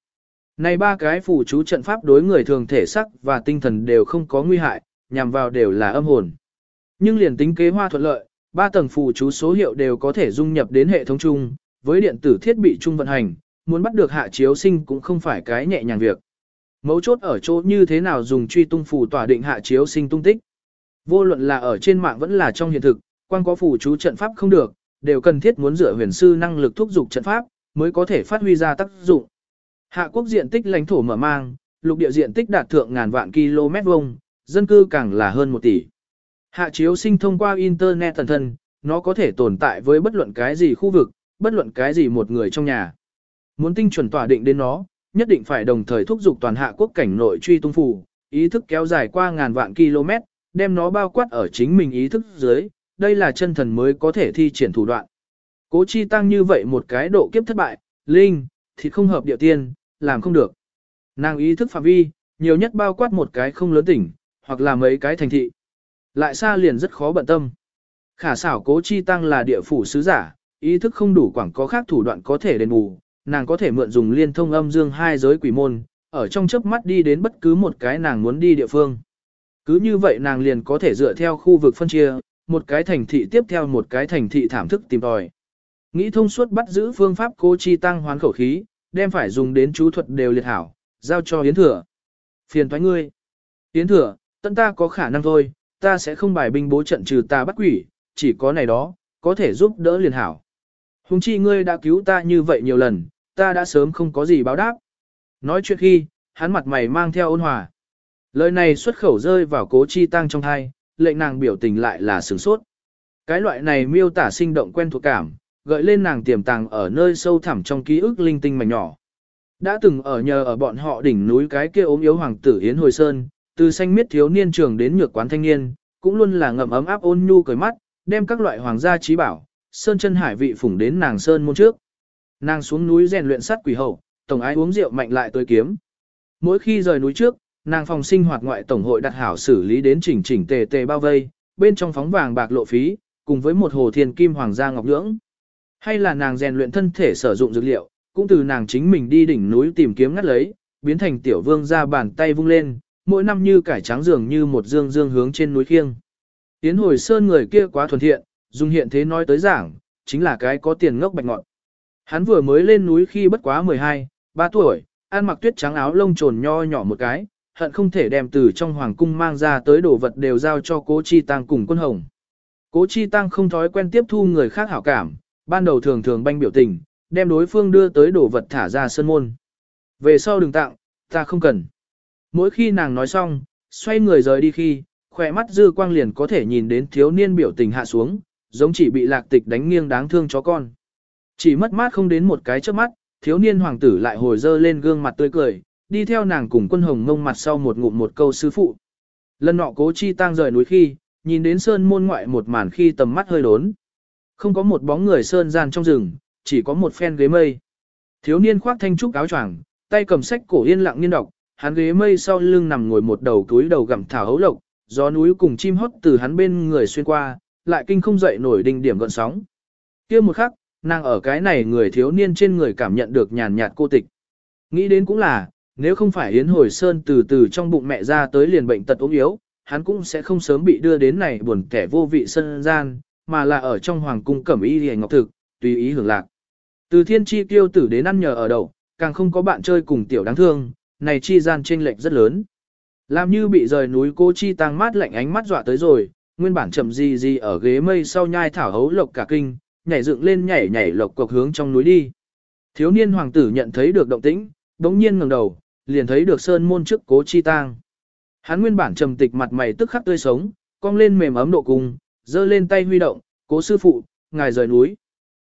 Này ba cái phù chú trận pháp đối người thường thể sắc và tinh thần đều không có nguy hại, nhằm vào đều là âm hồn. Nhưng liền tính kế hoa thuận lợi, ba tầng phù chú số hiệu đều có thể dung nhập đến hệ thống chung, với điện tử thiết bị chung vận hành, muốn bắt được hạ chiếu sinh cũng không phải cái nhẹ nhàng việc. Mấu chốt ở chỗ như thế nào dùng truy tung phù tỏa định hạ chiếu sinh tung tích. Vô luận là ở trên mạng vẫn là trong hiện thực, quan có phù chú trận pháp không được, đều cần thiết muốn dựa huyền sư năng lực thúc dục trận pháp, mới có thể phát huy ra tác dụng. Hạ quốc diện tích lãnh thổ mở mang, lục địa diện tích đạt thượng ngàn vạn km vuông, dân cư càng là hơn một tỷ. Hạ chiếu sinh thông qua Internet thần thân, nó có thể tồn tại với bất luận cái gì khu vực, bất luận cái gì một người trong nhà. Muốn tinh chuẩn tỏa định đến nó, nhất định phải đồng thời thúc giục toàn hạ quốc cảnh nội truy tung phù, ý thức kéo dài qua ngàn vạn km, đem nó bao quát ở chính mình ý thức dưới, đây là chân thần mới có thể thi triển thủ đoạn. Cố chi tăng như vậy một cái độ kiếp thất bại, linh, thì không hợp địa tiên, làm không được. Nàng ý thức phạm vi, nhiều nhất bao quát một cái không lớn tỉnh, hoặc là mấy cái thành thị. Lại xa liền rất khó bận tâm. Khả xảo cố chi tăng là địa phủ sứ giả, ý thức không đủ quảng có khác thủ đoạn có thể đền bù, nàng có thể mượn dùng liên thông âm dương hai giới quỷ môn, ở trong chớp mắt đi đến bất cứ một cái nàng muốn đi địa phương. Cứ như vậy nàng liền có thể dựa theo khu vực phân chia, một cái thành thị tiếp theo một cái thành thị thảm thức tìm tòi. Nghĩ thông suốt bắt giữ phương pháp cô chi tăng hoán khẩu khí, đem phải dùng đến chú thuật đều liệt hảo, giao cho Yến Thừa. Phiền thoái ngươi. Yến Thừa, tận ta có khả năng thôi, ta sẽ không bài binh bố trận trừ ta bắt quỷ, chỉ có này đó, có thể giúp đỡ liền hảo. Hùng chi ngươi đã cứu ta như vậy nhiều lần, ta đã sớm không có gì báo đáp. Nói chuyện khi, hắn mặt mày mang theo ôn hòa. Lời này xuất khẩu rơi vào cố chi tăng trong thai, lệnh nàng biểu tình lại là sửng sốt. Cái loại này miêu tả sinh động quen thuộc cảm, gợi lên nàng tiềm tàng ở nơi sâu thẳm trong ký ức linh tinh mảnh nhỏ. Đã từng ở nhờ ở bọn họ đỉnh núi cái kia ốm yếu hoàng tử Yến Hồi Sơn, từ xanh miết thiếu niên trường đến nhược quán thanh niên, cũng luôn là ngậm ấm áp ôn nhu cười mắt, đem các loại hoàng gia trí bảo, sơn chân hải vị phủng đến nàng sơn môn trước. Nàng xuống núi rèn luyện sắt quỷ hậu, tổng ái uống rượu mạnh lại tới kiếm. Mỗi khi rời núi trước, nàng phòng sinh hoạt ngoại tổng hội đặt hảo xử lý đến chỉnh chỉnh tề tề bao vây, bên trong phóng vàng bạc lộ phí, cùng với một hồ thiên kim hoàng gia ngọc lưỡng. Hay là nàng rèn luyện thân thể sử dụng dược liệu, cũng từ nàng chính mình đi đỉnh núi tìm kiếm ngắt lấy, biến thành tiểu vương ra bàn tay vung lên, mỗi năm như cải trắng dường như một dương dương hướng trên núi khiêng. Tiến hồi sơn người kia quá thuần thiện, dùng hiện thế nói tới giảng, chính là cái có tiền ngốc bạch ngọn. Hắn vừa mới lên núi khi bất quá 12, 3 tuổi, ăn mặc tuyết trắng áo lông trồn nho nhỏ một cái, hận không thể đem từ trong hoàng cung mang ra tới đồ vật đều giao cho cố chi tăng cùng quân hồng. Cố chi tăng không thói quen tiếp thu người khác hảo cảm, ban đầu thường thường banh biểu tình, đem đối phương đưa tới đồ vật thả ra sân môn. Về sau đừng tặng, ta không cần. Mỗi khi nàng nói xong, xoay người rời đi khi, khỏe mắt dư quang liền có thể nhìn đến thiếu niên biểu tình hạ xuống, giống chỉ bị lạc tịch đánh nghiêng đáng thương chó con. Chỉ mất mát không đến một cái trước mắt, thiếu niên hoàng tử lại hồi dơ lên gương mặt tươi cười, đi theo nàng cùng quân hồng ngông mặt sau một ngụm một câu sư phụ. Lần nọ cố chi tang rời núi khi, nhìn đến sơn môn ngoại một màn khi tầm mắt hơi đốn. Không có một bóng người sơn gian trong rừng, chỉ có một phen ghế mây. Thiếu niên khoác thanh trúc áo choàng, tay cầm sách cổ yên lặng nghiên đọc, hắn ghế mây sau lưng nằm ngồi một đầu túi đầu gặm thảo hấu lộc, gió núi cùng chim hót từ hắn bên người xuyên qua, lại kinh không dậy nổi đỉnh điểm gọn sóng. Kia một khắc, nàng ở cái này người thiếu niên trên người cảm nhận được nhàn nhạt cô tịch. Nghĩ đến cũng là, nếu không phải Yến Hồi Sơn từ từ trong bụng mẹ ra tới liền bệnh tật ốm yếu, hắn cũng sẽ không sớm bị đưa đến này buồn kẻ vô vị sân gian, mà là ở trong hoàng cung cẩm y hề ngọc thực, tùy ý hưởng lạc. Từ thiên chi tiêu tử đến ăn nhờ ở đậu, càng không có bạn chơi cùng tiểu đáng thương, này chi gian chênh lệch rất lớn. Làm như bị rời núi cô chi tăng mát lạnh ánh mắt dọa tới rồi, nguyên bản chậm gì gì ở ghế mây sau nhai thảo hấu lộc cả kinh, nhảy dựng lên nhảy nhảy lộc cộc hướng trong núi đi. Thiếu niên hoàng tử nhận thấy được động tĩnh, đống nhiên ngẩng đầu, liền thấy được sơn môn trước cố chi tang. Hắn nguyên bản trầm tịch mặt mày tức khắc tươi sống, cong lên mềm ấm độ cùng, giơ lên tay huy động, cố sư phụ, ngài rời núi.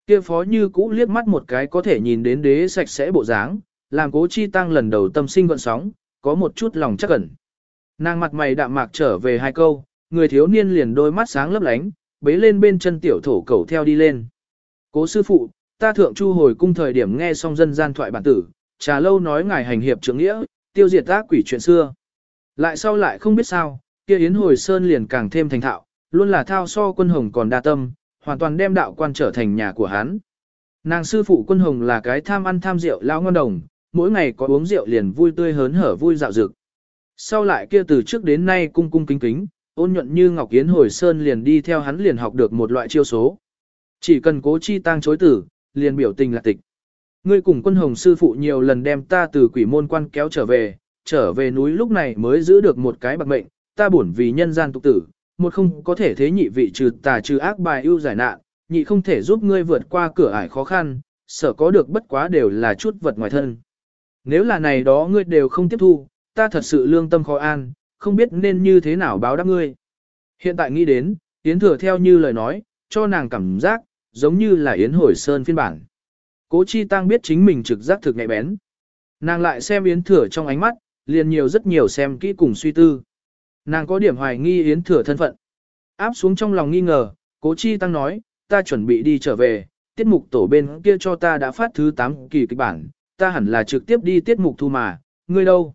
Kia phó như cũ liếc mắt một cái có thể nhìn đến đế sạch sẽ bộ dáng, làm cố chi tăng lần đầu tâm sinh gọn sóng, có một chút lòng chắc ẩn. Nàng mặt mày đạm mạc trở về hai câu, người thiếu niên liền đôi mắt sáng lấp lánh, bế lên bên chân tiểu thổ cầu theo đi lên. Cố sư phụ, ta thượng chu hồi cung thời điểm nghe xong dân gian thoại bản tử, trà lâu nói ngài hành hiệp trưởng nghĩa, tiêu diệt tác quỷ chuyện xưa. Lại sau lại không biết sao, kia yến hồi sơn liền càng thêm thành thạo, luôn là thao so quân hồng còn đa tâm, hoàn toàn đem đạo quan trở thành nhà của hắn. Nàng sư phụ quân hồng là cái tham ăn tham rượu lao ngon đồng, mỗi ngày có uống rượu liền vui tươi hớn hở vui dạo dực. Sau lại kia từ trước đến nay cung cung kính kính, ôn nhuận như ngọc yến hồi sơn liền đi theo hắn liền học được một loại chiêu số. Chỉ cần cố chi tăng chối tử, liền biểu tình là tịch. Ngươi cùng quân hồng sư phụ nhiều lần đem ta từ quỷ môn quan kéo trở về, trở về núi lúc này mới giữ được một cái bạc mệnh, ta buồn vì nhân gian tục tử, một không có thể thế nhị vị trừ tà trừ ác bài ưu giải nạn, nhị không thể giúp ngươi vượt qua cửa ải khó khăn, sở có được bất quá đều là chút vật ngoài thân. Nếu là này đó ngươi đều không tiếp thu, ta thật sự lương tâm khó an, không biết nên như thế nào báo đáp ngươi. Hiện tại nghĩ đến, Yến Thừa theo như lời nói, cho nàng cảm giác, giống như là Yến Hồi Sơn phiên bản. Cố Chi Tăng biết chính mình trực giác thực nhạy bén. Nàng lại xem Yến Thừa trong ánh mắt, liền nhiều rất nhiều xem kỹ cùng suy tư. Nàng có điểm hoài nghi Yến Thừa thân phận. Áp xuống trong lòng nghi ngờ, Cố Chi Tăng nói, ta chuẩn bị đi trở về, tiết mục tổ bên kia cho ta đã phát thứ 8 kỳ kịch bản, ta hẳn là trực tiếp đi tiết mục thu mà, ngươi đâu?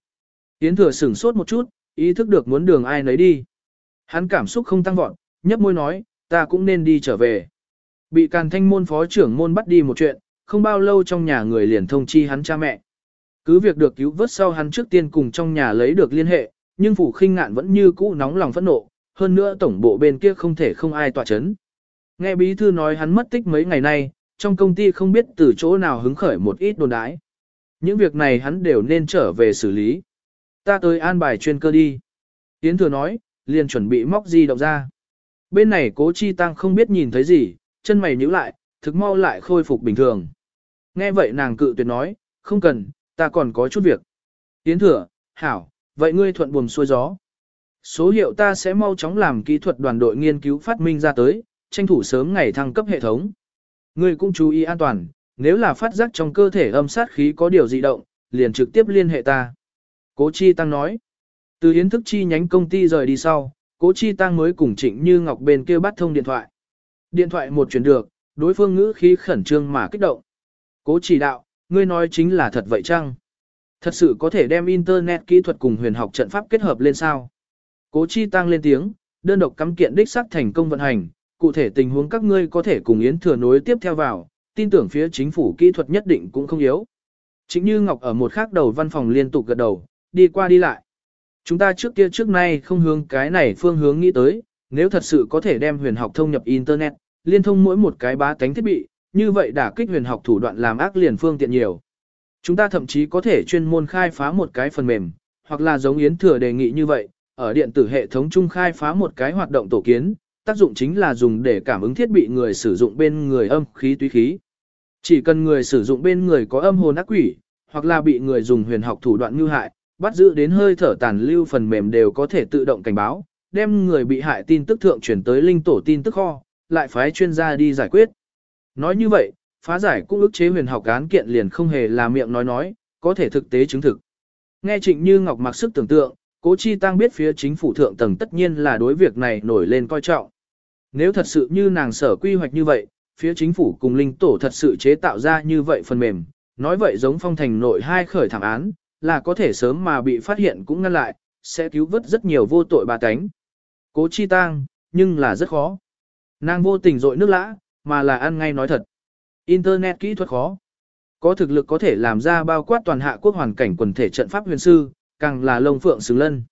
Yến Thừa sửng sốt một chút, ý thức được muốn đường ai nấy đi. Hắn cảm xúc không tăng vọt, nhấp môi nói, ta cũng nên đi trở về. Bị càn thanh môn phó trưởng môn bắt đi một chuyện, không bao lâu trong nhà người liền thông chi hắn cha mẹ. Cứ việc được cứu vớt sau hắn trước tiên cùng trong nhà lấy được liên hệ, nhưng phủ khinh ngạn vẫn như cũ nóng lòng phẫn nộ, hơn nữa tổng bộ bên kia không thể không ai tỏa chấn. Nghe bí thư nói hắn mất tích mấy ngày nay, trong công ty không biết từ chỗ nào hứng khởi một ít đồn đái. Những việc này hắn đều nên trở về xử lý. Ta tới an bài chuyên cơ đi. Yến thừa nói, liền chuẩn bị móc di động ra. Bên này cố chi tăng không biết nhìn thấy gì, chân mày nhíu lại, thực mau lại khôi phục bình thường. Nghe vậy nàng cự tuyệt nói, không cần, ta còn có chút việc. Yến thừa, hảo, vậy ngươi thuận buồm xuôi gió. Số hiệu ta sẽ mau chóng làm kỹ thuật đoàn đội nghiên cứu phát minh ra tới, tranh thủ sớm ngày thăng cấp hệ thống. Ngươi cũng chú ý an toàn, nếu là phát giác trong cơ thể âm sát khí có điều dị động, liền trực tiếp liên hệ ta. Cố Chi Tăng nói, từ Yến thức chi nhánh công ty rời đi sau, Cố Chi Tăng mới cùng Trịnh Như Ngọc bên kia bắt thông điện thoại. Điện thoại một chuyển được, đối phương ngữ khí khẩn trương mà kích động. Cố chỉ đạo, ngươi nói chính là thật vậy chăng? Thật sự có thể đem Internet kỹ thuật cùng huyền học trận pháp kết hợp lên sao? Cố chi tăng lên tiếng, đơn độc cắm kiện đích xác thành công vận hành, cụ thể tình huống các ngươi có thể cùng Yến thừa nối tiếp theo vào, tin tưởng phía chính phủ kỹ thuật nhất định cũng không yếu. Chính như Ngọc ở một khác đầu văn phòng liên tục gật đầu, đi qua đi lại. Chúng ta trước kia trước nay không hướng cái này phương hướng nghĩ tới, nếu thật sự có thể đem huyền học thông nhập Internet, liên thông mỗi một cái bá cánh thiết bị, như vậy đả kích huyền học thủ đoạn làm ác liền phương tiện nhiều. Chúng ta thậm chí có thể chuyên môn khai phá một cái phần mềm, hoặc là giống Yến Thừa đề nghị như vậy, ở điện tử hệ thống chung khai phá một cái hoạt động tổ kiến, tác dụng chính là dùng để cảm ứng thiết bị người sử dụng bên người âm khí túy khí. Chỉ cần người sử dụng bên người có âm hồn ác quỷ, hoặc là bị người dùng huyền học thủ đoạn như hại, bắt giữ đến hơi thở tàn lưu phần mềm đều có thể tự động cảnh báo, đem người bị hại tin tức thượng chuyển tới linh tổ tin tức kho, lại phái chuyên gia đi giải quyết. Nói như vậy, phá giải cũng ức chế huyền học án kiện liền không hề là miệng nói nói, có thể thực tế chứng thực. Nghe Trịnh Như Ngọc mặc sức tưởng tượng, Cố Chi Tăng biết phía chính phủ thượng tầng tất nhiên là đối việc này nổi lên coi trọng. Nếu thật sự như nàng sở quy hoạch như vậy, phía chính phủ cùng linh tổ thật sự chế tạo ra như vậy phần mềm, nói vậy giống phong thành nội hai khởi thảm án, là có thể sớm mà bị phát hiện cũng ngăn lại, sẽ cứu vớt rất nhiều vô tội bà tánh. Cố Chi tang, nhưng là rất khó. Nàng vô tình dội nước lã, mà là ăn ngay nói thật. Internet kỹ thuật khó. Có thực lực có thể làm ra bao quát toàn hạ quốc hoàn cảnh quần thể trận pháp huyền sư, càng là lông phượng xứng lân.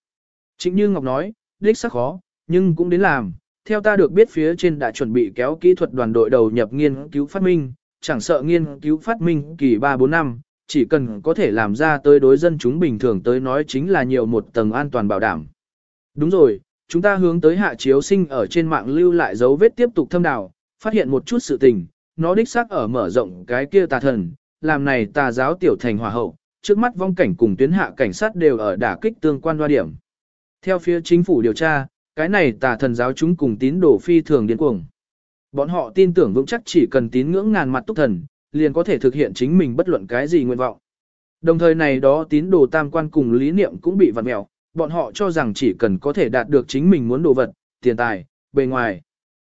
Chính như Ngọc nói, đích sắc khó, nhưng cũng đến làm. Theo ta được biết phía trên đã chuẩn bị kéo kỹ thuật đoàn đội đầu nhập nghiên cứu phát minh, chẳng sợ nghiên cứu phát minh kỳ 3-4 năm, chỉ cần có thể làm ra tới đối dân chúng bình thường tới nói chính là nhiều một tầng an toàn bảo đảm. Đúng rồi, chúng ta hướng tới hạ chiếu sinh ở trên mạng lưu lại dấu vết tiếp tục thâm đào, phát hiện một chút sự tình, nó đích xác ở mở rộng cái kia tà thần, làm này tà giáo tiểu thành hòa hậu, trước mắt vong cảnh cùng tuyến hạ cảnh sát đều ở đả kích tương quan đoa điểm. Theo phía chính phủ điều tra, cái này tà thần giáo chúng cùng tín đồ phi thường điên cuồng. Bọn họ tin tưởng vững chắc chỉ cần tín ngưỡng ngàn mặt túc thần, liền có thể thực hiện chính mình bất luận cái gì nguyện vọng. Đồng thời này đó tín đồ tam quan cùng lý niệm cũng bị vặn mẹo, bọn họ cho rằng chỉ cần có thể đạt được chính mình muốn đồ vật, tiền tài, bề ngoài,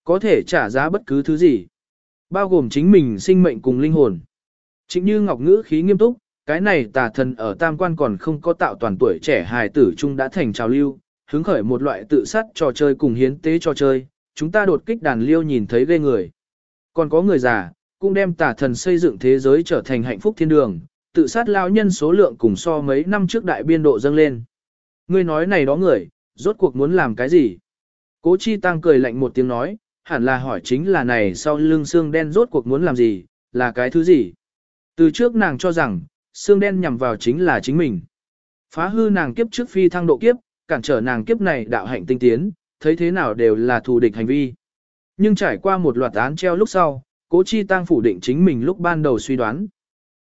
có thể trả giá bất cứ thứ gì, bao gồm chính mình sinh mệnh cùng linh hồn. Chính như Ngọc Ngữ khí nghiêm túc, cái này tà thần ở tam quan còn không có tạo toàn tuổi trẻ hài tử trung đã thành trào lưu, hứng khởi một loại tự sát trò chơi cùng hiến tế trò chơi, chúng ta đột kích đàn liêu nhìn thấy ghê người. Còn có người già, cũng đem tà thần xây dựng thế giới trở thành hạnh phúc thiên đường, tự sát lao nhân số lượng cùng so mấy năm trước đại biên độ dâng lên. Ngươi nói này đó người, rốt cuộc muốn làm cái gì? Cố Chi Tăng cười lạnh một tiếng nói, hẳn là hỏi chính là này sau lưng xương đen rốt cuộc muốn làm gì, là cái thứ gì? Từ trước nàng cho rằng, xương đen nhằm vào chính là chính mình. Phá hư nàng kiếp trước phi thăng độ kiếp, cản trở nàng kiếp này đạo hạnh tinh tiến, thấy thế nào đều là thù địch hành vi. Nhưng trải qua một loạt án treo lúc sau, cố chi tăng phủ định chính mình lúc ban đầu suy đoán.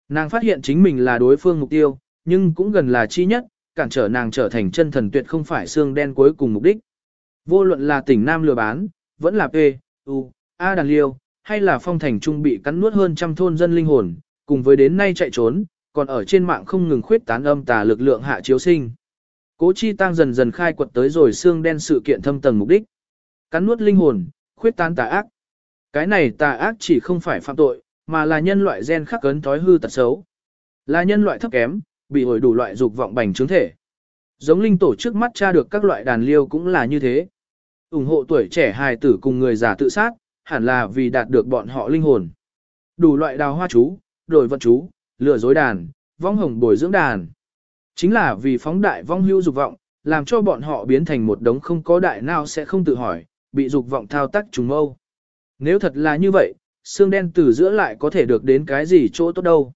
Nàng phát hiện chính mình là đối phương mục tiêu, nhưng cũng gần là chi nhất, cản trở nàng trở thành chân thần tuyệt không phải xương đen cuối cùng mục đích. Vô luận là tỉnh Nam lừa bán, vẫn là P, U, A đàn liêu, hay là phong thành trung bị cắn nuốt hơn trăm thôn dân linh hồn, cùng với đến nay chạy trốn, còn ở trên mạng không ngừng khuyết tán âm tà lực lượng hạ chiếu sinh. Cố chi tăng dần dần khai quật tới rồi xương đen sự kiện thâm tầng mục đích. Cắn nuốt linh hồn, khuyết tán tà ác. Cái này tà ác chỉ không phải phạm tội, mà là nhân loại gen khắc cấn thói hư tật xấu. Là nhân loại thấp kém, bị hồi đủ loại dục vọng bành trướng thể. Giống linh tổ trước mắt tra được các loại đàn liêu cũng là như thế. ủng hộ tuổi trẻ hài tử cùng người già tự sát, hẳn là vì đạt được bọn họ linh hồn. Đủ loại đào hoa chú, đổi vật chú, lừa dối đàn, vong hồng bồi dưỡng đàn. Chính là vì phóng đại vong hưu dục vọng, làm cho bọn họ biến thành một đống không có đại nào sẽ không tự hỏi, bị dục vọng thao tác trùng mâu. Nếu thật là như vậy, xương đen từ giữa lại có thể được đến cái gì chỗ tốt đâu.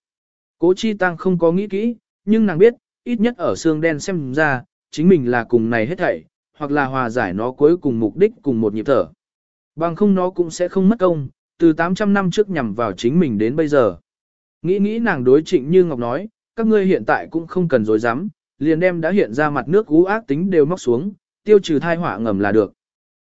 Cố chi tăng không có nghĩ kỹ, nhưng nàng biết, ít nhất ở xương đen xem ra, chính mình là cùng này hết thảy, hoặc là hòa giải nó cuối cùng mục đích cùng một nhịp thở. Bằng không nó cũng sẽ không mất công, từ 800 năm trước nhằm vào chính mình đến bây giờ. Nghĩ nghĩ nàng đối trịnh như Ngọc nói, các ngươi hiện tại cũng không cần dối dám, liền đem đã hiện ra mặt nước cú ác tính đều móc xuống, tiêu trừ thai họa ngầm là được.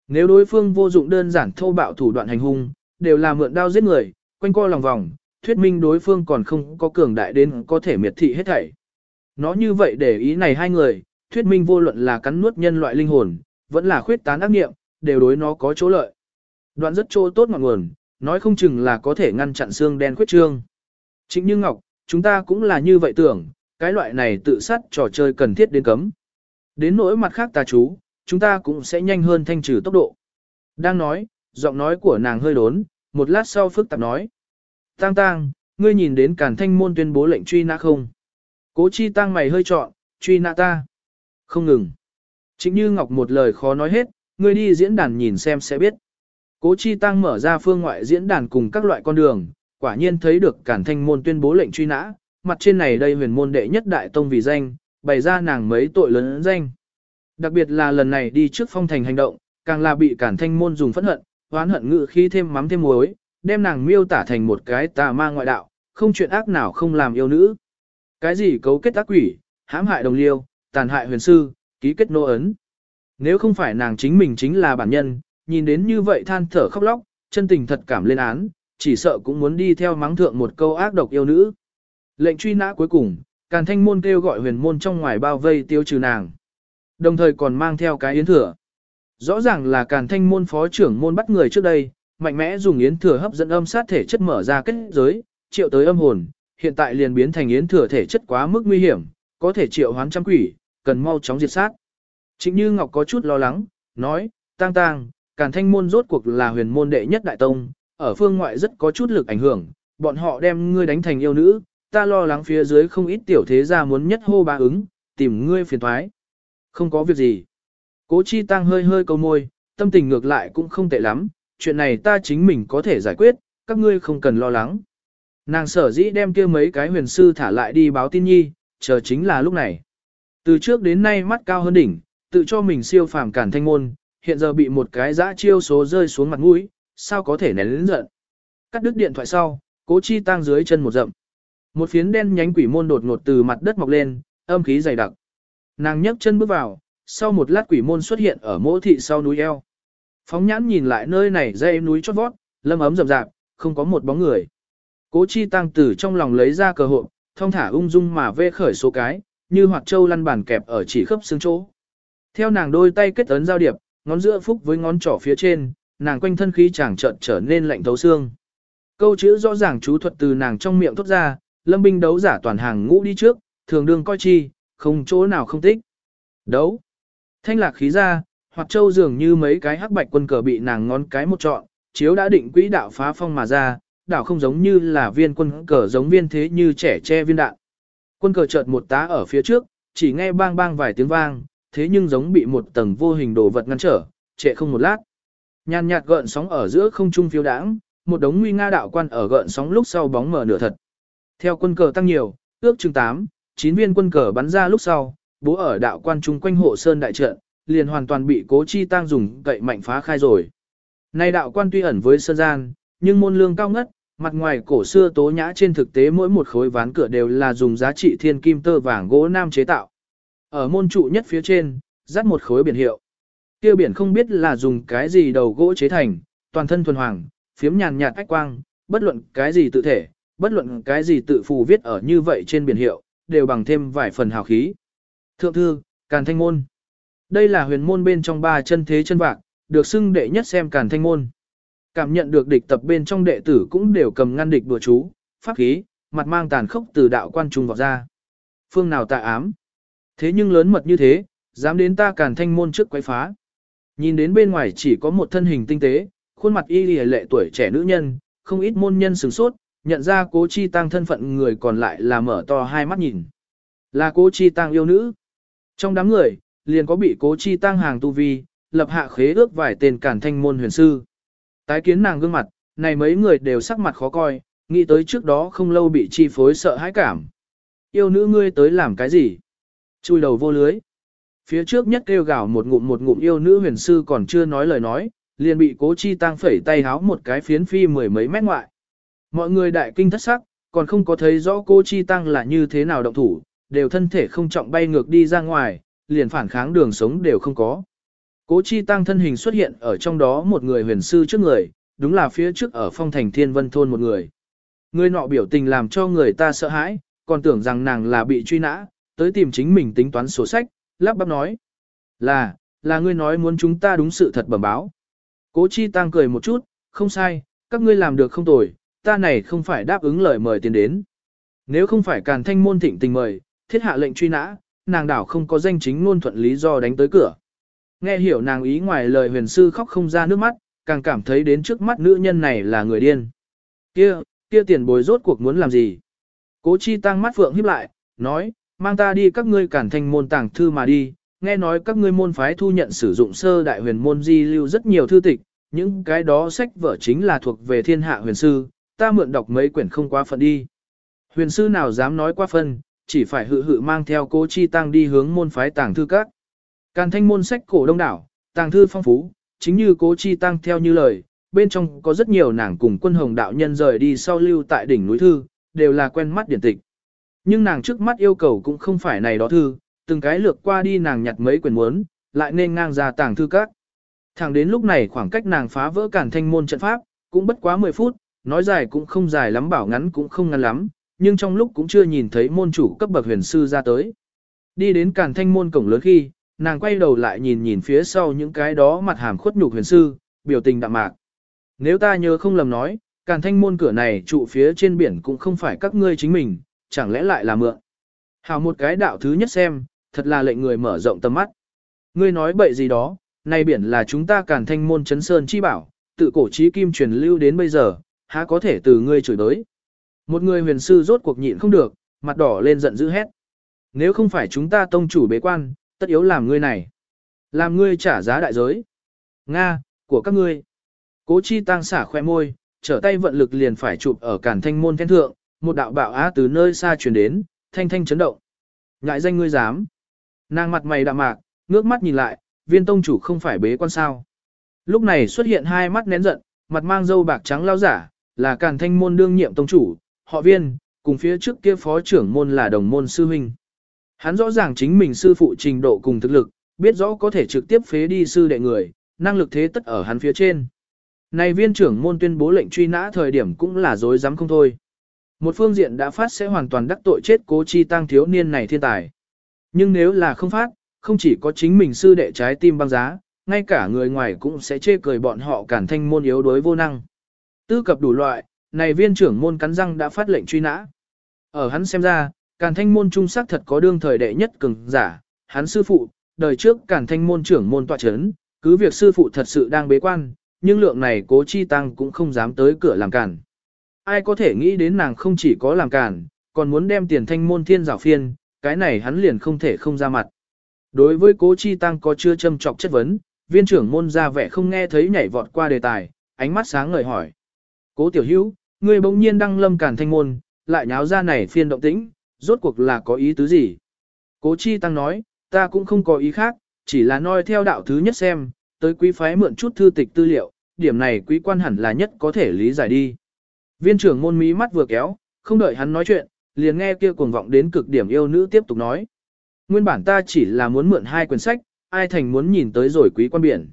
Nếu đối phương vô dụng đơn giản thô bạo thủ đoạn hành hung, đều là mượn đao giết người, quanh co lòng vòng, thuyết minh đối phương còn không có cường đại đến có thể miệt thị hết thảy. Nó như vậy để ý này hai người, thuyết minh vô luận là cắn nuốt nhân loại linh hồn, vẫn là khuyết tán ác nghiệm, đều đối nó có chỗ lợi. Đoạn rất chỗ tốt ngọn nguồn, nói không chừng là có thể ngăn chặn xương đen khuyết trương. Chính như Ngọc, chúng ta cũng là như vậy tưởng, cái loại này tự sát trò chơi cần thiết đến cấm. Đến nỗi mặt khác ta chú, chúng ta cũng sẽ nhanh hơn thanh trừ tốc độ. Đang nói, giọng nói của nàng hơi đốn, một lát sau phức tạp nói. Tang tang, ngươi nhìn đến cản thanh môn tuyên bố lệnh truy nã không? Cố chi tang mày hơi trọn, truy nã ta. Không ngừng. Chính như Ngọc một lời khó nói hết, ngươi đi diễn đàn nhìn xem sẽ biết. Cố chi tăng mở ra phương ngoại diễn đàn cùng các loại con đường, quả nhiên thấy được cản thanh môn tuyên bố lệnh truy nã, mặt trên này đây huyền môn đệ nhất đại tông vì danh, bày ra nàng mấy tội lớn danh. Đặc biệt là lần này đi trước phong thành hành động, càng là bị cản thanh môn dùng phẫn hận, hoán hận ngự khi thêm mắm thêm muối, đem nàng miêu tả thành một cái tà ma ngoại đạo, không chuyện ác nào không làm yêu nữ. Cái gì cấu kết ác quỷ, hãm hại đồng liêu, tàn hại huyền sư, ký kết nô ấn. Nếu không phải nàng chính mình chính là bản nhân, nhìn đến như vậy than thở khóc lóc, chân tình thật cảm lên án, chỉ sợ cũng muốn đi theo mắng thượng một câu ác độc yêu nữ. Lệnh truy nã cuối cùng, Càn Thanh môn kêu gọi huyền môn trong ngoài bao vây tiêu trừ nàng. Đồng thời còn mang theo cái yến thừa. Rõ ràng là Càn Thanh môn phó trưởng môn bắt người trước đây, mạnh mẽ dùng yến thừa hấp dẫn âm sát thể chất mở ra kết giới, triệu tới âm hồn, hiện tại liền biến thành yến thừa thể chất quá mức nguy hiểm, có thể triệu hoán trăm quỷ, cần mau chóng diệt sát. Trịnh Như Ngọc có chút lo lắng, nói, tang tang, Càn Thanh môn rốt cuộc là huyền môn đệ nhất đại tông, ở phương ngoại rất có chút lực ảnh hưởng, bọn họ đem ngươi đánh thành yêu nữ, ta lo lắng phía dưới không ít tiểu thế gia muốn nhất hô ba ứng, tìm ngươi phiền thoái. Không có việc gì. Cố chi tăng hơi hơi câu môi, tâm tình ngược lại cũng không tệ lắm, chuyện này ta chính mình có thể giải quyết, các ngươi không cần lo lắng. Nàng sở dĩ đem kia mấy cái huyền sư thả lại đi báo tin nhi, chờ chính là lúc này. Từ trước đến nay mắt cao hơn đỉnh, tự cho mình siêu phàm cản thanh môn, hiện giờ bị một cái dã chiêu số rơi xuống mặt mũi, sao có thể nén lĩnh giận. Cắt đứt điện thoại sau, cố chi tăng dưới chân một rậm. Một phiến đen nhánh quỷ môn đột ngột từ mặt đất mọc lên, âm khí dày đặc. Nàng nhấc chân bước vào, sau một lát quỷ môn xuất hiện ở mỗ thị sau núi eo. Phóng nhãn nhìn lại nơi này dây núi chót vót, lâm ấm rậm rạp, không có một bóng người. Cố chi tăng tử trong lòng lấy ra cờ hộ, thông thả ung dung mà vê khởi số cái, như hoạt châu lăn bàn kẹp ở chỉ khớp xương chỗ. Theo nàng đôi tay kết ấn giao điệp, ngón giữa phúc với ngón trỏ phía trên, nàng quanh thân khí chàng chợt trở nên lạnh thấu xương. Câu chữ rõ ràng chú thuật từ nàng trong miệng thốt ra, lâm binh đấu giả toàn hàng ngũ đi trước, thường đương coi chi, không chỗ nào không tích. Đấu. Thanh lạc khí ra, hoặc châu dường như mấy cái hắc bạch quân cờ bị nàng ngón cái một trọn, chiếu đã định quỹ đạo phá phong mà ra, đảo không giống như là viên quân cờ giống viên thế như trẻ che viên đạn. Quân cờ chợt một tá ở phía trước, chỉ nghe bang bang vài tiếng vang, thế nhưng giống bị một tầng vô hình đồ vật ngăn trở, trệ không một lát. Nhàn nhạt gợn sóng ở giữa không trung phiêu đãng, một đống nguy nga đạo quan ở gợn sóng lúc sau bóng mở nửa thật. Theo quân cờ tăng nhiều, ước chừng 8, Chín viên quân cờ bắn ra lúc sau, bố ở đạo quan trung quanh hộ sơn đại trận, liền hoàn toàn bị cố chi tăng dùng cậy mạnh phá khai rồi. Nay đạo quan tuy ẩn với sơn gian, nhưng môn lương cao ngất, mặt ngoài cổ xưa tố nhã trên thực tế mỗi một khối ván cửa đều là dùng giá trị thiên kim tơ vàng gỗ nam chế tạo. Ở môn trụ nhất phía trên, dắt một khối biển hiệu. Kia biển không biết là dùng cái gì đầu gỗ chế thành, toàn thân thuần hoàng, phiếm nhàn nhạt ách quang, bất luận cái gì tự thể, bất luận cái gì tự phù viết ở như vậy trên biển hiệu, đều bằng thêm vài phần hào khí. Thượng thư, Càn Thanh Môn. Đây là huyền môn bên trong ba chân thế chân vạc, được xưng đệ nhất xem Càn Thanh Môn. Cảm nhận được địch tập bên trong đệ tử cũng đều cầm ngăn địch đùa chú, pháp khí, mặt mang tàn khốc từ đạo quan trung vào ra. Phương nào tạ ám. Thế nhưng lớn mật như thế, dám đến ta Càn Thanh Môn trước quấy phá. Nhìn đến bên ngoài chỉ có một thân hình tinh tế, khuôn mặt y lệ tuổi trẻ nữ nhân, không ít môn nhân sửng sốt, nhận ra cố chi tăng thân phận người còn lại là mở to hai mắt nhìn. Là cố chi tăng yêu nữ. Trong đám người, liền có bị cố chi tăng hàng tu vi, lập hạ khế ước vài tên cản thanh môn huyền sư. Tái kiến nàng gương mặt, này mấy người đều sắc mặt khó coi, nghĩ tới trước đó không lâu bị chi phối sợ hãi cảm. Yêu nữ ngươi tới làm cái gì? Chui đầu vô lưới. Phía trước nhất kêu gào một ngụm một ngụm yêu nữ huyền sư còn chưa nói lời nói, liền bị cố chi tăng phẩy tay háo một cái phiến phi mười mấy mét ngoại. Mọi người đại kinh thất sắc, còn không có thấy rõ cố chi tăng là như thế nào động thủ, đều thân thể không trọng bay ngược đi ra ngoài, liền phản kháng đường sống đều không có. Cố chi tăng thân hình xuất hiện ở trong đó một người huyền sư trước người, đúng là phía trước ở phong thành thiên vân thôn một người. Người nọ biểu tình làm cho người ta sợ hãi, còn tưởng rằng nàng là bị truy nã, tới tìm chính mình tính toán sổ sách, lắp bắp nói. Là, là ngươi nói muốn chúng ta đúng sự thật bẩm báo. Cố chi tăng cười một chút, không sai, các ngươi làm được không tồi, ta này không phải đáp ứng lời mời tiền đến. Nếu không phải càn thanh môn thịnh tình mời, thiết hạ lệnh truy nã, nàng đảo không có danh chính ngôn thuận lý do đánh tới cửa. Nghe hiểu nàng ý ngoài lời huyền sư khóc không ra nước mắt, càng cảm thấy đến trước mắt nữ nhân này là người điên. Kia, kia tiền bồi rốt cuộc muốn làm gì? Cố chi tăng mắt phượng híp lại, nói, mang ta đi các ngươi cản thành môn tàng thư mà đi, nghe nói các ngươi môn phái thu nhận sử dụng sơ đại huyền môn di lưu rất nhiều thư tịch, những cái đó sách vở chính là thuộc về thiên hạ huyền sư, ta mượn đọc mấy quyển không quá phận đi. Huyền sư nào dám nói quá phân, chỉ phải hự hự mang theo cố chi tăng đi hướng môn phái tàng thư các. Càn thanh môn sách cổ đông đảo, tàng thư phong phú, chính như cố chi tăng theo như lời, bên trong có rất nhiều nàng cùng quân hồng đạo nhân rời đi sau lưu tại đỉnh núi thư, đều là quen mắt điển tịch. Nhưng nàng trước mắt yêu cầu cũng không phải này đó thư, từng cái lược qua đi nàng nhặt mấy quyển muốn, lại nên ngang ra tàng thư các. Thẳng đến lúc này khoảng cách nàng phá vỡ cản thanh môn trận pháp, cũng bất quá 10 phút, nói dài cũng không dài lắm bảo ngắn cũng không ngắn lắm, nhưng trong lúc cũng chưa nhìn thấy môn chủ cấp bậc huyền sư ra tới. Đi đến càn thanh môn cổng lớn khi, nàng quay đầu lại nhìn nhìn phía sau những cái đó mặt hàm khuất nhục huyền sư, biểu tình đạm mạc. Nếu ta nhớ không lầm nói, càn thanh môn cửa này trụ phía trên biển cũng không phải các ngươi chính mình, chẳng lẽ lại là mượn. Hào một cái đạo thứ nhất xem, thật là lệnh người mở rộng tầm mắt. Ngươi nói bậy gì đó, này biển là chúng ta càn thanh môn chấn sơn chi bảo, tự cổ trí kim truyền lưu đến bây giờ, há có thể từ ngươi chửi tới. Một người huyền sư rốt cuộc nhịn không được, mặt đỏ lên giận dữ hét. Nếu không phải chúng ta tông chủ bế quan, tất yếu làm ngươi này. Làm ngươi trả giá đại giới. Nga, của các ngươi. Cố chi tăng xả khoe môi, trở tay vận lực liền phải chụp ở cản thanh môn thiên thượng, một đạo bạo á từ nơi xa truyền đến, thanh thanh chấn động. Ngại danh ngươi dám. Nàng mặt mày đạm mạc, ngước mắt nhìn lại, viên tông chủ không phải bế quan sao. Lúc này xuất hiện hai mắt nén giận, mặt mang dâu bạc trắng lao giả, là càn thanh môn đương nhiệm tông chủ, họ viên, cùng phía trước kia phó trưởng môn là đồng môn sư huynh. Hắn rõ ràng chính mình sư phụ trình độ cùng thực lực, biết rõ có thể trực tiếp phế đi sư đệ người, năng lực thế tất ở hắn phía trên. Này viên trưởng môn tuyên bố lệnh truy nã thời điểm cũng là dối dám không thôi. Một phương diện đã phát sẽ hoàn toàn đắc tội chết cố chi tăng thiếu niên này thiên tài. Nhưng nếu là không phát, không chỉ có chính mình sư đệ trái tim băng giá, ngay cả người ngoài cũng sẽ chê cười bọn họ cản thanh môn yếu đối vô năng. Tư cập đủ loại, này viên trưởng môn cắn răng đã phát lệnh truy nã. Ở hắn xem ra, càn thanh môn trung sắc thật có đương thời đệ nhất cường giả, hắn sư phụ, đời trước càn thanh môn trưởng môn tọa chấn, cứ việc sư phụ thật sự đang bế quan, nhưng lượng này cố chi tăng cũng không dám tới cửa làm cản. Ai có thể nghĩ đến nàng không chỉ có làm cản, còn muốn đem tiền thanh môn thiên giảo phiên, cái này hắn liền không thể không ra mặt. Đối với cố chi tăng có chưa châm trọc chất vấn, viên trưởng môn ra vẻ không nghe thấy nhảy vọt qua đề tài, ánh mắt sáng ngời hỏi. Cố tiểu hữu, ngươi bỗng nhiên đăng lâm cản thanh môn, lại nháo ra này phiên động tĩnh, rốt cuộc là có ý tứ gì? Cố chi tăng nói, ta cũng không có ý khác, chỉ là noi theo đạo thứ nhất xem, tới quý phái mượn chút thư tịch tư liệu, điểm này quý quan hẳn là nhất có thể lý giải đi. Viên trưởng môn mí mắt vừa kéo, không đợi hắn nói chuyện, liền nghe kia cuồng vọng đến cực điểm yêu nữ tiếp tục nói. Nguyên bản ta chỉ là muốn mượn hai quyển sách, ai thành muốn nhìn tới rồi quý quan biển.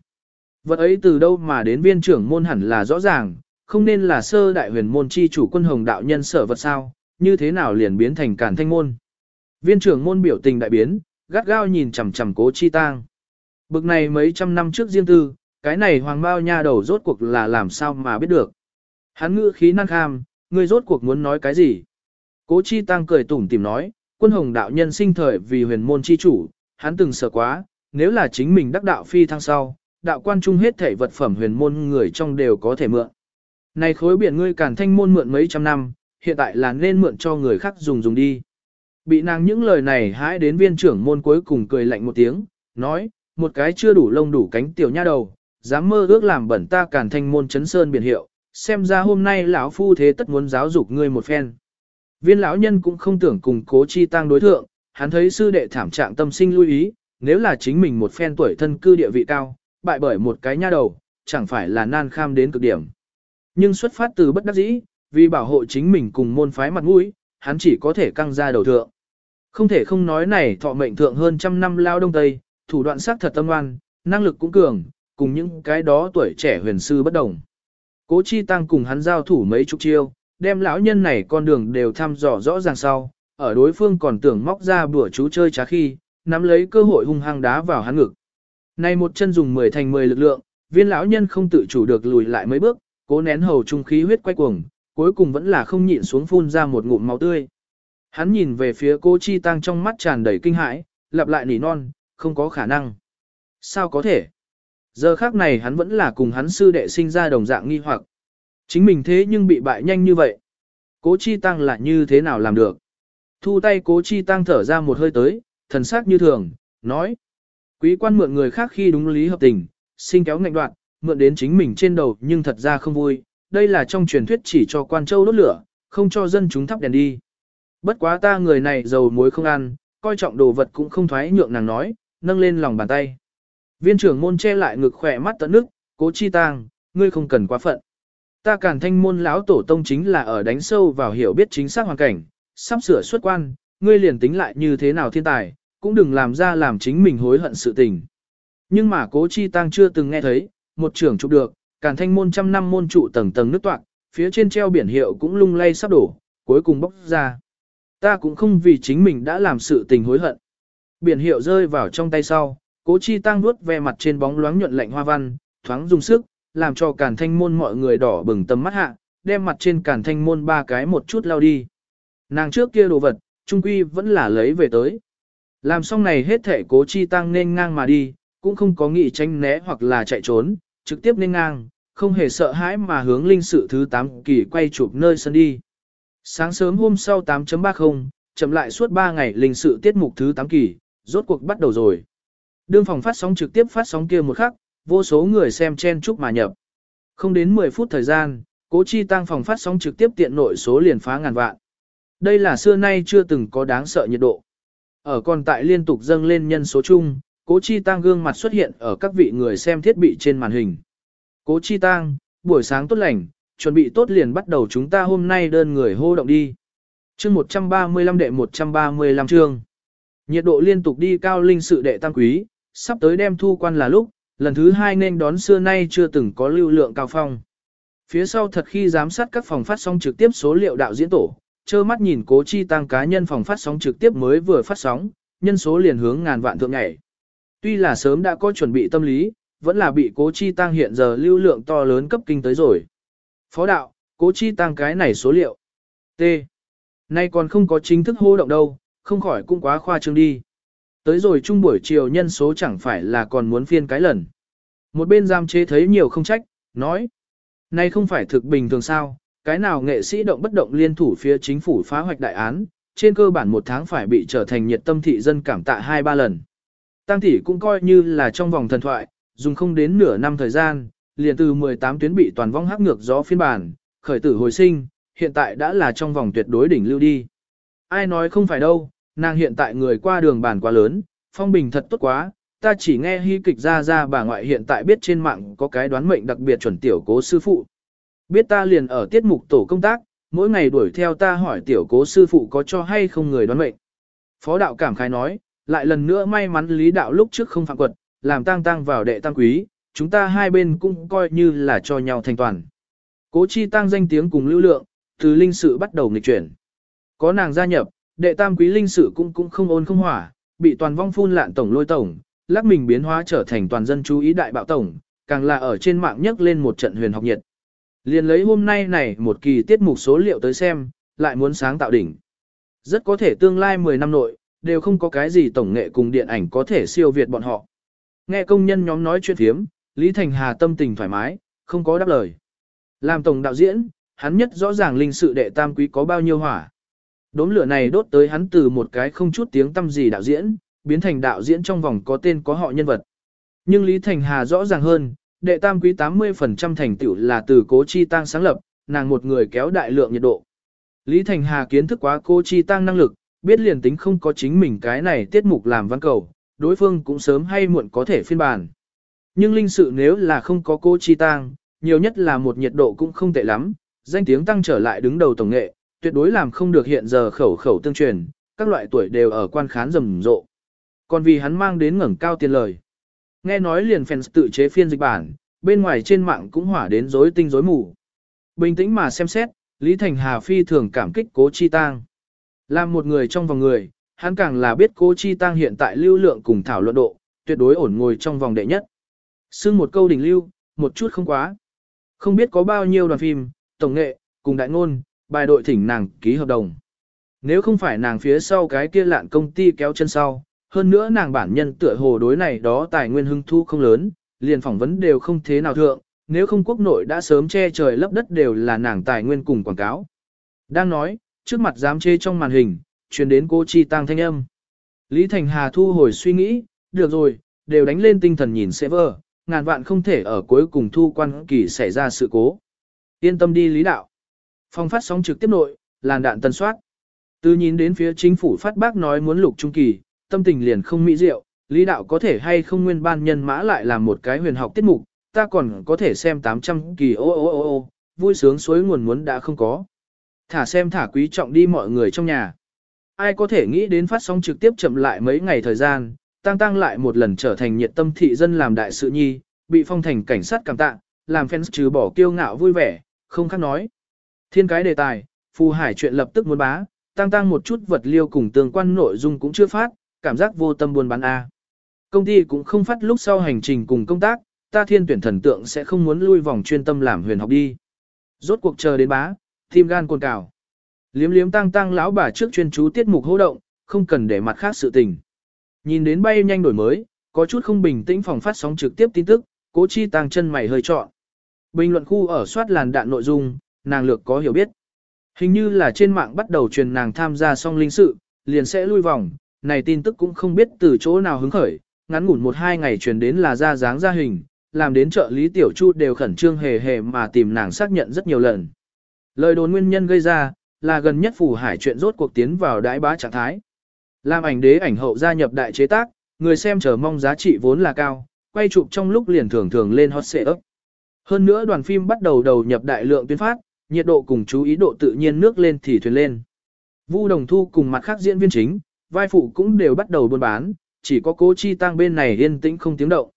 Vật ấy từ đâu mà đến viên trưởng môn hẳn là rõ ràng, không nên là sơ đại huyền môn chi chủ quân hồng đạo nhân sở vật sao, như thế nào liền biến thành cản thanh môn. Viên trưởng môn biểu tình đại biến, gắt gao nhìn chằm chằm cố chi tang. Bực này mấy trăm năm trước riêng tư, cái này hoàng bao nha đầu rốt cuộc là làm sao mà biết được. Hắn ngữ khí năng kham, ngươi rốt cuộc muốn nói cái gì? Cố chi tăng cười tủm tìm nói, quân hồng đạo nhân sinh thời vì huyền môn chi chủ, hắn từng sợ quá, nếu là chính mình đắc đạo phi thăng sau, đạo quan trung hết thể vật phẩm huyền môn người trong đều có thể mượn. Này khối biển ngươi cản thanh môn mượn mấy trăm năm, hiện tại là nên mượn cho người khác dùng dùng đi. Bị nàng những lời này hãi đến viên trưởng môn cuối cùng cười lạnh một tiếng, nói, một cái chưa đủ lông đủ cánh tiểu nha đầu, dám mơ ước làm bẩn ta cản thanh môn chấn sơn biển hiệu, xem ra hôm nay lão phu thế tất muốn giáo dục ngươi một phen. Viên lão nhân cũng không tưởng cùng cố chi tăng đối thượng, hắn thấy sư đệ thảm trạng tâm sinh lưu ý, nếu là chính mình một phen tuổi thân cư địa vị cao, bại bởi một cái nha đầu, chẳng phải là nan kham đến cực điểm. Nhưng xuất phát từ bất đắc dĩ, vì bảo hộ chính mình cùng môn phái mặt mũi, hắn chỉ có thể căng ra đầu thượng. Không thể không nói này thọ mệnh thượng hơn trăm năm lao đông tây, thủ đoạn sắc thật tâm oan, năng lực cũng cường, cùng những cái đó tuổi trẻ huyền sư bất đồng. Cố Chi Tăng cùng hắn giao thủ mấy chục chiêu, đem lão nhân này con đường đều thăm dò rõ ràng sau, ở đối phương còn tưởng móc ra bữa chú chơi trá khi, nắm lấy cơ hội hung hăng đá vào hắn ngực. Này một chân dùng 10 thành 10 lực lượng, viên lão nhân không tự chủ được lùi lại mấy bước, cố nén hầu trung khí huyết quay cuồng, cuối cùng vẫn là không nhịn xuống phun ra một ngụm máu tươi. Hắn nhìn về phía cô Chi Tăng trong mắt tràn đầy kinh hãi, lặp lại nỉ non, không có khả năng. Sao có thể? Giờ khác này hắn vẫn là cùng hắn sư đệ sinh ra đồng dạng nghi hoặc. Chính mình thế nhưng bị bại nhanh như vậy. Cố Chi Tăng lại như thế nào làm được? Thu tay Cố Chi Tăng thở ra một hơi tới, thần sắc như thường, nói. Quý quan mượn người khác khi đúng lý hợp tình, sinh kéo ngạnh đoạn, mượn đến chính mình trên đầu nhưng thật ra không vui. Đây là trong truyền thuyết chỉ cho quan châu đốt lửa, không cho dân chúng thắp đèn đi. Bất quá ta người này dầu muối không ăn, coi trọng đồ vật cũng không thoái nhượng nàng nói, nâng lên lòng bàn tay. Viên trưởng môn che lại ngực khỏe mắt tận nước, cố chi tang, ngươi không cần quá phận. Ta càn thanh môn lão tổ tông chính là ở đánh sâu vào hiểu biết chính xác hoàn cảnh, sắp sửa xuất quan, ngươi liền tính lại như thế nào thiên tài, cũng đừng làm ra làm chính mình hối hận sự tình. Nhưng mà cố chi tang chưa từng nghe thấy, một trưởng chụp được, càn thanh môn trăm năm môn trụ tầng tầng nước toạc, phía trên treo biển hiệu cũng lung lay sắp đổ, cuối cùng bốc ra. Ta cũng không vì chính mình đã làm sự tình hối hận. Biển hiệu rơi vào trong tay sau, cố chi tăng nuốt ve mặt trên bóng loáng nhuận lạnh hoa văn, thoáng dùng sức, làm cho càn thanh môn mọi người đỏ bừng tầm mắt hạ, đem mặt trên càn thanh môn ba cái một chút lao đi. Nàng trước kia đồ vật, trung quy vẫn là lấy về tới. Làm xong này hết thể cố chi tăng nên ngang mà đi, cũng không có nghĩ tránh né hoặc là chạy trốn, trực tiếp nên ngang, không hề sợ hãi mà hướng linh sự thứ 8 kỳ quay chụp nơi sân đi. Sáng sớm hôm sau 8.30, chậm lại suốt 3 ngày linh sự tiết mục thứ 8 kỳ, rốt cuộc bắt đầu rồi. Đương phòng phát sóng trực tiếp phát sóng kia một khắc, vô số người xem chen chúc mà nhập. Không đến 10 phút thời gian, cố chi tăng phòng phát sóng trực tiếp tiện nội số liền phá ngàn vạn. Đây là xưa nay chưa từng có đáng sợ nhiệt độ. Ở còn tại liên tục dâng lên nhân số chung, cố chi tăng gương mặt xuất hiện ở các vị người xem thiết bị trên màn hình. Cố chi tăng, buổi sáng tốt lành, chuẩn bị tốt liền bắt đầu chúng ta hôm nay đơn người hô động đi. chương 135 đệ 135 chương. Nhiệt độ liên tục đi cao linh sự đệ tăng quý, sắp tới đem thu quan là lúc, lần thứ hai nên đón xưa nay chưa từng có lưu lượng cao phong. Phía sau thật khi giám sát các phòng phát sóng trực tiếp số liệu đạo diễn tổ, trơ mắt nhìn cố chi tăng cá nhân phòng phát sóng trực tiếp mới vừa phát sóng, nhân số liền hướng ngàn vạn thượng ngày. Tuy là sớm đã có chuẩn bị tâm lý, vẫn là bị cố chi tăng hiện giờ lưu lượng to lớn cấp kinh tới rồi. Phó đạo, cố chi tăng cái này số liệu. T. Nay còn không có chính thức hô động đâu, không khỏi cũng quá khoa trương đi. Tới rồi chung buổi chiều nhân số chẳng phải là còn muốn phiên cái lần. Một bên giam chế thấy nhiều không trách, nói. Nay không phải thực bình thường sao, cái nào nghệ sĩ động bất động liên thủ phía chính phủ phá hoạch đại án, trên cơ bản một tháng phải bị trở thành nhiệt tâm thị dân cảm tạ hai ba lần. Tăng tỷ cũng coi như là trong vòng thần thoại, dùng không đến nửa năm thời gian, liền từ 18 tuyến bị toàn vong hắc ngược gió phiên bản, khởi tử hồi sinh, hiện tại đã là trong vòng tuyệt đối đỉnh lưu đi. Ai nói không phải đâu, nàng hiện tại người qua đường bản quá lớn, phong bình thật tốt quá, ta chỉ nghe hy kịch ra ra bà ngoại hiện tại biết trên mạng có cái đoán mệnh đặc biệt chuẩn tiểu cố sư phụ. Biết ta liền ở tiết mục tổ công tác, mỗi ngày đuổi theo ta hỏi tiểu cố sư phụ có cho hay không người đoán mệnh. Phó đạo cảm khái nói, lại lần nữa may mắn lý đạo lúc trước không phạm quật, làm tang tang vào đệ tam quý, chúng ta hai bên cũng coi như là cho nhau thành toàn. Cố chi tăng danh tiếng cùng lưu lượng, từ linh sự bắt đầu nghịch chuyển. Có nàng gia nhập, đệ tam quý linh sự cũng cũng không ôn không hỏa, bị toàn vong phun lạn tổng lôi tổng, lắc mình biến hóa trở thành toàn dân chú ý đại bạo tổng, càng là ở trên mạng nhấc lên một trận huyền học nhiệt. Liền lấy hôm nay này một kỳ tiết mục số liệu tới xem, lại muốn sáng tạo đỉnh. Rất có thể tương lai 10 năm nội, đều không có cái gì tổng nghệ cùng điện ảnh có thể siêu việt bọn họ. Nghe công nhân nhóm nói chuyện thiếm, Lý Thành Hà tâm tình thoải mái, không có đáp lời. Làm tổng đạo diễn, hắn nhất rõ ràng linh sự đệ tam quý có bao nhiêu hỏa. Đốm lửa này đốt tới hắn từ một cái không chút tiếng tâm gì đạo diễn, biến thành đạo diễn trong vòng có tên có họ nhân vật. Nhưng Lý Thành Hà rõ ràng hơn, đệ tam quý 80% thành tựu là từ cố chi tăng sáng lập, nàng một người kéo đại lượng nhiệt độ. Lý Thành Hà kiến thức quá cố chi tăng năng lực, biết liền tính không có chính mình cái này tiết mục làm văn cầu, đối phương cũng sớm hay muộn có thể phiên bản. Nhưng linh sự nếu là không có cô chi tang nhiều nhất là một nhiệt độ cũng không tệ lắm, danh tiếng tăng trở lại đứng đầu tổng nghệ, tuyệt đối làm không được hiện giờ khẩu khẩu tương truyền, các loại tuổi đều ở quan khán rầm rộ. Còn vì hắn mang đến ngẩng cao tiền lời. Nghe nói liền fans tự chế phiên dịch bản, bên ngoài trên mạng cũng hỏa đến rối tinh rối mù. Bình tĩnh mà xem xét, Lý Thành Hà phi thường cảm kích cố chi tang. Làm một người trong vòng người, hắn càng là biết cố chi Tăng hiện tại lưu lượng cùng thảo luận độ, tuyệt đối ổn ngồi trong vòng đệ nhất. Xưng một câu đỉnh lưu, một chút không quá. Không biết có bao nhiêu đoàn phim, tổng nghệ, cùng đại ngôn, bài đội thỉnh nàng ký hợp đồng. Nếu không phải nàng phía sau cái kia lạn công ty kéo chân sau, hơn nữa nàng bản nhân tựa hồ đối này đó tài nguyên hưng thu không lớn, liền phỏng vấn đều không thế nào thượng, nếu không quốc nội đã sớm che trời lấp đất đều là nàng tài nguyên cùng quảng cáo. Đang nói, trước mặt dám chê trong màn hình, truyền đến cô Chi Tăng thanh âm. Lý Thành Hà thu hồi suy nghĩ, được rồi, đều đánh lên tinh thần nhìn server, ngàn vạn không thể ở cuối cùng thu quan kỳ xảy ra sự cố. Yên tâm đi lý đạo. Phong phát sóng trực tiếp nội, làn đạn tần soát. Từ nhìn đến phía chính phủ phát bác nói muốn lục trung kỳ, tâm tình liền không mỹ diệu, lý đạo có thể hay không nguyên ban nhân mã lại làm một cái huyền học tiết mục, ta còn có thể xem 800 kỳ ô ô ô ô, vui sướng suối nguồn muốn đã không có. Thả xem thả quý trọng đi mọi người trong nhà. Ai có thể nghĩ đến phát sóng trực tiếp chậm lại mấy ngày thời gian, tăng tăng lại một lần trở thành nhiệt tâm thị dân làm đại sự nhi, bị phong thành cảnh sát cảm tạ, làm fans trừ bỏ kiêu ngạo vui vẻ, không khác nói. Thiên cái đề tài, phù hải chuyện lập tức muốn bá, tăng tăng một chút vật liêu cùng tương quan nội dung cũng chưa phát, cảm giác vô tâm buôn bán A. Công ty cũng không phát lúc sau hành trình cùng công tác, ta thiên tuyển thần tượng sẽ không muốn lui vòng chuyên tâm làm huyền học đi. Rốt cuộc chờ đến bá, tim gan cồn cào. Liếm liếm tăng tăng lão bà trước chuyên chú tiết mục hô động, không cần để mặt khác sự tình. Nhìn đến bay nhanh đổi mới, có chút không bình tĩnh phòng phát sóng trực tiếp tin tức, cố chi tăng chân mày hơi trọn. Bình luận khu ở soát làn đạn nội dung, nàng lược có hiểu biết. Hình như là trên mạng bắt đầu truyền nàng tham gia song linh sự, liền sẽ lui vòng, này tin tức cũng không biết từ chỗ nào hứng khởi, ngắn ngủn một hai ngày truyền đến là ra dáng ra hình, làm đến trợ lý tiểu chu đều khẩn trương hề hề mà tìm nàng xác nhận rất nhiều lần. Lời đồn nguyên nhân gây ra, là gần nhất phủ hải chuyện rốt cuộc tiến vào đại bá trạng thái. Làm ảnh đế ảnh hậu gia nhập đại chế tác, người xem chờ mong giá trị vốn là cao, quay chụp trong lúc liền thường thường lên hot ấp. Hơn nữa đoàn phim bắt đầu đầu nhập đại lượng tuyên phát, nhiệt độ cùng chú ý độ tự nhiên nước lên thì thuyền lên. Vu Đồng Thu cùng mặt khác diễn viên chính, vai phụ cũng đều bắt đầu buôn bán, chỉ có cố chi tăng bên này yên tĩnh không tiếng động.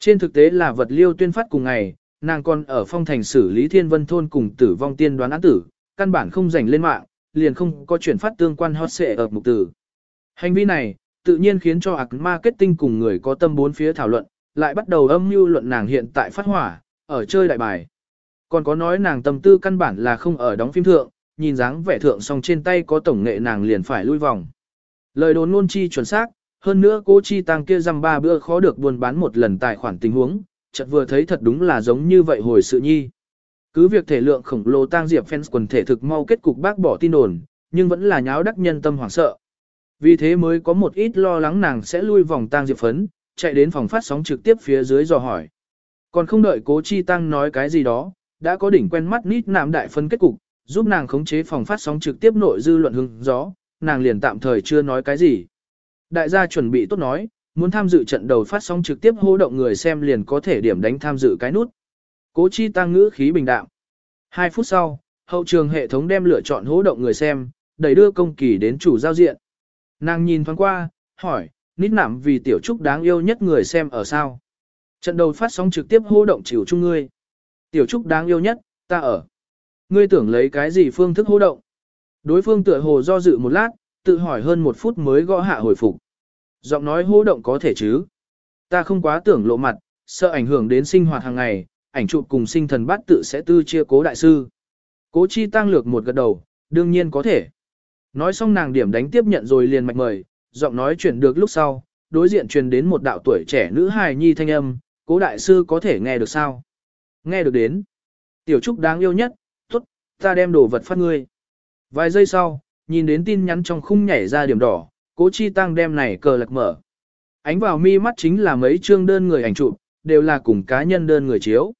Trên thực tế là vật liêu tuyên phát cùng ngày, nàng còn ở phong thành xử lý thiên vân thôn cùng tử vong tiên đoán án tử, căn bản không rảnh lên mạng, liền không có chuyển phát tương quan hot xệ ở mục tử. Hành vi này, tự nhiên khiến cho ạc marketing cùng người có tâm bốn phía thảo luận, lại bắt đầu âm mưu luận nàng hiện tại phát hỏa, ở chơi đại bài. Còn có nói nàng tâm tư căn bản là không ở đóng phim thượng, nhìn dáng vẻ thượng song trên tay có tổng nghệ nàng liền phải lui vòng. Lời đồn ngôn chi chuẩn xác, hơn nữa cô chi tăng kia răm ba bữa khó được buôn bán một lần tài khoản tình huống, chợt vừa thấy thật đúng là giống như vậy hồi sự nhi. Cứ việc thể lượng khổng lồ tang diệp fans quần thể thực mau kết cục bác bỏ tin đồn, nhưng vẫn là nháo đắc nhân tâm hoảng sợ. Vì thế mới có một ít lo lắng nàng sẽ lui vòng tang diệp phấn, chạy đến phòng phát sóng trực tiếp phía dưới dò hỏi. Còn không đợi cố chi tăng nói cái gì đó, đã có đỉnh quen mắt nít nạm đại phân kết cục, giúp nàng khống chế phòng phát sóng trực tiếp nội dư luận hưng gió, nàng liền tạm thời chưa nói cái gì. Đại gia chuẩn bị tốt nói, muốn tham dự trận đầu phát sóng trực tiếp hô động người xem liền có thể điểm đánh tham dự cái nút. Cố chi tăng ngữ khí bình đạm. Hai phút sau, hậu trường hệ thống đem lựa chọn hô động người xem, đẩy đưa công kỳ đến chủ giao diện. Nàng nhìn thoáng qua, hỏi, nít nạm vì tiểu trúc đáng yêu nhất người xem ở sao. Trận đầu phát sóng trực tiếp hô động chịu chung ngươi. Tiểu trúc đáng yêu nhất, ta ở. Ngươi tưởng lấy cái gì phương thức hô động? Đối phương tựa hồ do dự một lát, tự hỏi hơn một phút mới gõ hạ hồi phục. Giọng nói hô động có thể chứ. Ta không quá tưởng lộ mặt, sợ ảnh hưởng đến sinh hoạt hàng ngày, ảnh chụp cùng sinh thần bát tự sẽ tư chia cố đại sư. Cố chi tăng lược một gật đầu, đương nhiên có thể. Nói xong nàng điểm đánh tiếp nhận rồi liền mạch mời, giọng nói chuyển được lúc sau, đối diện truyền đến một đạo tuổi trẻ nữ hài nhi thanh âm, cố đại sư có thể nghe được sao? Nghe được đến. Tiểu trúc đáng yêu nhất, tốt, ta đem đồ vật phát ngươi. Vài giây sau, nhìn đến tin nhắn trong khung nhảy ra điểm đỏ, Cố Chi Tăng đem này cờ lật mở. Ánh vào mi mắt chính là mấy chương đơn người ảnh chụp, đều là cùng cá nhân đơn người chiếu.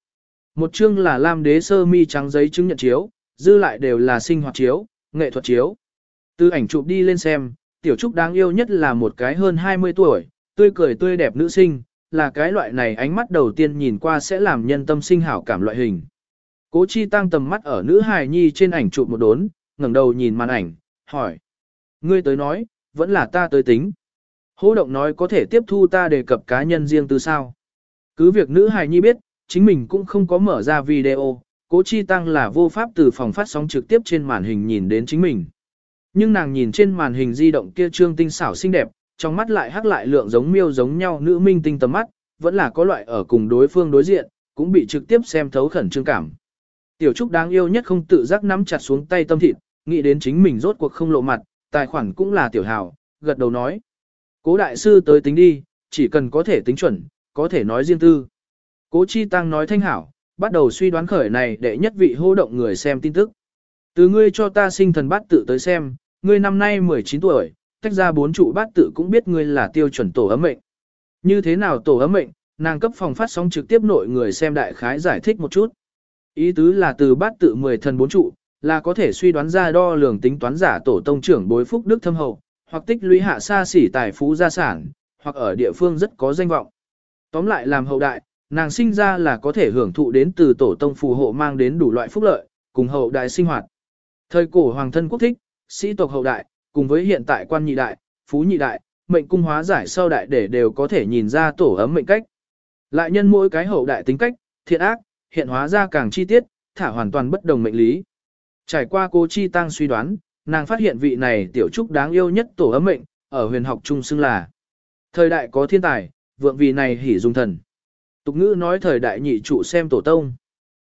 Một chương là lam đế sơ mi trắng giấy chứng nhận chiếu, dư lại đều là sinh hoạt chiếu, nghệ thuật chiếu. Từ ảnh chụp đi lên xem, tiểu trúc đáng yêu nhất là một cái hơn 20 tuổi, tươi cười tươi đẹp nữ sinh, là cái loại này ánh mắt đầu tiên nhìn qua sẽ làm nhân tâm sinh hảo cảm loại hình. Cố chi tăng tầm mắt ở nữ hài nhi trên ảnh chụp một đốn, ngẩng đầu nhìn màn ảnh, hỏi. Ngươi tới nói, vẫn là ta tới tính. Hô động nói có thể tiếp thu ta đề cập cá nhân riêng từ sao. Cứ việc nữ hài nhi biết, chính mình cũng không có mở ra video, cố chi tăng là vô pháp từ phòng phát sóng trực tiếp trên màn hình nhìn đến chính mình. Nhưng nàng nhìn trên màn hình di động kia trương tinh xảo xinh đẹp, trong mắt lại hắc lại lượng giống miêu giống nhau nữ minh tinh tầm mắt, vẫn là có loại ở cùng đối phương đối diện, cũng bị trực tiếp xem thấu khẩn trương cảm. Tiểu Trúc đáng yêu nhất không tự giác nắm chặt xuống tay tâm thịt, nghĩ đến chính mình rốt cuộc không lộ mặt, tài khoản cũng là tiểu hào, gật đầu nói. Cố đại sư tới tính đi, chỉ cần có thể tính chuẩn, có thể nói riêng tư. Cố Chi Tăng nói thanh hảo, bắt đầu suy đoán khởi này để nhất vị hô động người xem tin tức. Từ ngươi cho ta sinh thần bát tự tới xem, ngươi năm nay 19 tuổi, tách ra bốn trụ bát tự cũng biết ngươi là tiêu chuẩn tổ ấm mệnh. Như thế nào tổ ấm mệnh, nàng cấp phòng phát sóng trực tiếp nội người xem đại khái giải thích một chút. Ý tứ là từ bát tự 10 thần bốn trụ, là có thể suy đoán ra đo lường tính toán giả tổ tông trưởng bối phúc đức thâm hậu, hoặc tích lũy hạ xa xỉ tài phú gia sản, hoặc ở địa phương rất có danh vọng. Tóm lại làm hậu đại, nàng sinh ra là có thể hưởng thụ đến từ tổ tông phù hộ mang đến đủ loại phúc lợi, cùng hậu đại sinh hoạt. Thời cổ hoàng thân quốc thích, sĩ tộc hậu đại, cùng với hiện tại quan nhị đại, phú nhị đại, mệnh cung hóa giải sau đại để đều có thể nhìn ra tổ ấm mệnh cách. Lại nhân mỗi cái hậu đại tính cách, thiện ác, hiện hóa ra càng chi tiết, thả hoàn toàn bất đồng mệnh lý. Trải qua cô Chi Tăng suy đoán, nàng phát hiện vị này tiểu trúc đáng yêu nhất tổ ấm mệnh, ở huyền học trung xưng là. Thời đại có thiên tài, vượng vì này hỉ dung thần. Tục ngữ nói thời đại nhị trụ xem tổ tông.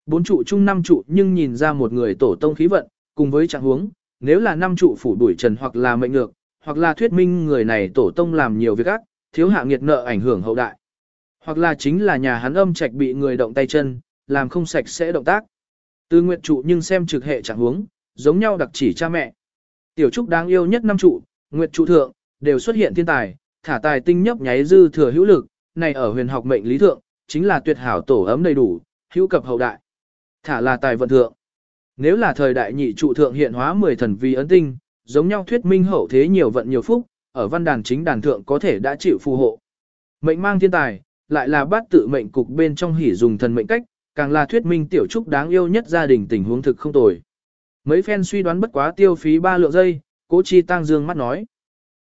Bốn trụ chung năm trụ nhưng nhìn ra một người tổ tông khí vận, cùng với trạng huống, nếu là năm trụ phủ đuổi trần hoặc là mệnh ngược, hoặc là thuyết minh người này tổ tông làm nhiều việc ác, thiếu hạ nghiệt nợ ảnh hưởng hậu đại. Hoặc là chính là nhà hắn âm trạch bị người động tay chân, làm không sạch sẽ động tác. Từ nguyệt trụ nhưng xem trực hệ trạng huống, giống nhau đặc chỉ cha mẹ. Tiểu trúc đáng yêu nhất năm trụ, nguyệt trụ thượng, đều xuất hiện thiên tài, thả tài tinh nhấp nháy dư thừa hữu lực, này ở huyền học mệnh lý thượng, chính là tuyệt hảo tổ ấm đầy đủ, hữu cập hậu đại. Thả là tài vận thượng. Nếu là thời đại nhị trụ thượng hiện hóa 10 thần vi ấn tinh, giống nhau thuyết minh hậu thế nhiều vận nhiều phúc, ở văn đàn chính đàn thượng có thể đã chịu phù hộ. Mệnh mang thiên tài, lại là bát tự mệnh cục bên trong hỉ dùng thần mệnh cách, càng là thuyết minh tiểu trúc đáng yêu nhất gia đình tình huống thực không tồi. Mấy phen suy đoán bất quá tiêu phí ba lượng giây, cố chi tăng dương mắt nói.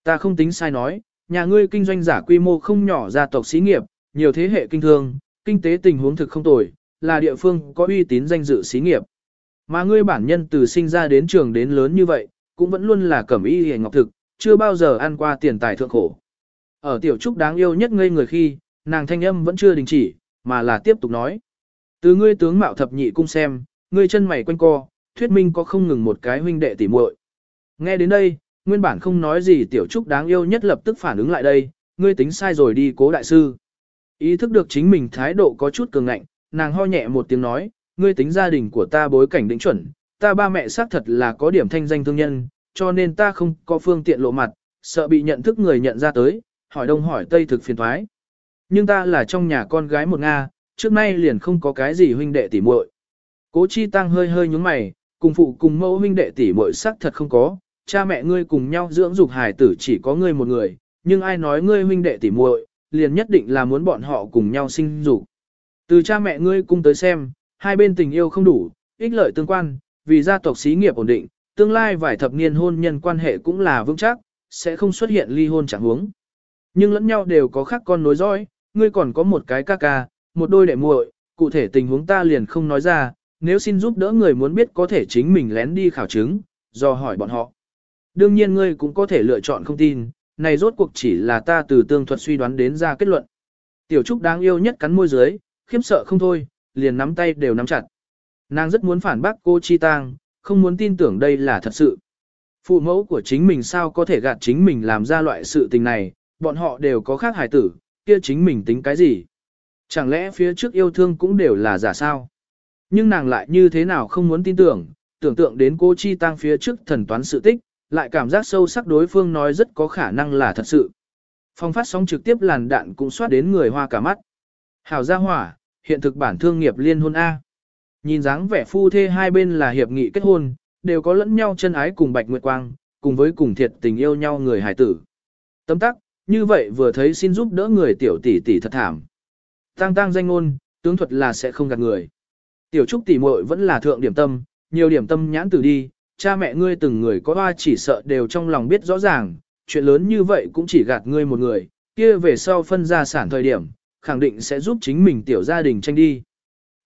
Ta không tính sai nói, nhà ngươi kinh doanh giả quy mô không nhỏ gia tộc xí nghiệp, nhiều thế hệ kinh thương, kinh tế tình huống thực không tồi, là địa phương có uy tín danh dự xí nghiệp. Mà ngươi bản nhân từ sinh ra đến trường đến lớn như vậy, cũng vẫn luôn là cẩm y hề ngọc thực, chưa bao giờ ăn qua tiền tài thượng khổ. Ở tiểu trúc đáng yêu nhất ngây người khi, nàng thanh âm vẫn chưa đình chỉ, mà là tiếp tục nói. Từ ngươi tướng mạo thập nhị cung xem, ngươi chân mày quanh co, thuyết minh có không ngừng một cái huynh đệ tỉ muội. Nghe đến đây, nguyên bản không nói gì tiểu trúc đáng yêu nhất lập tức phản ứng lại đây, ngươi tính sai rồi đi cố đại sư. Ý thức được chính mình thái độ có chút cường ngạnh, nàng ho nhẹ một tiếng nói, ngươi tính gia đình của ta bối cảnh định chuẩn, ta ba mẹ xác thật là có điểm thanh danh thương nhân, cho nên ta không có phương tiện lộ mặt, sợ bị nhận thức người nhận ra tới, hỏi đông hỏi tây thực phiền thoái. Nhưng ta là trong nhà con gái một Nga, trước nay liền không có cái gì huynh đệ tỉ muội. Cố chi tăng hơi hơi nhúng mày, cùng phụ cùng mẫu huynh đệ tỉ muội xác thật không có, cha mẹ ngươi cùng nhau dưỡng dục hài tử chỉ có ngươi một người, nhưng ai nói ngươi huynh đệ tỉ muội, liền nhất định là muốn bọn họ cùng nhau sinh dục. Từ cha mẹ ngươi cùng tới xem, hai bên tình yêu không đủ, ích lợi tương quan, vì gia tộc xí nghiệp ổn định, tương lai vài thập niên hôn nhân quan hệ cũng là vững chắc, sẽ không xuất hiện ly hôn chẳng huống. Nhưng lẫn nhau đều có khác con nối dõi, ngươi còn có một cái ca ca, một đôi đệ muội, cụ thể tình huống ta liền không nói ra, nếu xin giúp đỡ người muốn biết có thể chính mình lén đi khảo chứng, do hỏi bọn họ. Đương nhiên ngươi cũng có thể lựa chọn không tin, này rốt cuộc chỉ là ta từ tương thuật suy đoán đến ra kết luận. Tiểu Trúc đáng yêu nhất cắn môi dưới, khiếp sợ không thôi, liền nắm tay đều nắm chặt. Nàng rất muốn phản bác cô Chi Tang, không muốn tin tưởng đây là thật sự. Phụ mẫu của chính mình sao có thể gạt chính mình làm ra loại sự tình này, bọn họ đều có khác hài tử, kia chính mình tính cái gì. Chẳng lẽ phía trước yêu thương cũng đều là giả sao? Nhưng nàng lại như thế nào không muốn tin tưởng, tưởng tượng đến cô Chi Tăng phía trước thần toán sự tích, lại cảm giác sâu sắc đối phương nói rất có khả năng là thật sự. Phong phát sóng trực tiếp làn đạn cũng xoát đến người hoa cả mắt. Hảo gia hỏa, hiện thực bản thương nghiệp liên hôn A. Nhìn dáng vẻ phu thê hai bên là hiệp nghị kết hôn, đều có lẫn nhau chân ái cùng Bạch Nguyệt Quang, cùng với cùng thiệt tình yêu nhau người hải tử. Tấm tắc, như vậy vừa thấy xin giúp đỡ người tiểu tỷ tỷ thật thảm. Tăng tăng danh ngôn, tướng thuật là sẽ không gạt người. Tiểu trúc tỷ muội vẫn là thượng điểm tâm, nhiều điểm tâm nhãn từ đi, cha mẹ ngươi từng người có hoa chỉ sợ đều trong lòng biết rõ ràng, chuyện lớn như vậy cũng chỉ gạt ngươi một người, kia về sau phân gia sản thời điểm, khẳng định sẽ giúp chính mình tiểu gia đình tranh đi.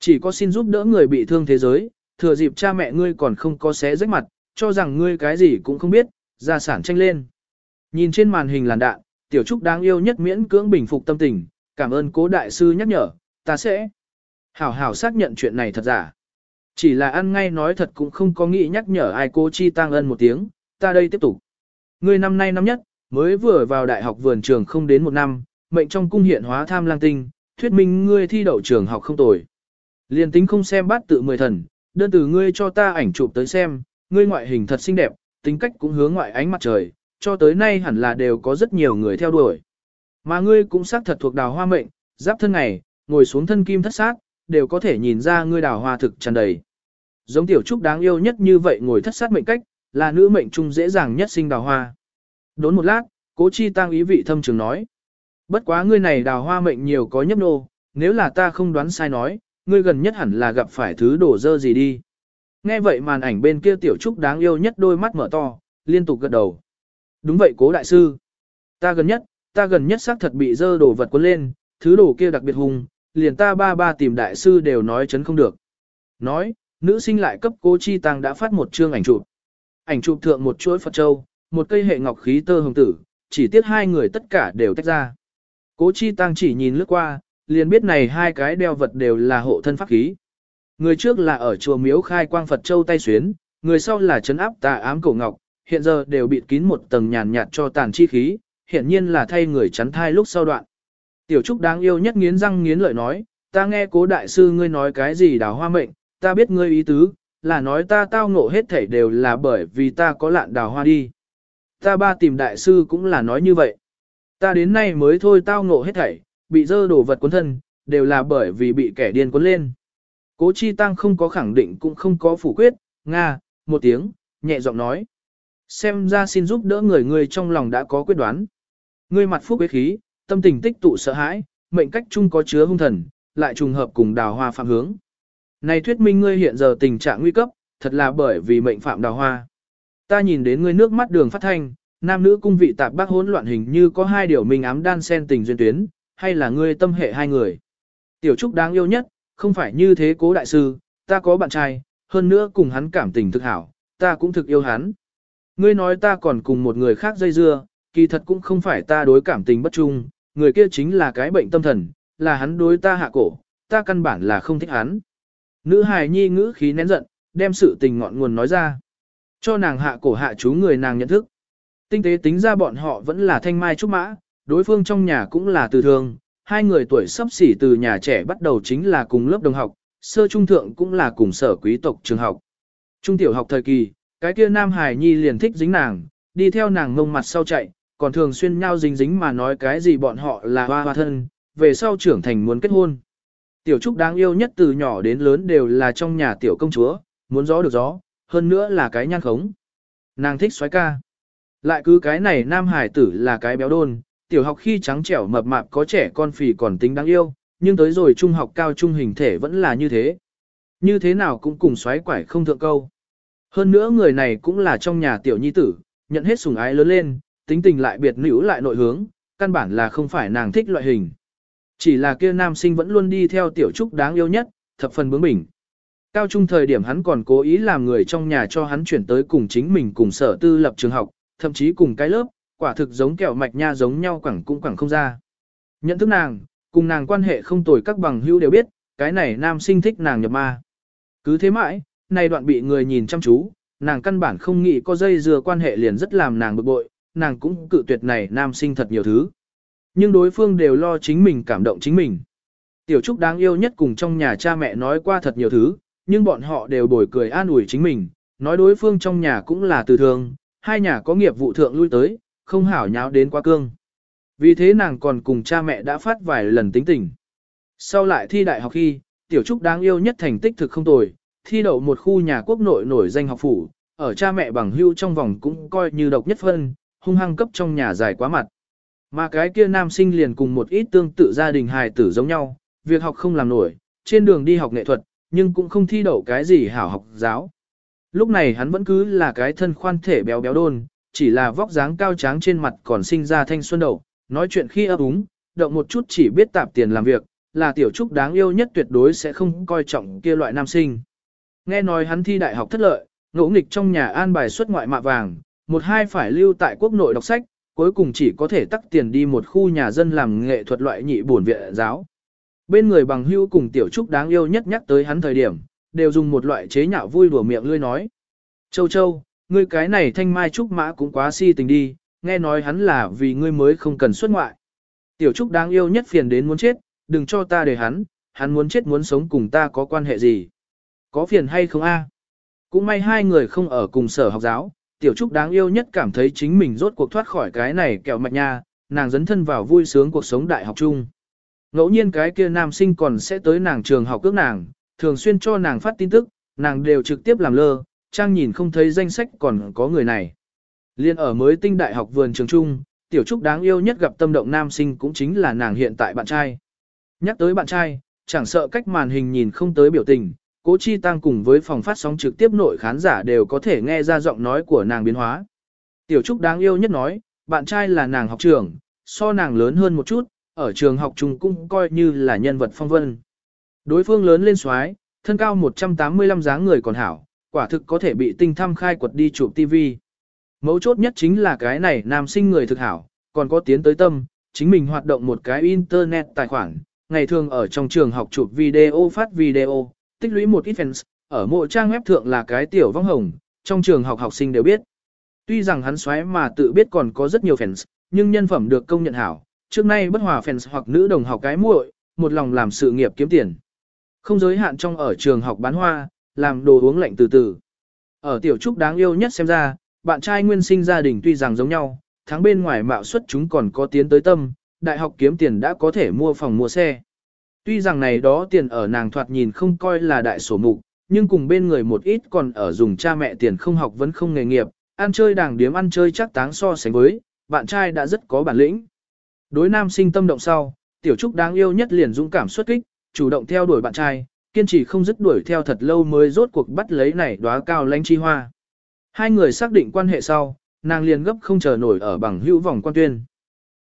Chỉ có xin giúp đỡ người bị thương thế giới, thừa dịp cha mẹ ngươi còn không có xé rách mặt, cho rằng ngươi cái gì cũng không biết, gia sản tranh lên. Nhìn trên màn hình làn đạn, tiểu trúc đáng yêu nhất miễn cưỡng bình phục tâm tình, cảm ơn cố đại sư nhắc nhở, ta sẽ hảo hảo xác nhận chuyện này thật giả. Chỉ là ăn ngay nói thật cũng không có nghĩ nhắc nhở ai cô chi tăng ân một tiếng, ta đây tiếp tục. Ngươi năm nay năm nhất, mới vừa vào đại học vườn trường không đến một năm, mệnh trong cung hiện hóa tham lang tinh, thuyết minh ngươi thi đậu trường học không tồi. Liên tính không xem bát tự mười thần, đơn từ ngươi cho ta ảnh chụp tới xem, ngươi ngoại hình thật xinh đẹp, tính cách cũng hướng ngoại ánh mặt trời, cho tới nay hẳn là đều có rất nhiều người theo đuổi. Mà ngươi cũng xác thật thuộc đào hoa mệnh, giáp thân này, ngồi xuống thân kim thất sát, đều có thể nhìn ra ngươi đào hoa thực tràn đầy. Giống tiểu trúc đáng yêu nhất như vậy ngồi thất sát mệnh cách, là nữ mệnh trung dễ dàng nhất sinh đào hoa. Đốn một lát, cố chi tăng ý vị thâm trường nói. Bất quá ngươi này đào hoa mệnh nhiều có nhấp nô, nếu là ta không đoán sai nói, ngươi gần nhất hẳn là gặp phải thứ đổ dơ gì đi. Nghe vậy màn ảnh bên kia tiểu trúc đáng yêu nhất đôi mắt mở to, liên tục gật đầu. Đúng vậy cố đại sư. Ta gần nhất, ta gần nhất xác thật bị dơ đổ vật cuốn lên, thứ đồ kia đặc biệt hùng, liền ta ba ba tìm đại sư đều nói chấn không được. Nói, nữ sinh lại cấp cố chi tăng đã phát một chương ảnh chụp. Ảnh chụp thượng một chuỗi Phật Châu, một cây hệ ngọc khí tơ hồng tử, chỉ tiếc hai người tất cả đều tách ra. Cố chi tăng chỉ nhìn lướt qua, liền biết này hai cái đeo vật đều là hộ thân pháp khí. Người trước là ở chùa miếu khai quang Phật Châu tay xuyến, người sau là chấn áp tà ám cổ ngọc, hiện giờ đều bịt kín một tầng nhàn nhạt cho tàn chi khí, hiện nhiên là thay người chắn thai lúc sau đoạn. Tiểu Trúc đáng yêu nhất nghiến răng nghiến lợi nói, ta nghe cố đại sư ngươi nói cái gì đào hoa mệnh, ta biết ngươi ý tứ, là nói ta tao ngộ hết thảy đều là bởi vì ta có lạn đào hoa đi. Ta ba tìm đại sư cũng là nói như vậy. Ta đến nay mới thôi tao ngộ hết thảy, bị dơ đổ vật cuốn thân, đều là bởi vì bị kẻ điên cuốn lên. Cố Chi Tăng không có khẳng định cũng không có phủ quyết, Nga, một tiếng, nhẹ giọng nói. Xem ra xin giúp đỡ người người trong lòng đã có quyết đoán. Ngươi mặt phúc quế khí, tâm tình tích tụ sợ hãi, mệnh cách chung có chứa hung thần, lại trùng hợp cùng đào hoa phạm hướng. Này thuyết minh ngươi hiện giờ tình trạng nguy cấp, thật là bởi vì mệnh phạm đào hoa. Ta nhìn đến ngươi nước mắt đường phát thanh, nam nữ cung vị tạp bác hỗn loạn hình như có hai điều mình ám đan sen tình duyên tuyến, hay là ngươi tâm hệ hai người. Tiểu Trúc đáng yêu nhất, không phải như thế cố đại sư, ta có bạn trai, hơn nữa cùng hắn cảm tình thực hảo, ta cũng thực yêu hắn. Ngươi nói ta còn cùng một người khác dây dưa, kỳ thật cũng không phải ta đối cảm tình bất trung, người kia chính là cái bệnh tâm thần, là hắn đối ta hạ cổ, ta căn bản là không thích hắn. Nữ hài nhi ngữ khí nén giận, đem sự tình ngọn nguồn nói ra. Cho nàng hạ cổ hạ chú người nàng nhận thức. Tinh tế tính ra bọn họ vẫn là thanh mai trúc mã, đối phương trong nhà cũng là từ thường, hai người tuổi sắp xỉ từ nhà trẻ bắt đầu chính là cùng lớp đồng học, sơ trung thượng cũng là cùng sở quý tộc trường học. Trung tiểu học thời kỳ, cái kia nam hài nhi liền thích dính nàng, đi theo nàng ngông mặt sau chạy, còn thường xuyên nhau dính dính mà nói cái gì bọn họ là hoa hoa thân, về sau trưởng thành muốn kết hôn. Tiểu Trúc đáng yêu nhất từ nhỏ đến lớn đều là trong nhà tiểu công chúa, muốn gió được gió, hơn nữa là cái nhan khống. Nàng thích xoái ca. Lại cứ cái này nam hải tử là cái béo đôn, tiểu học khi trắng trẻo mập mạp có trẻ con phì còn tính đáng yêu, nhưng tới rồi trung học cao trung hình thể vẫn là như thế. Như thế nào cũng cùng xoáy quải không thượng câu. Hơn nữa người này cũng là trong nhà tiểu nhi tử, nhận hết sủng ái lớn lên, tính tình lại biệt nữ lại nội hướng, căn bản là không phải nàng thích loại hình. Chỉ là kia nam sinh vẫn luôn đi theo tiểu trúc đáng yêu nhất, thập phần bướng bỉnh. Cao trung thời điểm hắn còn cố ý làm người trong nhà cho hắn chuyển tới cùng chính mình cùng sở tư lập trường học, thậm chí cùng cái lớp, quả thực giống kẹo mạch nha giống nhau quẳng cũng quẳng không ra. Nhận thức nàng, cùng nàng quan hệ không tồi các bằng hữu đều biết, cái này nam sinh thích nàng nhập ma. Cứ thế mãi, này đoạn bị người nhìn chăm chú, nàng căn bản không nghĩ có dây dưa quan hệ liền rất làm nàng bực bội, nàng cũng cự tuyệt này nam sinh thật nhiều thứ. Nhưng đối phương đều lo chính mình cảm động chính mình. Tiểu Trúc đáng yêu nhất cùng trong nhà cha mẹ nói qua thật nhiều thứ, nhưng bọn họ đều bồi cười an ủi chính mình, nói đối phương trong nhà cũng là từ thường, Hai nhà có nghiệp vụ thượng lui tới, không hảo nháo đến quá cương. Vì thế nàng còn cùng cha mẹ đã phát vài lần tính tình. Sau lại thi đại học khi, tiểu trúc đáng yêu nhất thành tích thực không tồi, thi đậu một khu nhà quốc nội nổi danh học phủ, ở cha mẹ bằng hưu trong vòng cũng coi như độc nhất phân, hung hăng cấp trong nhà dài quá mặt. Mà cái kia nam sinh liền cùng một ít tương tự gia đình hài tử giống nhau, việc học không làm nổi, trên đường đi học nghệ thuật, nhưng cũng không thi đậu cái gì hảo học giáo. Lúc này hắn vẫn cứ là cái thân khoan thể béo béo đôn, chỉ là vóc dáng cao tráng trên mặt còn sinh ra thanh xuân đầu, nói chuyện khi ấp úng, động một chút chỉ biết tạp tiền làm việc, là tiểu trúc đáng yêu nhất tuyệt đối sẽ không coi trọng kia loại nam sinh. Nghe nói hắn thi đại học thất lợi, ngỗ nghịch trong nhà an bài xuất ngoại mạ vàng, một hai phải lưu tại quốc nội đọc sách, cuối cùng chỉ có thể tắc tiền đi một khu nhà dân làm nghệ thuật loại nhị bổn viện giáo. Bên người bằng hưu cùng tiểu trúc đáng yêu nhất nhắc tới hắn thời điểm, đều dùng một loại chế nhạo vui đùa miệng lươi nói. Châu châu, ngươi cái này thanh mai trúc mã cũng quá si tình đi, nghe nói hắn là vì ngươi mới không cần xuất ngoại. Tiểu trúc đáng yêu nhất phiền đến muốn chết, đừng cho ta để hắn, hắn muốn chết muốn sống cùng ta có quan hệ gì. Có phiền hay không a? Cũng may hai người không ở cùng sở học giáo, tiểu trúc đáng yêu nhất cảm thấy chính mình rốt cuộc thoát khỏi cái này kẹo mạch nha, nàng dấn thân vào vui sướng cuộc sống đại học chung. Ngẫu nhiên cái kia nam sinh còn sẽ tới nàng trường học cước nàng, thường xuyên cho nàng phát tin tức, nàng đều trực tiếp làm lơ, trang nhìn không thấy danh sách còn có người này. Liên ở mới tinh đại học vườn trường trung, tiểu trúc đáng yêu nhất gặp tâm động nam sinh cũng chính là nàng hiện tại bạn trai. Nhắc tới bạn trai, chẳng sợ cách màn hình nhìn không tới biểu tình, cố chi tăng cùng với phòng phát sóng trực tiếp nội khán giả đều có thể nghe ra giọng nói của nàng biến hóa. Tiểu trúc đáng yêu nhất nói, bạn trai là nàng học trường, so nàng lớn hơn một chút, ở trường học chung cũng coi như là nhân vật phong vân. Đối phương lớn lên xoái, thân cao 185 dáng người còn hảo, quả thực có thể bị tinh thăm khai quật đi chụp TV. Mấu chốt nhất chính là cái này nam sinh người thực hảo, còn có tiến tới tâm, chính mình hoạt động một cái internet tài khoản, ngày thường ở trong trường học chụp video phát video, tích lũy một ít fans, ở mộ trang web thượng là cái tiểu vong hồng, trong trường học học sinh đều biết. Tuy rằng hắn xoáy mà tự biết còn có rất nhiều fans, nhưng nhân phẩm được công nhận hảo, trước nay bất hòa fans hoặc nữ đồng học cái muội, một lòng làm sự nghiệp kiếm tiền. Không giới hạn trong ở trường học bán hoa, làm đồ uống lạnh từ từ. Ở tiểu trúc đáng yêu nhất xem ra, bạn trai nguyên sinh gia đình tuy rằng giống nhau, tháng bên ngoài mạo suất chúng còn có tiến tới tâm, đại học kiếm tiền đã có thể mua phòng mua xe. Tuy rằng này đó tiền ở nàng thoạt nhìn không coi là đại sổ mục, nhưng cùng bên người một ít còn ở dùng cha mẹ tiền không học vẫn không nghề nghiệp, ăn chơi đàng điếm ăn chơi chắc táng so sánh với, bạn trai đã rất có bản lĩnh. Đối nam sinh tâm động sau, tiểu trúc đáng yêu nhất liền dũng cảm xuất kích, chủ động theo đuổi bạn trai, kiên trì không dứt đuổi theo thật lâu mới rốt cuộc bắt lấy này đóa cao lãnh chi hoa. Hai người xác định quan hệ sau, nàng liền gấp không chờ nổi ở bằng hữu vòng quan tuyên.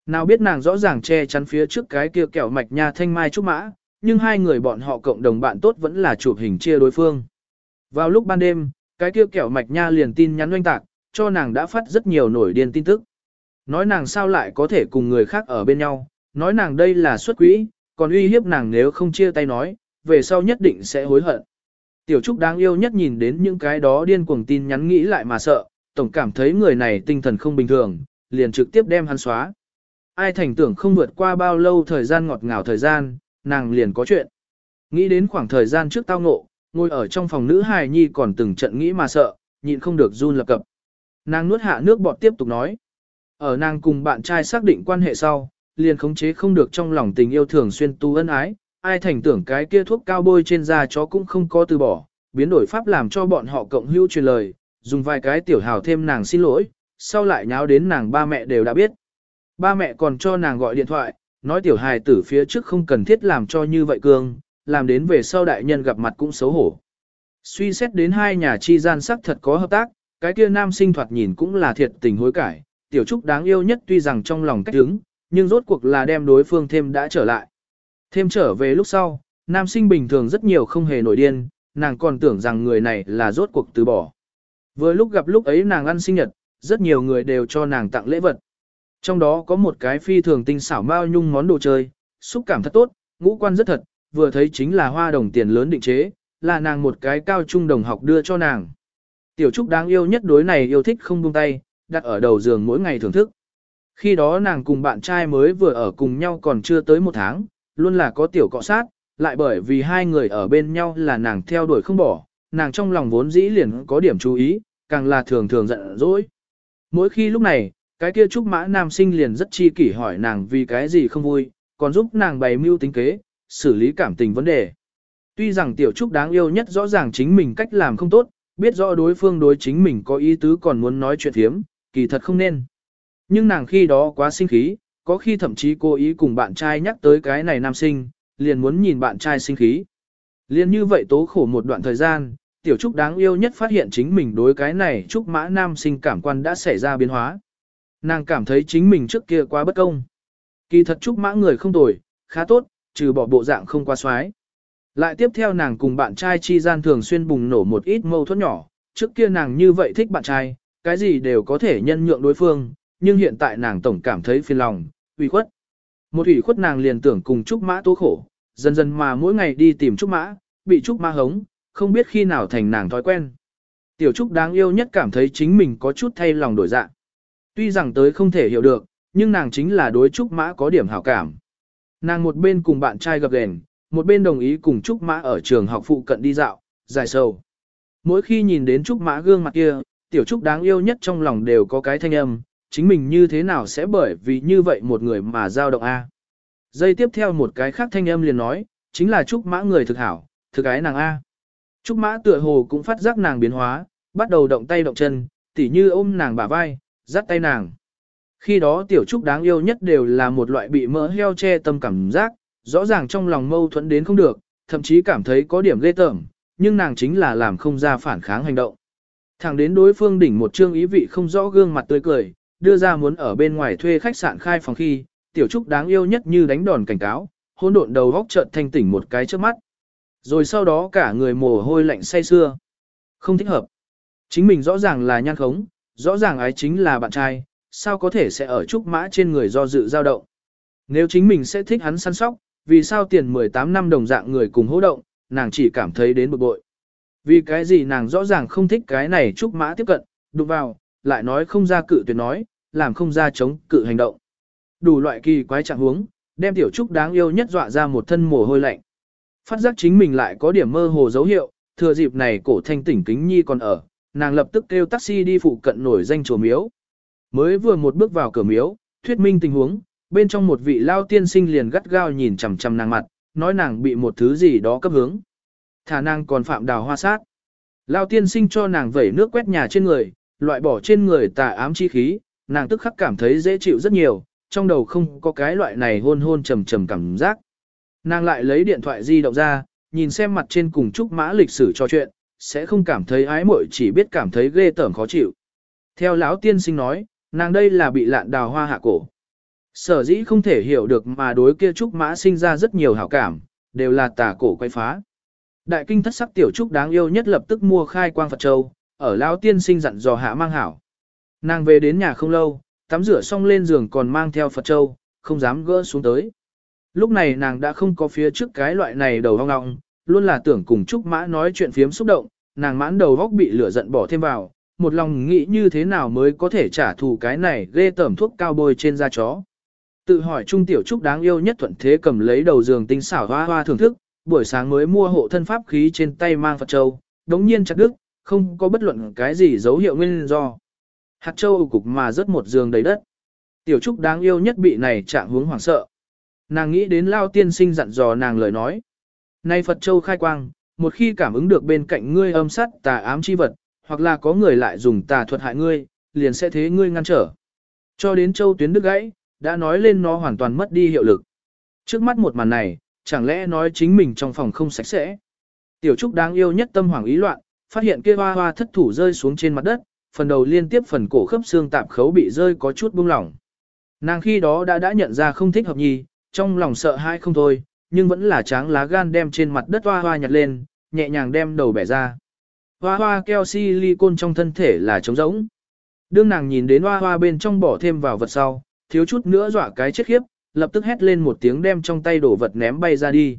Nào biết nàng rõ ràng che chắn phía trước cái kia kẹo mạch nha thanh mai trúc mã, nhưng hai người bọn họ cộng đồng bạn tốt vẫn là chụp hình chia đối phương. Vào lúc ban đêm, cái kia kẹo mạch nha liền tin nhắn oanh tạc, cho nàng đã phát rất nhiều nổi điên tin tức. Nói nàng sao lại có thể cùng người khác ở bên nhau, nói nàng đây là xuất quỹ, còn uy hiếp nàng nếu không chia tay nói, về sau nhất định sẽ hối hận. Tiểu Trúc đáng yêu nhất nhìn đến những cái đó điên cuồng tin nhắn nghĩ lại mà sợ, tổng cảm thấy người này tinh thần không bình thường, liền trực tiếp đem hắn xóa. Ai thành tưởng không vượt qua bao lâu thời gian ngọt ngào thời gian, nàng liền có chuyện. Nghĩ đến khoảng thời gian trước tao ngộ, ngồi ở trong phòng nữ hài nhi còn từng trận nghĩ mà sợ, nhịn không được run lập cập. Nàng nuốt hạ nước bọt tiếp tục nói. Ở nàng cùng bạn trai xác định quan hệ sau, liền khống chế không được trong lòng tình yêu thường xuyên tu ân ái, ai thành tưởng cái kia thuốc cao bôi trên da chó cũng không có từ bỏ, biến đổi pháp làm cho bọn họ cộng hữu truyền lời, dùng vài cái tiểu hào thêm nàng xin lỗi, sau lại nháo đến nàng ba mẹ đều đã biết. Ba mẹ còn cho nàng gọi điện thoại, nói tiểu hài tử phía trước không cần thiết làm cho như vậy cương, làm đến về sau đại nhân gặp mặt cũng xấu hổ. Suy xét đến hai nhà chi gian sắc thật có hợp tác, cái kia nam sinh thoạt nhìn cũng là thiệt tình hối cải, tiểu trúc đáng yêu nhất tuy rằng trong lòng cách đứng, nhưng rốt cuộc là đem đối phương thêm đã trở lại. Thêm trở về lúc sau, nam sinh bình thường rất nhiều không hề nổi điên, nàng còn tưởng rằng người này là rốt cuộc từ bỏ. Vừa lúc gặp lúc ấy nàng ăn sinh nhật, rất nhiều người đều cho nàng tặng lễ vật. Trong đó có một cái phi thường tinh xảo mao nhung món đồ chơi, xúc cảm thật tốt, ngũ quan rất thật, vừa thấy chính là hoa đồng tiền lớn định chế, là nàng một cái cao trung đồng học đưa cho nàng. Tiểu Trúc đáng yêu nhất đối này yêu thích không buông tay, đặt ở đầu giường mỗi ngày thưởng thức. Khi đó nàng cùng bạn trai mới vừa ở cùng nhau còn chưa tới một tháng, luôn là có tiểu cọ sát, lại bởi vì hai người ở bên nhau là nàng theo đuổi không bỏ, nàng trong lòng vốn dĩ liền có điểm chú ý, càng là thường thường giận dỗi. Mỗi khi lúc này, cái kia trúc mã nam sinh liền rất chi kỷ hỏi nàng vì cái gì không vui, còn giúp nàng bày mưu tính kế, xử lý cảm tình vấn đề. Tuy rằng tiểu trúc đáng yêu nhất rõ ràng chính mình cách làm không tốt, biết rõ đối phương đối chính mình có ý tứ còn muốn nói chuyện thiếm, kỳ thật không nên. Nhưng nàng khi đó quá sinh khí, có khi thậm chí cố ý cùng bạn trai nhắc tới cái này nam sinh, liền muốn nhìn bạn trai sinh khí. Liên như vậy tố khổ một đoạn thời gian, tiểu trúc đáng yêu nhất phát hiện chính mình đối cái này trúc mã nam sinh cảm quan đã xảy ra biến hóa. Nàng cảm thấy chính mình trước kia quá bất công. Kỳ thật trúc mã người không tồi, khá tốt, trừ bỏ bộ dạng không quá xoái. Lại tiếp theo nàng cùng bạn trai chi gian thường xuyên bùng nổ một ít mâu thuẫn nhỏ, trước kia nàng như vậy thích bạn trai, cái gì đều có thể nhân nhượng đối phương, nhưng hiện tại nàng tổng cảm thấy phiền lòng, ủy khuất. Một ủy khuất nàng liền tưởng cùng Trúc Mã tố khổ, dần dần mà mỗi ngày đi tìm Trúc Mã, bị Trúc Mã hống, không biết khi nào thành nàng thói quen. Tiểu Trúc đáng yêu nhất cảm thấy chính mình có chút thay lòng đổi dạng. Tuy rằng tới không thể hiểu được, nhưng nàng chính là đối Trúc Mã có điểm hảo cảm. Nàng một bên cùng bạn trai gặp gền, một bên đồng ý cùng Trúc Mã ở trường học phụ cận đi dạo, dài sâu. Mỗi khi nhìn đến Trúc Mã gương mặt kia, Tiểu Trúc đáng yêu nhất trong lòng đều có cái thanh âm, chính mình như thế nào sẽ bởi vì như vậy một người mà giao động A. Giây tiếp theo một cái khác thanh âm liền nói, chính là Trúc Mã người thực hảo, thực ái nàng A. Trúc Mã tựa hồ cũng phát giác nàng biến hóa, bắt đầu động tay động chân, tỉ như ôm nàng bả vai, dắt tay nàng. Khi đó tiểu trúc đáng yêu nhất đều là một loại bị mỡ heo che tâm cảm giác, rõ ràng trong lòng mâu thuẫn đến không được, thậm chí cảm thấy có điểm ghê tởm, nhưng nàng chính là làm không ra phản kháng hành động. Thẳng đến đối phương đỉnh một trương ý vị không rõ gương mặt tươi cười, đưa ra muốn ở bên ngoài thuê khách sạn khai phòng khi, tiểu trúc đáng yêu nhất như đánh đòn cảnh cáo, hỗn độn đầu góc chợt thanh tỉnh một cái trước mắt. Rồi sau đó cả người mồ hôi lạnh say xưa. Không thích hợp. Chính mình rõ ràng là nhan khống, rõ ràng ái chính là bạn trai, sao có thể sẽ ở trúc mã trên người do dự dao động. Nếu chính mình sẽ thích hắn săn sóc, vì sao tiền 18 năm đồng dạng người cùng hỗ động, nàng chỉ cảm thấy đến bực bội. Vì cái gì nàng rõ ràng không thích cái này trúc mã tiếp cận, đụng vào, lại nói không ra cự tuyệt nói, làm không ra chống cự hành động. Đủ loại kỳ quái trạng huống, đem tiểu trúc đáng yêu nhất dọa ra một thân mồ hôi lạnh. Phát giác chính mình lại có điểm mơ hồ dấu hiệu, thừa dịp này cổ thanh tỉnh kính nhi còn ở, nàng lập tức kêu taxi đi phụ cận nổi danh chùa miếu. Mới vừa một bước vào cửa miếu, thuyết minh tình huống, bên trong một vị lao tiên sinh liền gắt gao nhìn chằm chằm nàng mặt, nói nàng bị một thứ gì đó cấp hướng. Thả nàng còn phạm đào hoa sát. Lao tiên sinh cho nàng vẩy nước quét nhà trên người, loại bỏ trên người tà ám chi khí, nàng tức khắc cảm thấy dễ chịu rất nhiều, trong đầu không có cái loại này hôn hôn trầm trầm cảm giác. Nàng lại lấy điện thoại di động ra, nhìn xem mặt trên cùng chúc Mã lịch sử trò chuyện, sẽ không cảm thấy ái muội chỉ biết cảm thấy ghê tởm khó chịu. Theo lão tiên sinh nói, nàng đây là bị lạn đào hoa hạ cổ. Sở dĩ không thể hiểu được mà đối kia Trúc Mã sinh ra rất nhiều hảo cảm, đều là tà cổ quay phá. Đại kinh thất sắc tiểu Trúc đáng yêu nhất lập tức mua khai quang Phật Châu, ở lão tiên sinh dặn dò hạ mang hảo. Nàng về đến nhà không lâu, tắm rửa xong lên giường còn mang theo Phật Châu, không dám gỡ xuống tới. Lúc này nàng đã không có phía trước cái loại này đầu hoang ngọng, luôn là tưởng cùng Trúc Mã nói chuyện phiếm xúc động, nàng mãn đầu góc bị lửa giận bỏ thêm vào, một lòng nghĩ như thế nào mới có thể trả thù cái này ghê tẩm thuốc cao bôi trên da chó. Tự hỏi Trung Tiểu Trúc đáng yêu nhất thuận thế cầm lấy đầu giường tinh xảo hoa hoa thưởng thức, buổi sáng mới mua hộ thân pháp khí trên tay mang Phật Châu, đống nhiên chặt đứt, không có bất luận cái gì dấu hiệu nguyên do. Hạt Châu cục mà rớt một giường đầy đất. Tiểu Trúc đáng yêu nhất bị này trạng hướng hoảng sợ. Nàng nghĩ đến Lao tiên sinh dặn dò nàng lời nói. Nay Phật Châu khai quang, một khi cảm ứng được bên cạnh ngươi âm sát tà ám chi vật, hoặc là có người lại dùng tà thuật hại ngươi, liền sẽ thế ngươi ngăn trở. Cho đến Châu tuyến đứt gãy, đã nói lên nó hoàn toàn mất đi hiệu lực. Trước mắt một màn này, chẳng lẽ nói chính mình trong phòng không sạch sẽ. Tiểu Trúc đáng yêu nhất tâm hoàng ý loạn, phát hiện kia hoa hoa thất thủ rơi xuống trên mặt đất, phần đầu liên tiếp phần cổ khớp xương tạm khấu bị rơi có chút buông lỏng. Nàng khi đó đã đã nhận ra không thích hợp nhì, trong lòng sợ hãi không thôi, nhưng vẫn là tráng lá gan đem trên mặt đất hoa hoa nhặt lên, nhẹ nhàng đem đầu bẻ ra. Hoa hoa keo silicon trong thân thể là trống rỗng. Đương nàng nhìn đến hoa hoa bên trong bỏ thêm vào vật sau, thiếu chút nữa dọa cái chết khiếp, lập tức hét lên một tiếng đem trong tay đổ vật ném bay ra đi.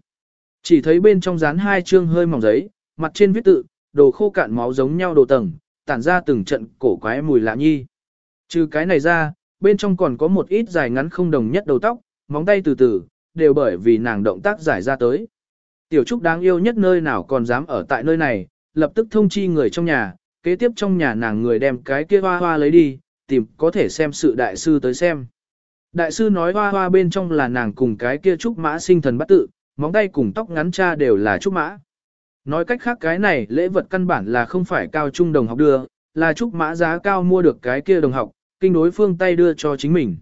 Chỉ thấy bên trong dán hai chương hơi mỏng giấy, mặt trên viết tự, đồ khô cạn máu giống nhau đồ tầng, tản ra từng trận cổ quái mùi lạ nhi. Trừ cái này ra, bên trong còn có một ít dài ngắn không đồng nhất đầu tóc, móng tay từ từ, đều bởi vì nàng động tác giải ra tới. Tiểu Trúc đáng yêu nhất nơi nào còn dám ở tại nơi này, lập tức thông chi người trong nhà, kế tiếp trong nhà nàng người đem cái kia hoa hoa lấy đi, tìm có thể xem sự đại sư tới xem. Đại sư nói hoa hoa bên trong là nàng cùng cái kia trúc mã sinh thần bắt tự, móng tay cùng tóc ngắn cha đều là trúc mã. Nói cách khác cái này lễ vật căn bản là không phải cao trung đồng học đưa, là trúc mã giá cao mua được cái kia đồng học, kinh đối phương tay đưa cho chính mình.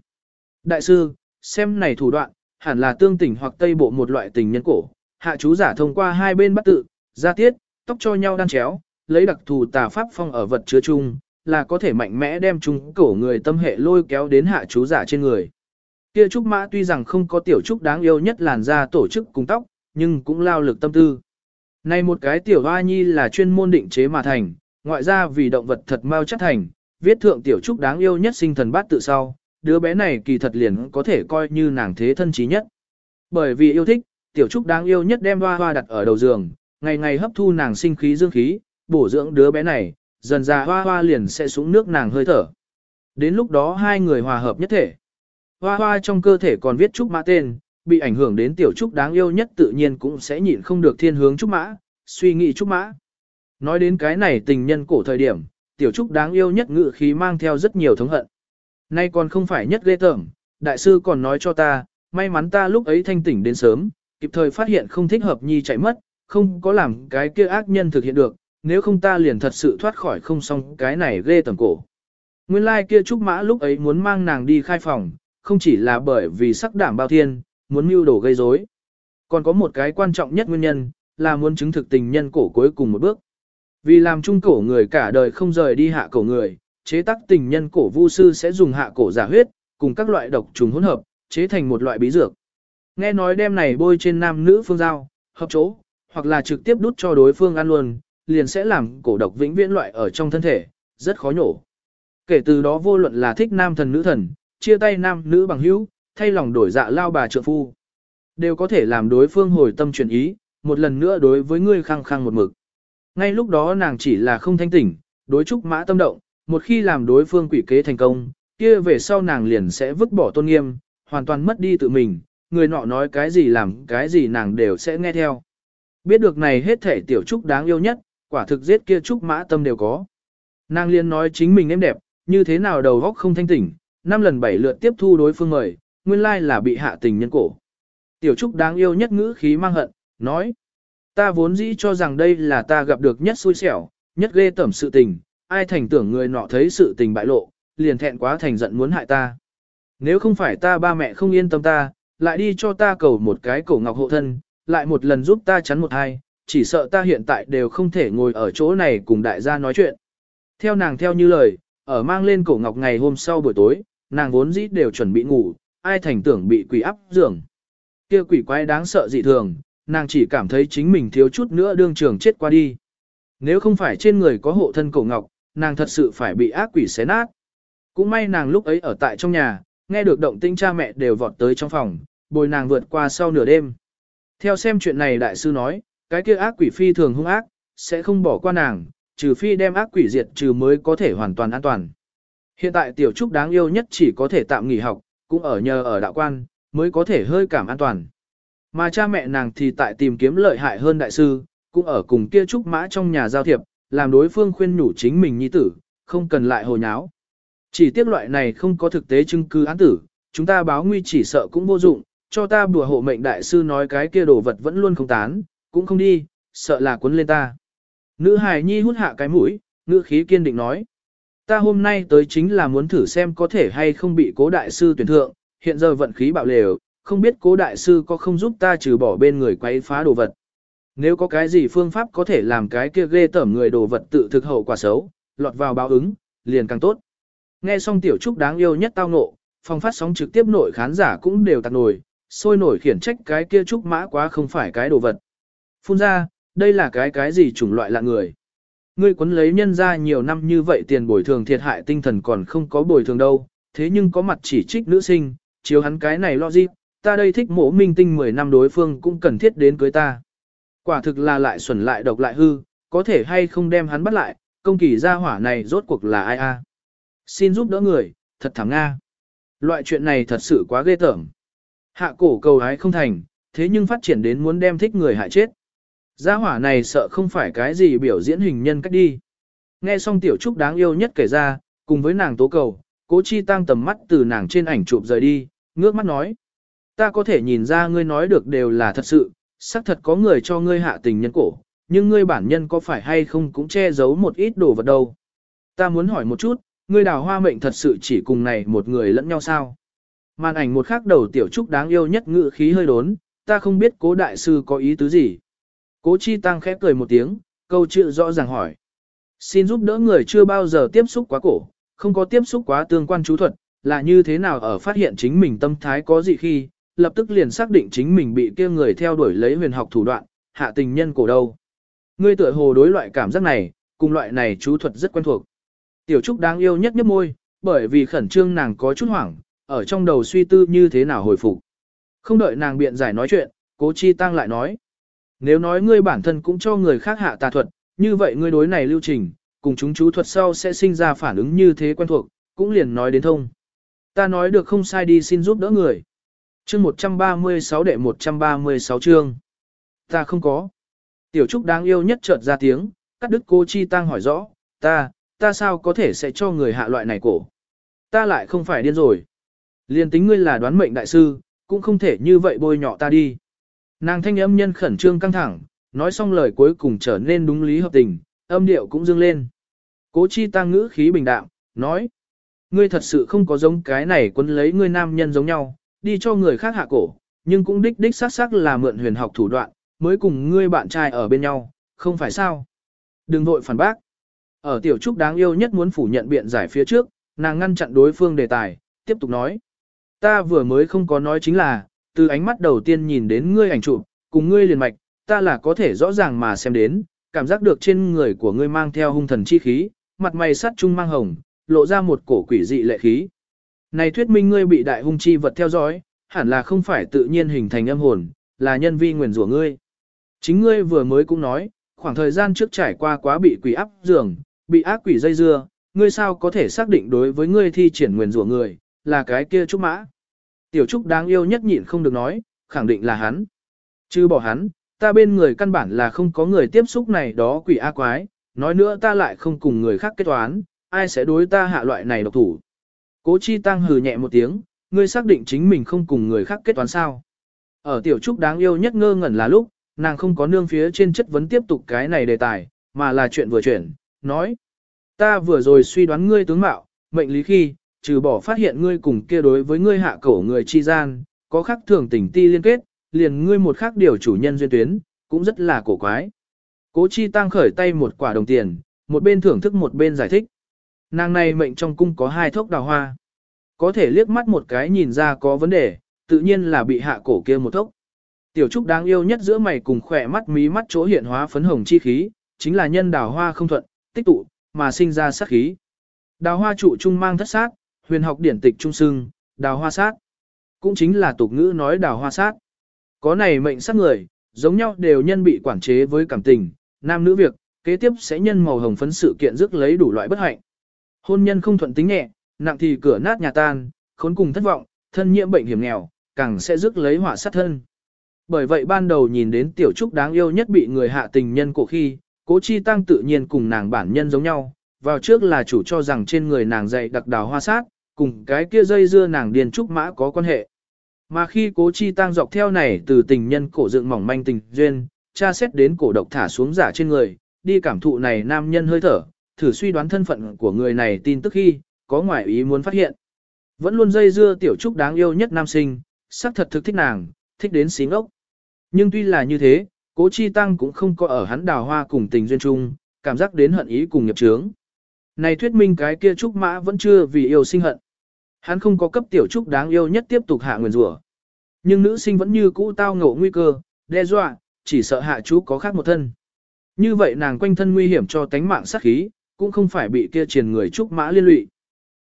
Đại sư, xem này thủ đoạn, hẳn là tương tình hoặc tây bộ một loại tình nhân cổ, hạ chú giả thông qua hai bên bắt tự, ra tiết, tóc cho nhau đan chéo, lấy đặc thù tà pháp phong ở vật chứa chung, là có thể mạnh mẽ đem chung cổ người tâm hệ lôi kéo đến hạ chú giả trên người. Kia trúc mã tuy rằng không có tiểu trúc đáng yêu nhất làn da tổ chức cùng tóc, nhưng cũng lao lực tâm tư. Này một cái tiểu hoa nhi là chuyên môn định chế mà thành, ngoại ra vì động vật thật mau chất thành, viết thượng tiểu trúc đáng yêu nhất sinh thần bát tự sau, đứa bé này kỳ thật liền có thể coi như nàng thế thân trí nhất. Bởi vì yêu thích, tiểu trúc đáng yêu nhất đem hoa hoa đặt ở đầu giường, ngày ngày hấp thu nàng sinh khí dương khí, bổ dưỡng đứa bé này, dần ra hoa hoa liền sẽ xuống nước nàng hơi thở. Đến lúc đó hai người hòa hợp nhất thể. Hoa hoa trong cơ thể còn viết trúc mã tên, bị ảnh hưởng đến tiểu trúc đáng yêu nhất tự nhiên cũng sẽ nhịn không được thiên hướng trúc mã, suy nghĩ trúc mã. Nói đến cái này tình nhân cổ thời điểm, tiểu trúc đáng yêu nhất ngự khí mang theo rất nhiều thống hận. Nay còn không phải nhất ghê tởm, đại sư còn nói cho ta, may mắn ta lúc ấy thanh tỉnh đến sớm, kịp thời phát hiện không thích hợp nhi chạy mất, không có làm cái kia ác nhân thực hiện được, nếu không ta liền thật sự thoát khỏi không xong cái này ghê tởm cổ. Nguyên lai like kia trúc mã lúc ấy muốn mang nàng đi khai phòng, không chỉ là bởi vì sắc đảm bao thiên, muốn mưu đồ gây rối. Còn có một cái quan trọng nhất nguyên nhân, là muốn chứng thực tình nhân cổ cuối cùng một bước. Vì làm trung cổ người cả đời không rời đi hạ cổ người, chế tác tình nhân cổ vu sư sẽ dùng hạ cổ giả huyết, cùng các loại độc trùng hỗn hợp, chế thành một loại bí dược. Nghe nói đem này bôi trên nam nữ phương giao, hợp chỗ, hoặc là trực tiếp đút cho đối phương ăn luôn, liền sẽ làm cổ độc vĩnh viễn loại ở trong thân thể, rất khó nhổ. Kể từ đó vô luận là thích nam thần nữ thần, chia tay nam nữ bằng hữu, thay lòng đổi dạ lao bà trợ phu. Đều có thể làm đối phương hồi tâm chuyển ý, một lần nữa đối với ngươi khăng khăng một mực. Ngay lúc đó nàng chỉ là không thanh tỉnh, đối trúc mã tâm động, một khi làm đối phương quỷ kế thành công, kia về sau nàng liền sẽ vứt bỏ tôn nghiêm, hoàn toàn mất đi tự mình, người nọ nói cái gì làm cái gì nàng đều sẽ nghe theo. Biết được này hết thể tiểu trúc đáng yêu nhất, quả thực giết kia trúc mã tâm đều có. Nàng liền nói chính mình em đẹp, như thế nào đầu góc không thanh tỉnh, năm lần bảy lượt tiếp thu đối phương mời, nguyên lai là bị hạ tình nhân cổ. Tiểu Trúc đáng yêu nhất ngữ khí mang hận, nói. Ta vốn dĩ cho rằng đây là ta gặp được nhất xui xẻo, nhất ghê tẩm sự tình, ai thành tưởng người nọ thấy sự tình bại lộ, liền thẹn quá thành giận muốn hại ta. Nếu không phải ta ba mẹ không yên tâm ta, lại đi cho ta cầu một cái cổ ngọc hộ thân, lại một lần giúp ta chắn một hai, chỉ sợ ta hiện tại đều không thể ngồi ở chỗ này cùng đại gia nói chuyện. Theo nàng theo như lời, ở mang lên cổ ngọc ngày hôm sau buổi tối, nàng vốn dĩ đều chuẩn bị ngủ, ai thành tưởng bị quỷ áp giường. Kia quỷ quái đáng sợ dị thường, nàng chỉ cảm thấy chính mình thiếu chút nữa đương trường chết qua đi. Nếu không phải trên người có hộ thân cổ ngọc, nàng thật sự phải bị ác quỷ xé nát. Cũng may nàng lúc ấy ở tại trong nhà, nghe được động tĩnh cha mẹ đều vọt tới trong phòng, bồi nàng vượt qua sau nửa đêm. Theo xem chuyện này đại sư nói, cái kia ác quỷ phi thường hung ác, sẽ không bỏ qua nàng, trừ phi đem ác quỷ diệt trừ mới có thể hoàn toàn an toàn. Hiện tại tiểu trúc đáng yêu nhất chỉ có thể tạm nghỉ học, cũng ở nhờ ở đạo quan, mới có thể hơi cảm an toàn. Mà cha mẹ nàng thì tại tìm kiếm lợi hại hơn đại sư, cũng ở cùng kia trúc mã trong nhà giao thiệp, làm đối phương khuyên nhủ chính mình nhi tử, không cần lại hồ nháo. Chỉ tiếc loại này không có thực tế chứng cứ án tử, chúng ta báo nguy chỉ sợ cũng vô dụng, cho ta bùa hộ mệnh đại sư nói cái kia đồ vật vẫn luôn không tán, cũng không đi, sợ là cuốn lên ta. Nữ hài nhi hút hạ cái mũi, ngữ khí kiên định nói. Ta hôm nay tới chính là muốn thử xem có thể hay không bị cố đại sư tuyển thượng, hiện giờ vận khí bạo lều, không biết cố đại sư có không giúp ta trừ bỏ bên người quấy phá đồ vật. Nếu có cái gì phương pháp có thể làm cái kia ghê tởm người đồ vật tự thực hậu quả xấu, lọt vào báo ứng, liền càng tốt. Nghe xong tiểu trúc đáng yêu nhất tao ngộ, phòng phát sóng trực tiếp nội khán giả cũng đều tạc nổi, sôi nổi khiển trách cái kia trúc mã quá không phải cái đồ vật. Phun ra, đây là cái cái gì chủng loại lạ người. Ngươi quấn lấy nhân ra nhiều năm như vậy tiền bồi thường thiệt hại tinh thần còn không có bồi thường đâu, thế nhưng có mặt chỉ trích nữ sinh, chiếu hắn cái này lo gì, ta đây thích mổ minh tinh 10 năm đối phương cũng cần thiết đến cưới ta. Quả thực là lại xuẩn lại độc lại hư, có thể hay không đem hắn bắt lại, công kỳ gia hỏa này rốt cuộc là ai a? Xin giúp đỡ người, thật thảm nga. Loại chuyện này thật sự quá ghê tởm. Hạ cổ cầu hái không thành, thế nhưng phát triển đến muốn đem thích người hại chết. Gia hỏa này sợ không phải cái gì biểu diễn hình nhân cách đi. Nghe xong tiểu trúc đáng yêu nhất kể ra, cùng với nàng tố cầu, cố chi tăng tầm mắt từ nàng trên ảnh chụp rời đi, ngước mắt nói. Ta có thể nhìn ra ngươi nói được đều là thật sự, xác thật có người cho ngươi hạ tình nhân cổ, nhưng ngươi bản nhân có phải hay không cũng che giấu một ít đồ vật đâu. Ta muốn hỏi một chút, ngươi đào hoa mệnh thật sự chỉ cùng này một người lẫn nhau sao? Màn ảnh một khắc đầu tiểu trúc đáng yêu nhất ngự khí hơi đốn, ta không biết cố đại sư có ý tứ gì. Cố chi tăng khẽ cười một tiếng, câu chữ rõ ràng hỏi. Xin giúp đỡ người chưa bao giờ tiếp xúc quá cổ, không có tiếp xúc quá tương quan chú thuật, là như thế nào ở phát hiện chính mình tâm thái có gì khi, lập tức liền xác định chính mình bị kia người theo đuổi lấy huyền học thủ đoạn, hạ tình nhân cổ đâu. Ngươi tựa hồ đối loại cảm giác này, cùng loại này chú thuật rất quen thuộc. Tiểu Trúc đáng yêu nhất nhấp môi, bởi vì khẩn trương nàng có chút hoảng, ở trong đầu suy tư như thế nào hồi phục. Không đợi nàng biện giải nói chuyện, cố chi tăng lại nói. Nếu nói ngươi bản thân cũng cho người khác hạ tà thuật, như vậy ngươi đối này lưu trình, cùng chúng chú thuật sau sẽ sinh ra phản ứng như thế quen thuộc, cũng liền nói đến thông. Ta nói được không sai đi xin giúp đỡ người. Chương 136 đệ 136 chương. Ta không có. Tiểu Trúc đáng yêu nhất chợt ra tiếng, cắt đứt cô Chi Tăng hỏi rõ, ta, ta sao có thể sẽ cho người hạ loại này cổ. Ta lại không phải điên rồi. Liên tính ngươi là đoán mệnh đại sư, cũng không thể như vậy bôi nhọ ta đi. Nàng thanh âm nhân khẩn trương căng thẳng, nói xong lời cuối cùng trở nên đúng lý hợp tình, âm điệu cũng dương lên. Cố chi tăng ngữ khí bình đạm, nói. Ngươi thật sự không có giống cái này quân lấy ngươi nam nhân giống nhau, đi cho người khác hạ cổ, nhưng cũng đích đích xác xác là mượn huyền học thủ đoạn, mới cùng ngươi bạn trai ở bên nhau, không phải sao? Đừng vội phản bác. Ở tiểu trúc đáng yêu nhất muốn phủ nhận biện giải phía trước, nàng ngăn chặn đối phương đề tài, tiếp tục nói. Ta vừa mới không có nói chính là, từ ánh mắt đầu tiên nhìn đến ngươi ảnh chụp, cùng ngươi liền mạch, ta là có thể rõ ràng mà xem đến, cảm giác được trên người của ngươi mang theo hung thần chi khí, mặt mày sắt trung mang hồng, lộ ra một cổ quỷ dị lệ khí. Này thuyết minh ngươi bị đại hung chi vật theo dõi, hẳn là không phải tự nhiên hình thành âm hồn, là nhân vi nguyền rủa ngươi. Chính ngươi vừa mới cũng nói, khoảng thời gian trước trải qua quá bị quỷ áp giường, bị ác quỷ dây dưa, ngươi sao có thể xác định đối với ngươi thi triển nguyền rủa người, là cái kia trúc mã. Tiểu trúc đáng yêu nhất nhịn không được nói, khẳng định là hắn. Chứ bỏ hắn, ta bên người căn bản là không có người tiếp xúc này đó quỷ ác quái, nói nữa ta lại không cùng người khác kết toán, ai sẽ đối ta hạ loại này độc thủ. Cố chi tăng hừ nhẹ một tiếng, ngươi xác định chính mình không cùng người khác kết toán sao. Ở tiểu trúc đáng yêu nhất ngơ ngẩn là lúc, nàng không có nương phía trên chất vấn tiếp tục cái này đề tài, mà là chuyện vừa chuyển, nói. Ta vừa rồi suy đoán ngươi tướng mạo, mệnh lý khi, trừ bỏ phát hiện ngươi cùng kia đối với ngươi hạ cổ người chi gian, có khắc thường tình ti liên kết, liền ngươi một khác điều chủ nhân duyên tuyến, cũng rất là cổ quái. Cố chi tăng khởi tay một quả đồng tiền, một bên thưởng thức một bên giải thích. Nàng này mệnh trong cung có hai thốc đào hoa. Có thể liếc mắt một cái nhìn ra có vấn đề, tự nhiên là bị hạ cổ kia một thốc. Tiểu trúc đáng yêu nhất giữa mày cùng khỏe mắt mí mắt chỗ hiện hóa phấn hồng chi khí, chính là nhân đào hoa không thuận, tích tụ, mà sinh ra sát khí. Đào hoa trụ trung mang thất sát, huyền học điển tịch trung sưng, đào hoa sát. Cũng chính là tục ngữ nói đào hoa sát. Có này mệnh sát người, giống nhau đều nhân bị quản chế với cảm tình, nam nữ việc, kế tiếp sẽ nhân màu hồng phấn sự kiện rước lấy đủ loại bất hạnh. Hôn nhân không thuận tính nhẹ, nặng thì cửa nát nhà tan, khốn cùng thất vọng, thân nhiễm bệnh hiểm nghèo, càng sẽ rước lấy họa sát thân. Bởi vậy ban đầu nhìn đến tiểu trúc đáng yêu nhất bị người hạ tình nhân cổ khi, cố chi tăng tự nhiên cùng nàng bản nhân giống nhau, vào trước là chủ cho rằng trên người nàng dạy đặc đào hoa sát, cùng cái kia dây dưa nàng điền trúc mã có quan hệ. Mà khi cố chi tăng dọc theo này từ tình nhân cổ dựng mỏng manh tình duyên, tra xét đến cổ độc thả xuống giả trên người, đi cảm thụ này nam nhân hơi thở, thử suy đoán thân phận của người này tin tức khi, có ngoại ý muốn phát hiện. Vẫn luôn dây dưa tiểu trúc đáng yêu nhất nam sinh, sắc thật thực thích nàng, thích đến xí ngốc. Nhưng tuy là như thế, cố chi tăng cũng không có ở hắn đào hoa cùng tình duyên chung, cảm giác đến hận ý cùng nghiệp trướng. Này thuyết minh cái kia trúc mã vẫn chưa vì yêu sinh hận. Hắn không có cấp tiểu trúc đáng yêu nhất tiếp tục hạ nguyền rủa. Nhưng nữ sinh vẫn như cũ tao ngộ nguy cơ, đe dọa, chỉ sợ hạ chú có khác một thân. Như vậy nàng quanh thân nguy hiểm cho tánh mạng sát khí, cũng không phải bị kia triền người trúc mã liên lụy.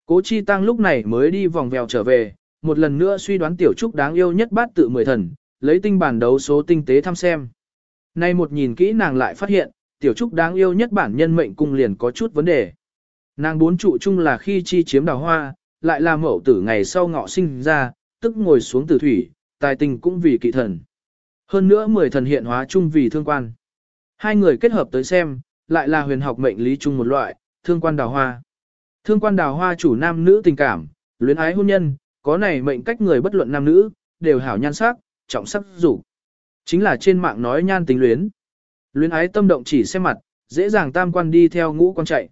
Cố chi tăng lúc này mới đi vòng vèo trở về, một lần nữa suy đoán tiểu trúc đáng yêu nhất bát tự mười thần, lấy tinh bản đấu số tinh tế thăm xem. Nay một nhìn kỹ nàng lại phát hiện, tiểu trúc đáng yêu nhất bản nhân mệnh cung liền có chút vấn đề. Nàng bốn trụ chung là khi chi chiếm đào hoa, lại là mẫu tử ngày sau ngọ sinh ra, tức ngồi xuống tử thủy, tài tình cũng vì kỵ thần. Hơn nữa mười thần hiện hóa chung vì thương quan. Hai người kết hợp tới xem, lại là huyền học mệnh lý chung một loại, thương quan đào hoa. Thương quan đào hoa chủ nam nữ tình cảm, luyến ái hôn nhân, có này mệnh cách người bất luận nam nữ, đều hảo nhan sắc, trọng sắc dục. Chính là trên mạng nói nhan tình luyến. Luyến ái tâm động chỉ xem mặt, dễ dàng tam quan đi theo ngũ quan chạy.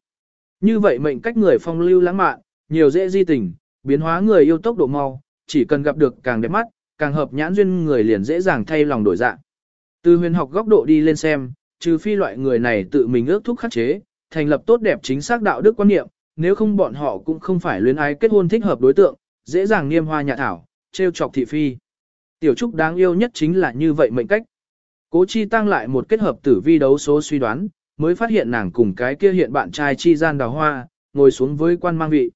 Như vậy mệnh cách người phong lưu lãng mạn, nhiều dễ di tình, biến hóa người yêu tốc độ mau, chỉ cần gặp được càng đẹp mắt, càng hợp nhãn duyên người liền dễ dàng thay lòng đổi dạng. Từ huyền học góc độ đi lên xem, trừ phi loại người này tự mình ước thúc khắc chế, thành lập tốt đẹp chính xác đạo đức quan niệm, nếu không bọn họ cũng không phải luyến ái kết hôn thích hợp đối tượng, dễ dàng niêm hoa nhà thảo, trêu chọc thị phi. Tiểu Trúc đáng yêu nhất chính là như vậy mệnh cách. Cố chi tăng lại một kết hợp tử vi đấu số suy đoán, mới phát hiện nàng cùng cái kia hiện bạn trai chi gian đào hoa, ngồi xuống với quan mang vị.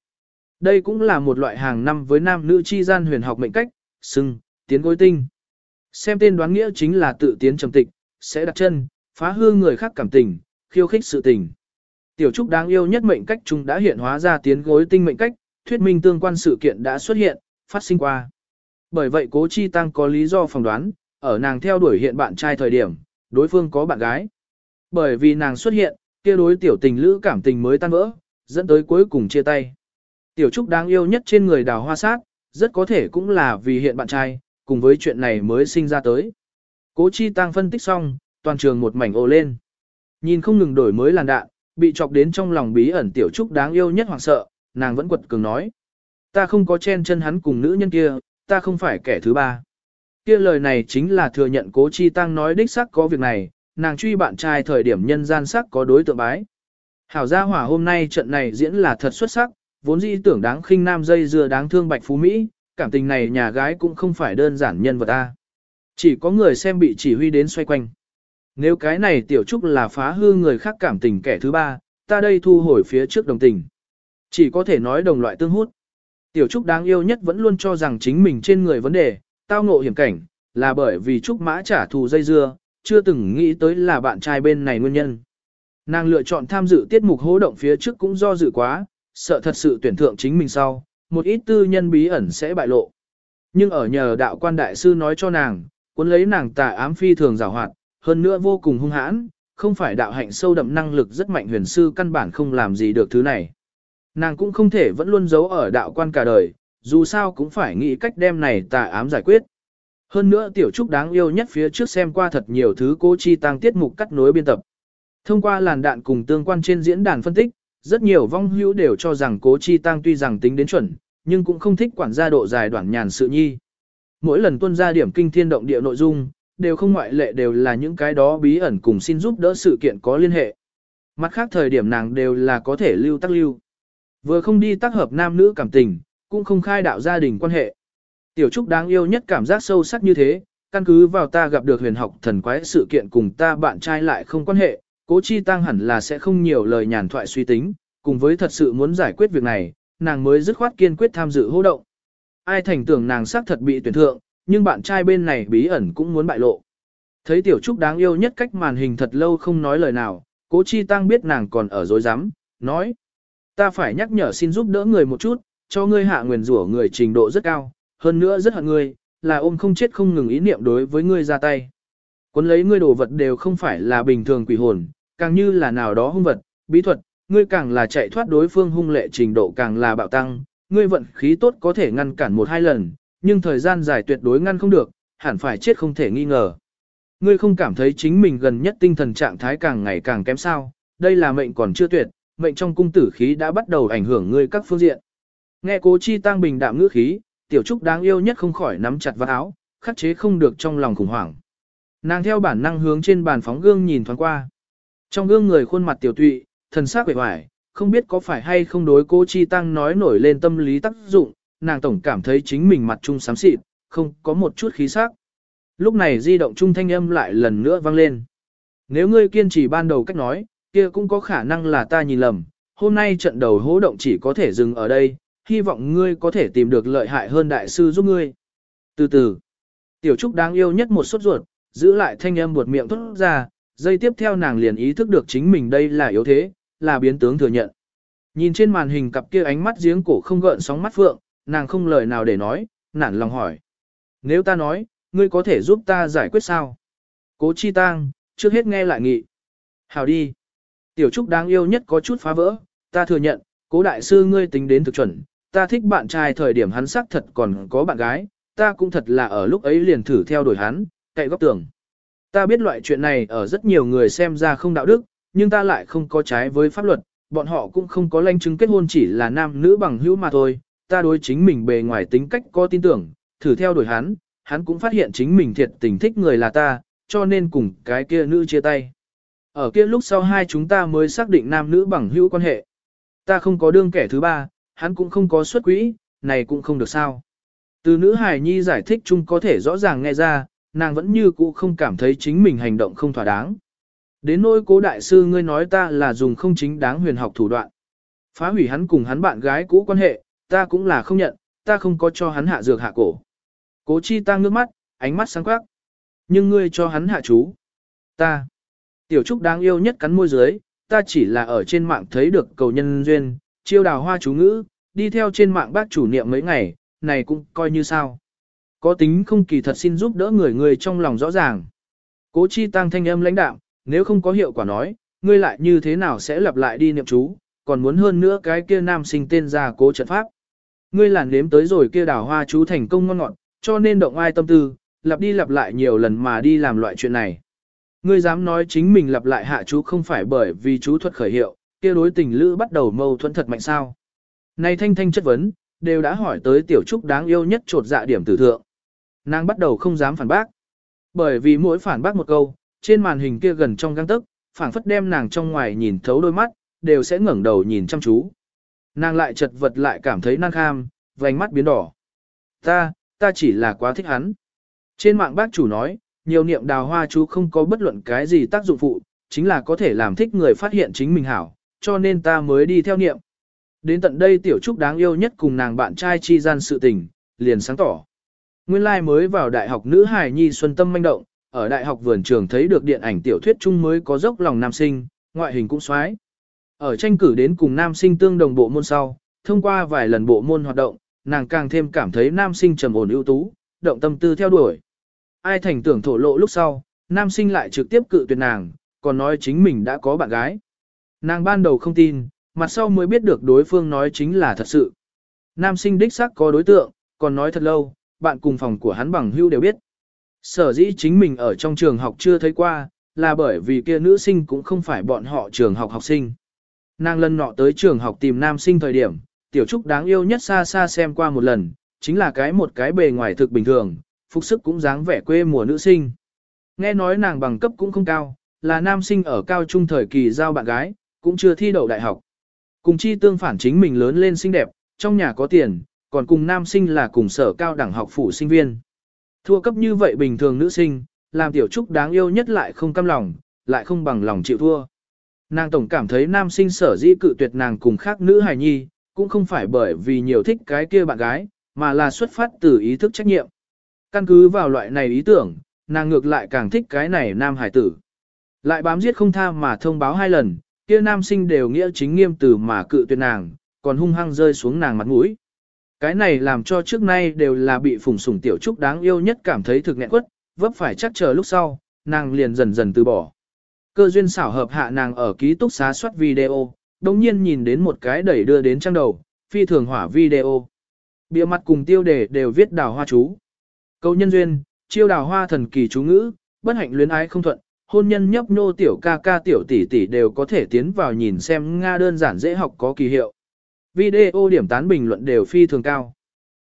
Đây cũng là một loại hàng năm với nam nữ chi gian huyền học mệnh cách, sưng, tiến gối tinh. Xem tên đoán nghĩa chính là tự tiến trầm tịch, sẽ đặt chân, phá hư người khác cảm tình, khiêu khích sự tình. Tiểu Trúc đáng yêu nhất mệnh cách chúng đã hiện hóa ra tiến gối tinh mệnh cách, thuyết minh tương quan sự kiện đã xuất hiện, phát sinh qua. Bởi vậy cố chi tăng có lý do phỏng đoán, ở nàng theo đuổi hiện bạn trai thời điểm, đối phương có bạn gái. Bởi vì nàng xuất hiện, kia đối tiểu tình lữ cảm tình mới tan vỡ, dẫn tới cuối cùng chia tay. Tiểu Trúc đáng yêu nhất trên người đào hoa sát, rất có thể cũng là vì hiện bạn trai, cùng với chuyện này mới sinh ra tới. Cố chi tăng phân tích xong, toàn trường một mảnh ồ lên. Nhìn không ngừng đổi mới làn đạn, bị chọc đến trong lòng bí ẩn tiểu trúc đáng yêu nhất hoảng sợ, nàng vẫn quật cường nói. Ta không có chen chân hắn cùng nữ nhân kia, ta không phải kẻ thứ ba. Kia lời này chính là thừa nhận cố chi tăng nói đích xác có việc này, nàng truy bạn trai thời điểm nhân gian sắc có đối tượng bái. Hảo gia hỏa hôm nay trận này diễn là thật xuất sắc, vốn dĩ tưởng đáng khinh nam dây dưa đáng thương bạch phú Mỹ, cảm tình này nhà gái cũng không phải đơn giản nhân vật ta. Chỉ có người xem bị chỉ huy đến xoay quanh. Nếu cái này tiểu trúc là phá hư người khác cảm tình kẻ thứ ba, ta đây thu hồi phía trước đồng tình. Chỉ có thể nói đồng loại tương hút. Tiểu trúc đáng yêu nhất vẫn luôn cho rằng chính mình trên người vấn đề, tao ngộ hiểm cảnh, là bởi vì trúc mã trả thù dây dưa, chưa từng nghĩ tới là bạn trai bên này nguyên nhân. Nàng lựa chọn tham dự tiết mục hố động phía trước cũng do dự quá, sợ thật sự tuyển thượng chính mình sau, một ít tư nhân bí ẩn sẽ bại lộ. Nhưng ở nhờ đạo quan đại sư nói cho nàng, cuốn lấy nàng tà ám phi thường rào hoạt, hơn nữa vô cùng hung hãn, không phải đạo hạnh sâu đậm năng lực rất mạnh huyền sư căn bản không làm gì được thứ này. Nàng cũng không thể vẫn luôn giấu ở đạo quan cả đời, dù sao cũng phải nghĩ cách đem này tà ám giải quyết. Hơn nữa tiểu trúc đáng yêu nhất phía trước xem qua thật nhiều thứ cô chi tăng tiết mục cắt nối biên tập. Thông qua làn đạn cùng tương quan trên diễn đàn phân tích, rất nhiều vong hữu đều cho rằng cố chi tăng tuy rằng tính đến chuẩn, nhưng cũng không thích quản gia độ dài đoạn nhàn sự nhi. Mỗi lần tuân ra điểm kinh thiên động địa nội dung, đều không ngoại lệ đều là những cái đó bí ẩn cùng xin giúp đỡ sự kiện có liên hệ. Mặt khác thời điểm nàng đều là có thể lưu tắc lưu. Vừa không đi tác hợp nam nữ cảm tình, cũng không khai đạo gia đình quan hệ. Tiểu Trúc đáng yêu nhất cảm giác sâu sắc như thế, căn cứ vào ta gặp được huyền học thần quái sự kiện cùng ta bạn trai lại không quan hệ, cố chi tăng hẳn là sẽ không nhiều lời nhàn thoại suy tính, cùng với thật sự muốn giải quyết việc này, nàng mới dứt khoát kiên quyết tham dự hô động. Ai thành tưởng nàng xác thật bị tuyển thượng, nhưng bạn trai bên này bí ẩn cũng muốn bại lộ. Thấy tiểu trúc đáng yêu nhất cách màn hình thật lâu không nói lời nào, cố chi tăng biết nàng còn ở dối rắm nói. Ta phải nhắc nhở xin giúp đỡ người một chút, cho ngươi hạ nguyền rủa người trình độ rất cao, hơn nữa rất hận ngươi, là ôm không chết không ngừng ý niệm đối với ngươi ra tay. Quấn lấy ngươi đồ vật đều không phải là bình thường quỷ hồn, càng như là nào đó hung vật, bí thuật, ngươi càng là chạy thoát đối phương hung lệ trình độ càng là bạo tăng, ngươi vận khí tốt có thể ngăn cản một hai lần, nhưng thời gian dài tuyệt đối ngăn không được, hẳn phải chết không thể nghi ngờ. Ngươi không cảm thấy chính mình gần nhất tinh thần trạng thái càng ngày càng kém sao, đây là mệnh còn chưa tuyệt, mệnh trong cung tử khí đã bắt đầu ảnh hưởng ngươi các phương diện. Nghe cố chi tăng bình đạm ngữ khí, tiểu trúc đáng yêu nhất không khỏi nắm chặt vào áo, khắc chế không được trong lòng khủng hoảng. Nàng theo bản năng hướng trên bàn phóng gương nhìn thoáng qua. Trong gương người khuôn mặt tiểu tụy, thần sắc vẻ vải, không biết có phải hay không đối cố Chi Tăng nói nổi lên tâm lý tác dụng, nàng tổng cảm thấy chính mình mặt trung xám xịt, không có một chút khí sắc. Lúc này di động trung thanh âm lại lần nữa vang lên. Nếu ngươi kiên trì ban đầu cách nói, kia cũng có khả năng là ta nhìn lầm, hôm nay trận đầu hố động chỉ có thể dừng ở đây, hy vọng ngươi có thể tìm được lợi hại hơn đại sư giúp ngươi. Từ từ, tiểu trúc đáng yêu nhất một suất ruột, giữ lại thanh âm buột miệng thốt ra, dây tiếp theo nàng liền ý thức được chính mình đây là yếu thế, là biến tướng thừa nhận. Nhìn trên màn hình cặp kia ánh mắt giếng cổ không gợn sóng mắt phượng, nàng không lời nào để nói, nản lòng hỏi. Nếu ta nói, ngươi có thể giúp ta giải quyết sao? Cố chi tang, trước hết nghe lại nghị. Hào đi. Tiểu trúc đáng yêu nhất có chút phá vỡ, ta thừa nhận, Cố đại sư ngươi tính đến thực chuẩn, ta thích bạn trai thời điểm hắn sắc thật còn có bạn gái, ta cũng thật là ở lúc ấy liền thử theo đuổi hắn, cậy góc tường. Ta biết loại chuyện này ở rất nhiều người xem ra không đạo đức, nhưng ta lại không có trái với pháp luật, bọn họ cũng không có lanh chứng kết hôn chỉ là nam nữ bằng hữu mà thôi, ta đối chính mình bề ngoài tính cách có tin tưởng, thử theo đuổi hắn, hắn cũng phát hiện chính mình thiệt tình thích người là ta, cho nên cùng cái kia nữ chia tay. Ở kia lúc sau hai chúng ta mới xác định nam nữ bằng hữu quan hệ. Ta không có đương kẻ thứ ba, hắn cũng không có xuất quỹ, này cũng không được sao. Từ nữ hài nhi giải thích chung có thể rõ ràng nghe ra, nàng vẫn như cũ không cảm thấy chính mình hành động không thỏa đáng. Đến nỗi cố đại sư ngươi nói ta là dùng không chính đáng huyền học thủ đoạn. Phá hủy hắn cùng hắn bạn gái cũ quan hệ, ta cũng là không nhận, ta không có cho hắn hạ dược hạ cổ. Cố chi ta ngước mắt, ánh mắt sáng quắc. Nhưng ngươi cho hắn hạ chú. Ta. Tiểu trúc đáng yêu nhất cắn môi dưới, ta chỉ là ở trên mạng thấy được cầu nhân duyên, chiêu đào hoa chú ngữ, đi theo trên mạng bác chủ niệm mấy ngày, này cũng coi như sao. Có tính không kỳ thật xin giúp đỡ người người trong lòng rõ ràng. Cố chi tăng thanh âm lãnh đạo, nếu không có hiệu quả nói, ngươi lại như thế nào sẽ lặp lại đi niệm chú, còn muốn hơn nữa cái kia nam sinh tên ra cố trận pháp. Ngươi là nếm tới rồi kia đào hoa chú thành công ngon ngọt, cho nên động ai tâm tư, lặp đi lặp lại nhiều lần mà đi làm loại chuyện này. Ngươi dám nói chính mình lặp lại hạ chú không phải bởi vì chú thuật khởi hiệu, kia đối tình lữ bắt đầu mâu thuẫn thật mạnh sao. Này thanh thanh chất vấn, đều đã hỏi tới tiểu trúc đáng yêu nhất trột dạ điểm tử thượng. Nàng bắt đầu không dám phản bác. Bởi vì mỗi phản bác một câu, trên màn hình kia gần trong găng tức, phản phất đem nàng trong ngoài nhìn thấu đôi mắt, đều sẽ ngẩng đầu nhìn chăm chú. Nàng lại chật vật lại cảm thấy nan kham, vành mắt biến đỏ. Ta, ta chỉ là quá thích hắn. Trên mạng bác chủ nói, nhiều niệm đào hoa chú không có bất luận cái gì tác dụng phụ, chính là có thể làm thích người phát hiện chính mình hảo, cho nên ta mới đi theo niệm. Đến tận đây tiểu trúc đáng yêu nhất cùng nàng bạn trai chi gian sự tình, liền sáng tỏ. Nguyên lai like mới vào đại học nữ hài nhi xuân tâm manh động, ở đại học vườn trường thấy được điện ảnh tiểu thuyết chung mới có dốc lòng nam sinh, ngoại hình cũng xoái. Ở tranh cử đến cùng nam sinh tương đồng bộ môn sau, thông qua vài lần bộ môn hoạt động, nàng càng thêm cảm thấy nam sinh trầm ổn ưu tú, động tâm tư theo đuổi. Ai thành tưởng thổ lộ lúc sau, nam sinh lại trực tiếp cự tuyệt nàng, còn nói chính mình đã có bạn gái. Nàng ban đầu không tin, mặt sau mới biết được đối phương nói chính là thật sự. Nam sinh đích xác có đối tượng, còn nói thật lâu, bạn cùng phòng của hắn bằng hưu đều biết. Sở dĩ chính mình ở trong trường học chưa thấy qua, là bởi vì kia nữ sinh cũng không phải bọn họ trường học học sinh. Nàng lần nọ tới trường học tìm nam sinh thời điểm, tiểu trúc đáng yêu nhất xa xa xem qua một lần, chính là cái một cái bề ngoài thực bình thường, phục sức cũng dáng vẻ quê mùa nữ sinh. Nghe nói nàng bằng cấp cũng không cao, là nam sinh ở cao trung thời kỳ giao bạn gái, cũng chưa thi đậu đại học. Cùng chi tương phản chính mình lớn lên xinh đẹp, trong nhà có tiền, còn cùng nam sinh là cùng sở cao đẳng học phủ sinh viên. Thua cấp như vậy bình thường nữ sinh, làm tiểu trúc đáng yêu nhất lại không căm lòng, lại không bằng lòng chịu thua. Nàng tổng cảm thấy nam sinh sở dĩ cự tuyệt nàng cùng khác nữ hài nhi, cũng không phải bởi vì nhiều thích cái kia bạn gái, mà là xuất phát từ ý thức trách nhiệm. Căn cứ vào loại này ý tưởng, nàng ngược lại càng thích cái này nam hải tử. Lại bám giết không tha mà thông báo hai lần, kia nam sinh đều nghĩa chính nghiêm từ mà cự tuyệt nàng, còn hung hăng rơi xuống nàng mặt mũi. Cái này làm cho trước nay đều là bị phùng sủng tiểu trúc đáng yêu nhất cảm thấy thực nghẹn quất, vấp phải chắc chờ lúc sau, nàng liền dần dần từ bỏ. Cơ duyên xảo hợp hạ nàng ở ký túc xá soát video, đồng nhiên nhìn đến một cái đẩy đưa đến trang đầu, phi thường hỏa video. Bịa mặt cùng tiêu đề đều viết đào hoa chú. Câu nhân duyên, chiêu đào hoa thần kỳ chú ngữ, bất hạnh luyến ái không thuận, hôn nhân nhấp nô tiểu ca ca tiểu tỷ tỷ đều có thể tiến vào nhìn xem Nga đơn giản dễ học có kỳ hiệu. Video điểm tán bình luận đều phi thường cao.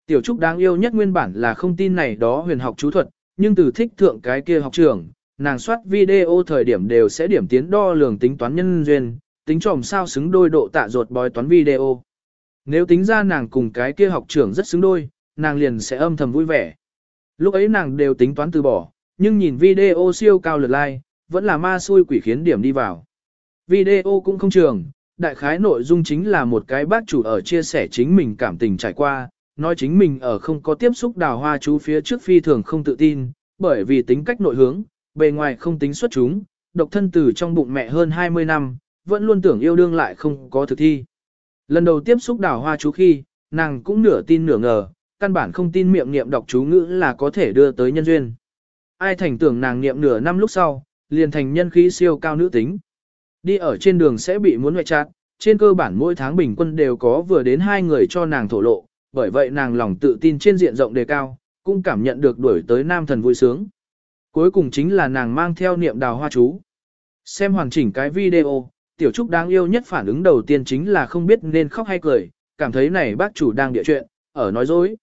Tiểu Trúc đáng yêu nhất nguyên bản là không tin này đó huyền học chú thuật, nhưng từ thích thượng cái kia học trường, nàng soát video thời điểm đều sẽ điểm tiến đo lường tính toán nhân duyên, tính tròm sao xứng đôi độ tạ ruột bói toán video. Nếu tính ra nàng cùng cái kia học trưởng rất xứng đôi, nàng liền sẽ âm thầm vui vẻ. Lúc ấy nàng đều tính toán từ bỏ, nhưng nhìn video siêu cao lượt like, vẫn là ma xui quỷ khiến điểm đi vào. Video cũng không trường, đại khái nội dung chính là một cái bác chủ ở chia sẻ chính mình cảm tình trải qua, nói chính mình ở không có tiếp xúc đào hoa chú phía trước phi thường không tự tin, bởi vì tính cách nội hướng, bề ngoài không tính xuất chúng, độc thân từ trong bụng mẹ hơn 20 năm, vẫn luôn tưởng yêu đương lại không có thực thi. Lần đầu tiếp xúc đào hoa chú khi, nàng cũng nửa tin nửa ngờ, căn bản không tin miệng niệm đọc chú ngữ là có thể đưa tới nhân duyên. Ai thành tưởng nàng niệm nửa năm lúc sau, liền thành nhân khí siêu cao nữ tính. Đi ở trên đường sẽ bị muốn ngoại chặt, trên cơ bản mỗi tháng bình quân đều có vừa đến hai người cho nàng thổ lộ, bởi vậy nàng lòng tự tin trên diện rộng đề cao, cũng cảm nhận được đuổi tới nam thần vui sướng. Cuối cùng chính là nàng mang theo niệm đào hoa chú. Xem hoàn chỉnh cái video, tiểu trúc đáng yêu nhất phản ứng đầu tiên chính là không biết nên khóc hay cười, cảm thấy này bác chủ đang địa chuyện, ở nói dối.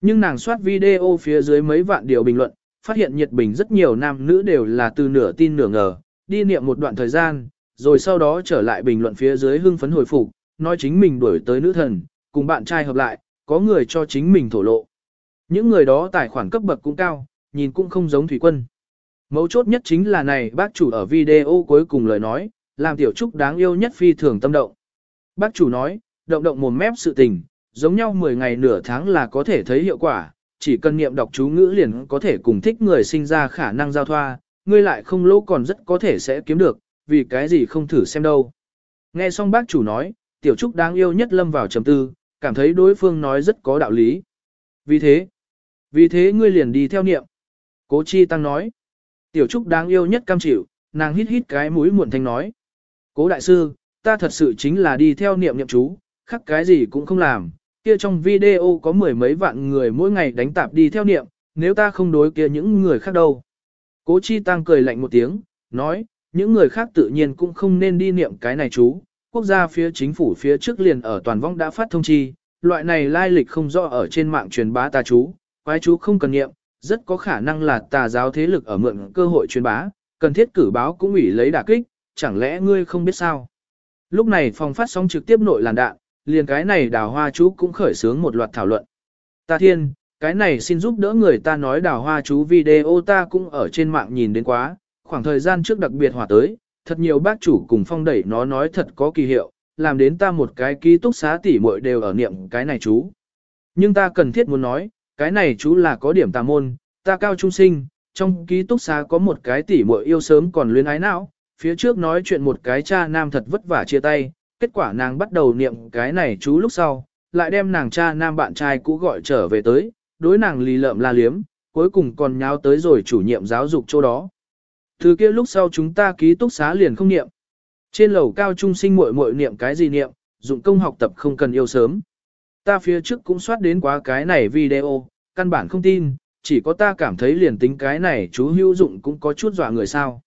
Nhưng nàng soát video phía dưới mấy vạn điều bình luận, phát hiện nhiệt bình rất nhiều nam nữ đều là từ nửa tin nửa ngờ, đi niệm một đoạn thời gian, rồi sau đó trở lại bình luận phía dưới hưng phấn hồi phục, nói chính mình đuổi tới nữ thần, cùng bạn trai hợp lại, có người cho chính mình thổ lộ. Những người đó tài khoản cấp bậc cũng cao, nhìn cũng không giống thủy quân. Mấu chốt nhất chính là này bác chủ ở video cuối cùng lời nói, làm tiểu trúc đáng yêu nhất phi thường tâm động. Bác chủ nói, động động mồm mép sự tình, giống nhau 10 ngày nửa tháng là có thể thấy hiệu quả, chỉ cần niệm đọc chú ngữ liền có thể cùng thích người sinh ra khả năng giao thoa, ngươi lại không lỗ còn rất có thể sẽ kiếm được, vì cái gì không thử xem đâu. Nghe xong bác chủ nói, tiểu trúc đáng yêu nhất lâm vào trầm tư, cảm thấy đối phương nói rất có đạo lý. Vì thế, vì thế ngươi liền đi theo niệm. Cố chi tăng nói, tiểu trúc đáng yêu nhất cam chịu, nàng hít hít cái mũi muộn thanh nói. Cố đại sư, ta thật sự chính là đi theo niệm niệm chú, khắc cái gì cũng không làm, kia trong video có mười mấy vạn người mỗi ngày đánh tạp đi theo niệm, nếu ta không đối kia những người khác đâu. Cố Chi Tăng cười lạnh một tiếng, nói, những người khác tự nhiên cũng không nên đi niệm cái này chú, quốc gia phía chính phủ phía trước liền ở toàn vong đã phát thông chi, loại này lai lịch không rõ ở trên mạng truyền bá tà chú, quái chú không cần niệm, rất có khả năng là tà giáo thế lực ở mượn cơ hội truyền bá, cần thiết cử báo cũng ủy lấy đả kích, chẳng lẽ ngươi không biết sao. Lúc này phòng phát sóng trực tiếp nội làn đạn, liền cái này đào hoa chú cũng khởi xướng một loạt thảo luận. Ta thiên, cái này xin giúp đỡ người ta nói đào hoa chú video ta cũng ở trên mạng nhìn đến quá, khoảng thời gian trước đặc biệt hòa tới, thật nhiều bác chủ cùng phong đẩy nó nói thật có kỳ hiệu, làm đến ta một cái ký túc xá tỉ muội đều ở niệm cái này chú. Nhưng ta cần thiết muốn nói, cái này chú là có điểm tà môn, ta cao trung sinh, trong ký túc xá có một cái tỷ muội yêu sớm còn luyến ái não, phía trước nói chuyện một cái cha nam thật vất vả chia tay, kết quả nàng bắt đầu niệm cái này chú lúc sau, lại đem nàng cha nam bạn trai cũ gọi trở về tới, đối nàng lì lợm la liếm, cuối cùng còn nháo tới rồi chủ nhiệm giáo dục chỗ đó. thứ kia lúc sau chúng ta ký túc xá liền không niệm. Trên lầu cao trung sinh muội muội niệm cái gì niệm, dụng công học tập không cần yêu sớm. Ta phía trước cũng soát đến quá cái này video, căn bản không tin, chỉ có ta cảm thấy liền tính cái này chú hữu dụng cũng có chút dọa người sao.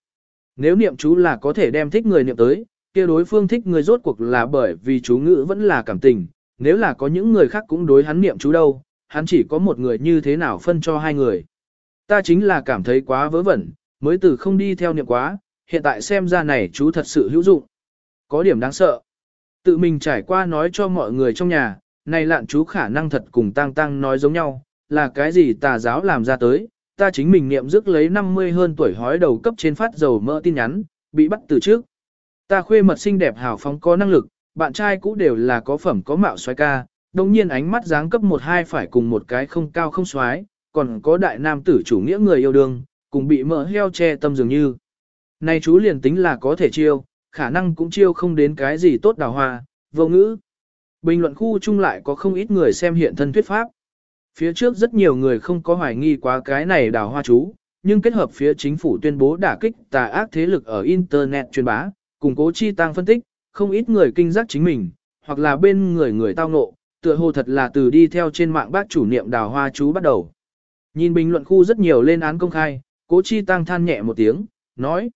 Nếu niệm chú là có thể đem thích người niệm tới, kia đối phương thích người rốt cuộc là bởi vì chú ngữ vẫn là cảm tình, nếu là có những người khác cũng đối hắn niệm chú đâu, hắn chỉ có một người như thế nào phân cho hai người. Ta chính là cảm thấy quá vớ vẩn, mới từ không đi theo niệm quá, hiện tại xem ra này chú thật sự hữu dụng. Có điểm đáng sợ. Tự mình trải qua nói cho mọi người trong nhà, này lạn chú khả năng thật cùng tang tang nói giống nhau, là cái gì tà giáo làm ra tới, ta chính mình niệm dứt lấy 50 hơn tuổi hói đầu cấp trên phát dầu mỡ tin nhắn, bị bắt từ trước. Ta khuê mật xinh đẹp hào phóng có năng lực, bạn trai cũ đều là có phẩm có mạo xoái ca, đồng nhiên ánh mắt dáng cấp một hai phải cùng một cái không cao không xoái, còn có đại nam tử chủ nghĩa người yêu đương, cùng bị mỡ heo che tâm dường như. Này chú liền tính là có thể chiêu, khả năng cũng chiêu không đến cái gì tốt đào hoa, vô ngữ. Bình luận khu chung lại có không ít người xem hiện thân thuyết pháp. Phía trước rất nhiều người không có hoài nghi quá cái này đào hoa chú, nhưng kết hợp phía chính phủ tuyên bố đả kích tà ác thế lực ở Internet truyền bá, cùng cố chi tăng phân tích, không ít người kinh giác chính mình, hoặc là bên người người tao ngộ, tựa hồ thật là từ đi theo trên mạng bác chủ niệm đào hoa chú bắt đầu. Nhìn bình luận khu rất nhiều lên án công khai, cố chi tăng than nhẹ một tiếng, nói.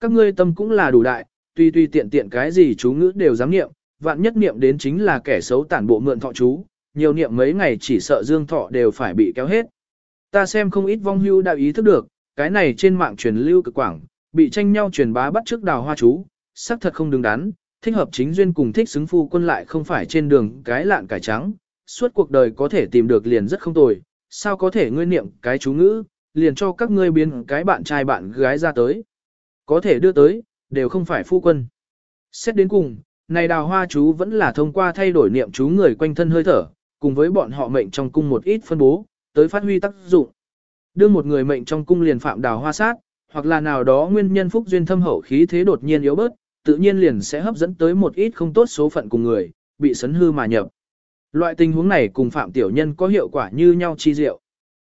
Các ngươi tâm cũng là đủ đại, tuy tuy tiện tiện cái gì chú ngữ đều dám niệm, vạn nhất niệm đến chính là kẻ xấu tản bộ mượn thọ chú, nhiều niệm mấy ngày chỉ sợ dương thọ đều phải bị kéo hết. Ta xem không ít vong hưu đã ý thức được, cái này trên mạng truyền lưu cực quảng, bị tranh nhau truyền bá bắt trước đào hoa chú, xác thật không đứng đắn, thích hợp chính duyên cùng thích xứng phu quân lại không phải trên đường cái lạn cải trắng, suốt cuộc đời có thể tìm được liền rất không tồi, sao có thể ngươi niệm cái chú ngữ, liền cho các ngươi biến cái bạn trai bạn gái ra tới. Có thể đưa tới, đều không phải phu quân. Xét đến cùng, này đào hoa chú vẫn là thông qua thay đổi niệm chú người quanh thân hơi thở, cùng với bọn họ mệnh trong cung một ít phân bố, tới phát huy tác dụng. Đưa một người mệnh trong cung liền phạm đào hoa sát, hoặc là nào đó nguyên nhân phúc duyên thâm hậu khí thế đột nhiên yếu bớt, tự nhiên liền sẽ hấp dẫn tới một ít không tốt số phận cùng người, bị sấn hư mà nhập. Loại tình huống này cùng phạm tiểu nhân có hiệu quả như nhau chi diệu.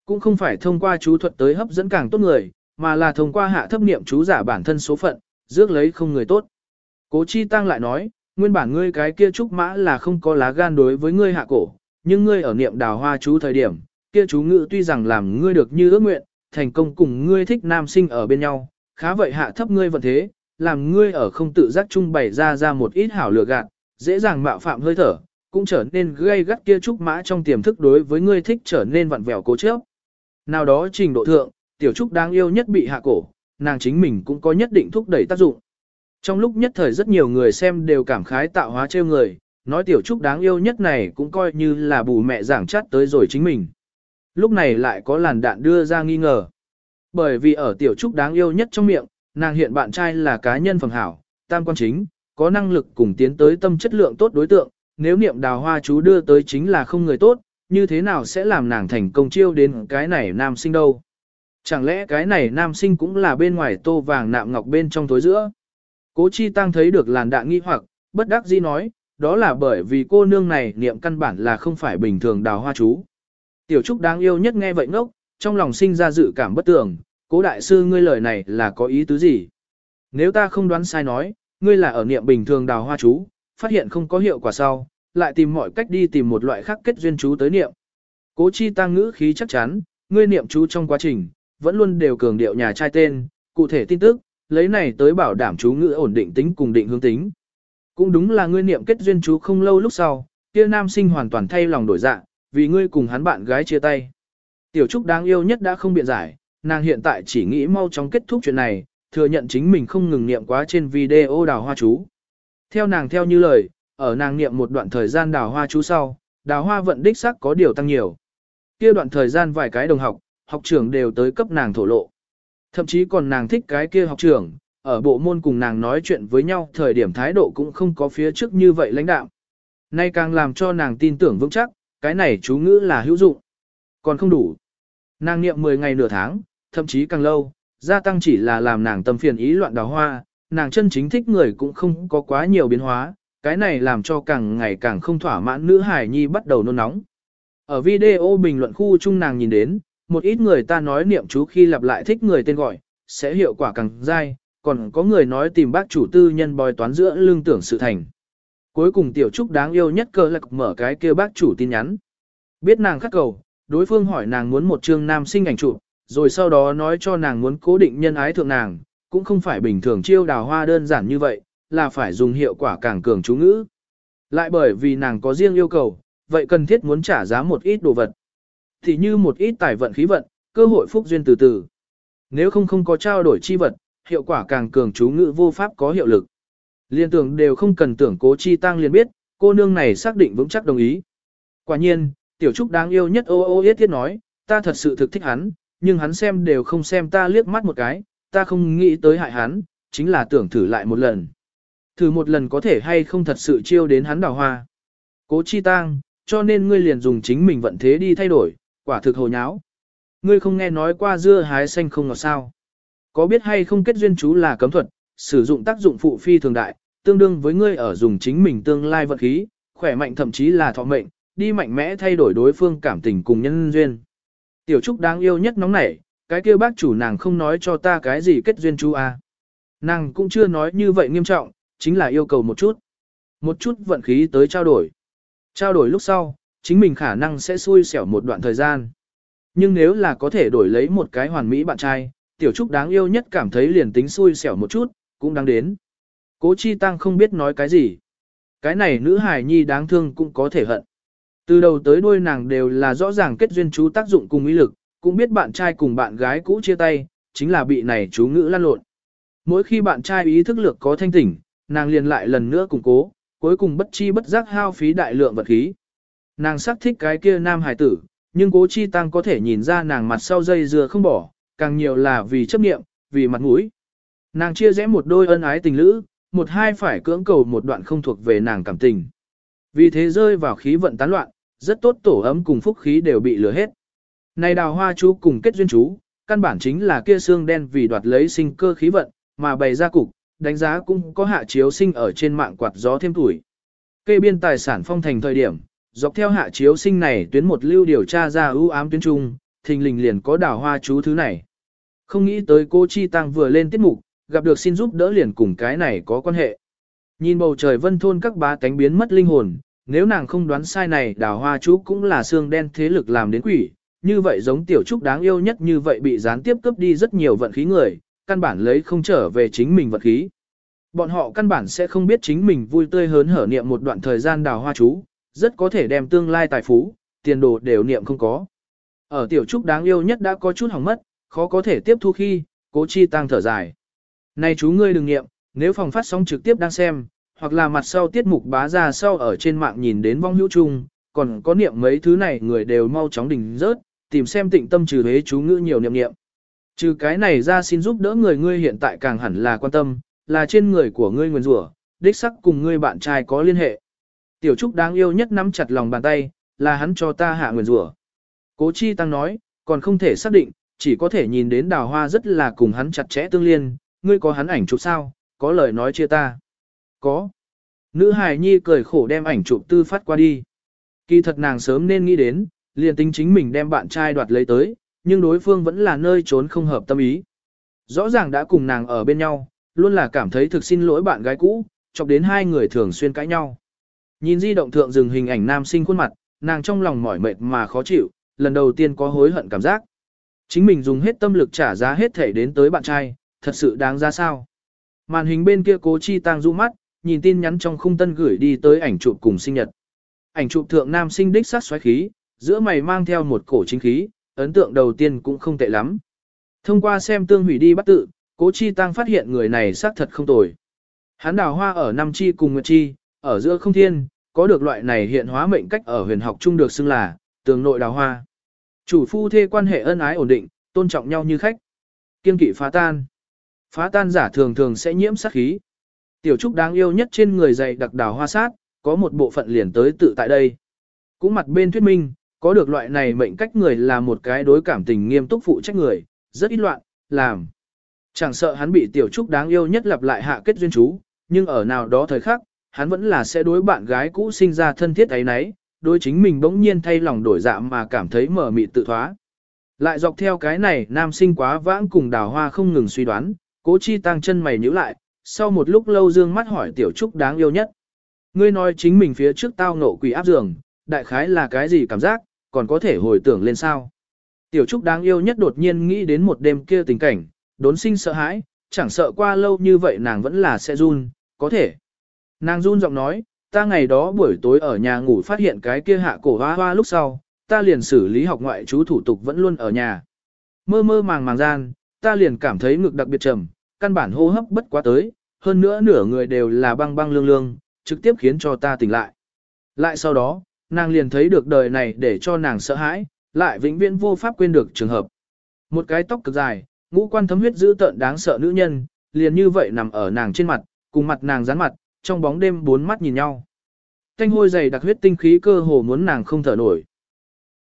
Cũng không phải thông qua chú thuật tới hấp dẫn càng tốt người, mà là thông qua hạ thấp niệm chú giả bản thân số phận, rước lấy không người tốt. Cố Chi Tăng lại nói, nguyên bản ngươi cái kia trúc mã là không có lá gan đối với ngươi hạ cổ, nhưng ngươi ở niệm đào hoa chú thời điểm, kia chú ngữ tuy rằng làm ngươi được như ước nguyện, thành công cùng ngươi thích nam sinh ở bên nhau, khá vậy hạ thấp ngươi vận thế, làm ngươi ở không tự giác trung bày ra ra một ít hảo lừa gạt, dễ dàng mạo phạm hơi thở, cũng trở nên gây gắt kia trúc mã trong tiềm thức đối với ngươi thích trở nên vặn vẹo cố chấp. Nào đó trình độ thượng, tiểu trúc đáng yêu nhất bị hạ cổ, nàng chính mình cũng có nhất định thúc đẩy tác dụng. Trong lúc nhất thời rất nhiều người xem đều cảm khái tạo hóa trêu người, nói tiểu trúc đáng yêu nhất này cũng coi như là bù mẹ giảng chát tới rồi chính mình. Lúc này lại có làn đạn đưa ra nghi ngờ. Bởi vì ở tiểu trúc đáng yêu nhất trong miệng, nàng hiện bạn trai là cá nhân phẩm hảo, tam quan chính, có năng lực cùng tiến tới tâm chất lượng tốt đối tượng, nếu niệm đào hoa chú đưa tới chính là không người tốt, như thế nào sẽ làm nàng thành công chiêu đến cái này nam sinh đâu. Chẳng lẽ cái này nam sinh cũng là bên ngoài tô vàng nạm ngọc bên trong tối giữa? Cố chi tăng thấy được làn đạn nghi hoặc, bất đắc dĩ nói, đó là bởi vì cô nương này niệm căn bản là không phải bình thường đào hoa chú. Tiểu Trúc đáng yêu nhất nghe vậy ngốc, trong lòng sinh ra dự cảm bất tường, cố đại sư ngươi lời này là có ý tứ gì? Nếu ta không đoán sai nói, ngươi là ở niệm bình thường đào hoa chú, phát hiện không có hiệu quả sau, lại tìm mọi cách đi tìm một loại khác kết duyên chú tới niệm. Cố chi tăng ngữ khí chắc chắn, ngươi niệm chú trong quá trình, vẫn luôn đều cường điệu nhà trai tên, cụ thể tin tức, lấy này tới bảo đảm chú ngữ ổn định tính cùng định hướng tính. Cũng đúng là ngươi niệm kết duyên chú không lâu lúc sau, kia nam sinh hoàn toàn thay lòng đổi dạ, vì ngươi cùng hắn bạn gái chia tay. Tiểu Trúc đáng yêu nhất đã không biện giải, nàng hiện tại chỉ nghĩ mau chóng kết thúc chuyện này, thừa nhận chính mình không ngừng niệm quá trên video đào hoa chú. Theo nàng theo như lời, ở nàng niệm một đoạn thời gian đào hoa chú sau, đào hoa vận đích sắc có điều tăng nhiều. Kia đoạn thời gian vài cái đồng học, học trưởng đều tới cấp nàng thổ lộ. Thậm chí còn nàng thích cái kia học trưởng, ở bộ môn cùng nàng nói chuyện với nhau thời điểm thái độ cũng không có phía trước như vậy lãnh đạo. Nay càng làm cho nàng tin tưởng vững chắc, cái này chú ngữ là hữu dụng. Còn không đủ. Nàng niệm 10 ngày nửa tháng, thậm chí càng lâu, gia tăng chỉ là làm nàng tâm phiền ý loạn đào hoa, nàng chân chính thích người cũng không có quá nhiều biến hóa, cái này làm cho càng ngày càng không thỏa mãn nữ hải nhi bắt đầu nôn nóng. Ở video bình luận khu chung nàng nhìn đến, một ít người ta nói niệm chú khi lặp lại thích người tên gọi, sẽ hiệu quả càng dai, còn có người nói tìm bác chủ tư nhân bòi toán giữa lương tưởng sự thành. Cuối cùng tiểu trúc đáng yêu nhất cơ lạc mở cái kia bác chủ tin nhắn. Biết nàng khắc cầu, đối phương hỏi nàng muốn một chương nam sinh ảnh chụp, rồi sau đó nói cho nàng muốn cố định nhân ái thượng nàng, cũng không phải bình thường chiêu đào hoa đơn giản như vậy, là phải dùng hiệu quả càng cường chú ngữ. Lại bởi vì nàng có riêng yêu cầu, vậy cần thiết muốn trả giá một ít đồ vật. Thì như một ít tài vận khí vận, cơ hội phúc duyên từ từ. Nếu không không có trao đổi chi vật, hiệu quả càng cường chú ngữ vô pháp có hiệu lực. Liên tưởng đều không cần tưởng cố chi tăng liền biết, cô nương này xác định vững chắc đồng ý. Quả nhiên, tiểu trúc đáng yêu nhất ô ô yết thiết nói, ta thật sự thực thích hắn, nhưng hắn xem đều không xem ta liếc mắt một cái, ta không nghĩ tới hại hắn, chính là tưởng thử lại một lần. Thử một lần có thể hay không thật sự chiêu đến hắn đào hoa. Cố chi tang, cho nên ngươi liền dùng chính mình vận thế đi thay đổi, quả thực hồ nháo. Ngươi không nghe nói qua dưa hái xanh không ngọt sao. Có biết hay không kết duyên chú là cấm thuật, sử dụng tác dụng phụ phi thường đại, tương đương với ngươi ở dùng chính mình tương lai vật khí, khỏe mạnh thậm chí là thọ mệnh, đi mạnh mẽ thay đổi đối phương cảm tình cùng nhân duyên. Tiểu Trúc đáng yêu nhất nóng nảy, cái kia bác chủ nàng không nói cho ta cái gì kết duyên chú à. Nàng cũng chưa nói như vậy nghiêm trọng, chính là yêu cầu một chút. Một chút vận khí tới trao đổi. Trao đổi lúc sau, chính mình khả năng sẽ xui xẻo một đoạn thời gian. Nhưng nếu là có thể đổi lấy một cái hoàn mỹ bạn trai, tiểu trúc đáng yêu nhất cảm thấy liền tính xui xẻo một chút, cũng đáng đến. Cố chi tăng không biết nói cái gì. Cái này nữ hài nhi đáng thương cũng có thể hận. Từ đầu tới đuôi nàng đều là rõ ràng kết duyên chú tác dụng cùng ý lực, cũng biết bạn trai cùng bạn gái cũ chia tay, chính là bị này chú ngữ lan lộn. Mỗi khi bạn trai ý thức lược có thanh tỉnh, nàng liền lại lần nữa củng cố, cuối cùng bất chi bất giác hao phí đại lượng vật khí. Nàng sắc thích cái kia nam hải tử, nhưng cố chi tăng có thể nhìn ra nàng mặt sau dây dưa không bỏ, càng nhiều là vì chấp niệm, vì mặt mũi. Nàng chia rẽ một đôi ân ái tình lữ, một hai phải cưỡng cầu một đoạn không thuộc về nàng cảm tình. Vì thế rơi vào khí vận tán loạn, rất tốt tổ ấm cùng phúc khí đều bị lừa hết. Này đào hoa chú cùng kết duyên chú, căn bản chính là kia xương đen vì đoạt lấy sinh cơ khí vận, mà bày ra cục, đánh giá cũng có hạ chiếu sinh ở trên mạng quạt gió thêm tuổi. Kê biên tài sản phong thành thời điểm, dọc theo hạ chiếu sinh này tuyến một lưu điều tra ra ưu ám tuyến trung, thình lình liền có đào hoa chú thứ này. Không nghĩ tới cô Chi Tăng vừa lên tiết mục, gặp được xin giúp đỡ liền cùng cái này có quan hệ. Nhìn bầu trời vân thôn các bá tánh biến mất linh hồn, nếu nàng không đoán sai này đào hoa chú cũng là xương đen thế lực làm đến quỷ, như vậy giống tiểu trúc đáng yêu nhất như vậy bị gián tiếp cướp đi rất nhiều vận khí người, căn bản lấy không trở về chính mình vận khí. Bọn họ căn bản sẽ không biết chính mình vui tươi hớn hở niệm một đoạn thời gian đào hoa chú, rất có thể đem tương lai tài phú, tiền đồ đều niệm không có. Ở tiểu trúc đáng yêu nhất đã có chút hỏng mất, khó có thể tiếp thu khi, cố chi tăng thở dài. Này chú ngươi đừng niệm, nếu phòng phát sóng trực tiếp đang xem, hoặc là mặt sau tiết mục bá ra sau ở trên mạng nhìn đến vong hữu chung, còn có niệm mấy thứ này người đều mau chóng đỉnh rớt, tìm xem tịnh tâm trừ hế chú ngữ nhiều niệm niệm. Trừ cái này ra xin giúp đỡ người ngươi hiện tại càng hẳn là quan tâm, là trên người của ngươi nguyên rủa, đích sắc cùng ngươi bạn trai có liên hệ. Tiểu Trúc đáng yêu nhất nắm chặt lòng bàn tay, là hắn cho ta hạ nguyên rủa. Cố Chi Tăng nói, còn không thể xác định, chỉ có thể nhìn đến đào hoa rất là cùng hắn chặt chẽ tương liên, ngươi có hắn ảnh chụp sao, có lời nói chia ta. Có. Nữ hài nhi cười khổ đem ảnh chụp tư phát qua đi. Kỳ thật nàng sớm nên nghĩ đến, liền tính chính mình đem bạn trai đoạt lấy tới, nhưng đối phương vẫn là nơi trốn không hợp tâm ý. Rõ ràng đã cùng nàng ở bên nhau, luôn là cảm thấy thực xin lỗi bạn gái cũ, chọc đến hai người thường xuyên cãi nhau. Nhìn di động thượng dừng hình ảnh nam sinh khuôn mặt, nàng trong lòng mỏi mệt mà khó chịu, lần đầu tiên có hối hận cảm giác. Chính mình dùng hết tâm lực trả giá hết thể đến tới bạn trai, thật sự đáng ra sao. Màn hình bên kia cố chi tăng du mắt, nhìn tin nhắn trong khung tân gửi đi tới ảnh chụp cùng sinh nhật. Ảnh chụp thượng nam sinh đích sát xoáy khí, giữa mày mang theo một cổ chính khí, ấn tượng đầu tiên cũng không tệ lắm. Thông qua xem tương hủy đi bắt tự, cố chi tăng phát hiện người này xác thật không tồi. Hắn đào hoa ở năm chi cùng nguyệt chi, ở giữa không thiên, có được loại này hiện hóa mệnh cách ở huyền học chung được xưng là tường nội đào hoa. Chủ phu thê quan hệ ân ái ổn định, tôn trọng nhau như khách. Kiên kỵ phá tan. Phá tan giả thường thường sẽ nhiễm sát khí. Tiểu trúc đáng yêu nhất trên người dày đặc đào hoa sát, có một bộ phận liền tới tự tại đây. Cũng mặt bên thuyết minh, có được loại này mệnh cách người là một cái đối cảm tình nghiêm túc phụ trách người, rất ít loạn, làm. Chẳng sợ hắn bị tiểu trúc đáng yêu nhất lặp lại hạ kết duyên chú, nhưng ở nào đó thời khắc, hắn vẫn là sẽ đối bạn gái cũ sinh ra thân thiết ấy nấy, đối chính mình bỗng nhiên thay lòng đổi dạ mà cảm thấy mở mịt tự thoá. Lại dọc theo cái này nam sinh quá vãng cùng đào hoa không ngừng suy đoán, cố chi tăng chân mày nhíu lại, sau một lúc lâu dương mắt hỏi tiểu trúc đáng yêu nhất. Ngươi nói chính mình phía trước tao nộ quỷ áp giường, đại khái là cái gì cảm giác, còn có thể hồi tưởng lên sao. Tiểu trúc đáng yêu nhất đột nhiên nghĩ đến một đêm kia tình cảnh, đốn sinh sợ hãi, chẳng sợ qua lâu như vậy nàng vẫn là sẽ run, có thể. Nàng run giọng nói, ta ngày đó buổi tối ở nhà ngủ phát hiện cái kia hạ cổ hoa hoa lúc sau, ta liền xử lý học ngoại chú thủ tục vẫn luôn ở nhà. Mơ mơ màng màng gian, ta liền cảm thấy ngực đặc biệt trầm, căn bản hô hấp bất quá tới, hơn nữa nửa người đều là băng băng lương lương, trực tiếp khiến cho ta tỉnh lại. Lại sau đó, nàng liền thấy được đời này để cho nàng sợ hãi, lại vĩnh viễn vô pháp quên được trường hợp. Một cái tóc cực dài, ngũ quan thấm huyết dữ tợn đáng sợ nữ nhân, liền như vậy nằm ở nàng trên mặt, cùng mặt nàng dán mặt, trong bóng đêm bốn mắt nhìn nhau. Thanh hôi dày đặc huyết tinh khí cơ hồ muốn nàng không thở nổi.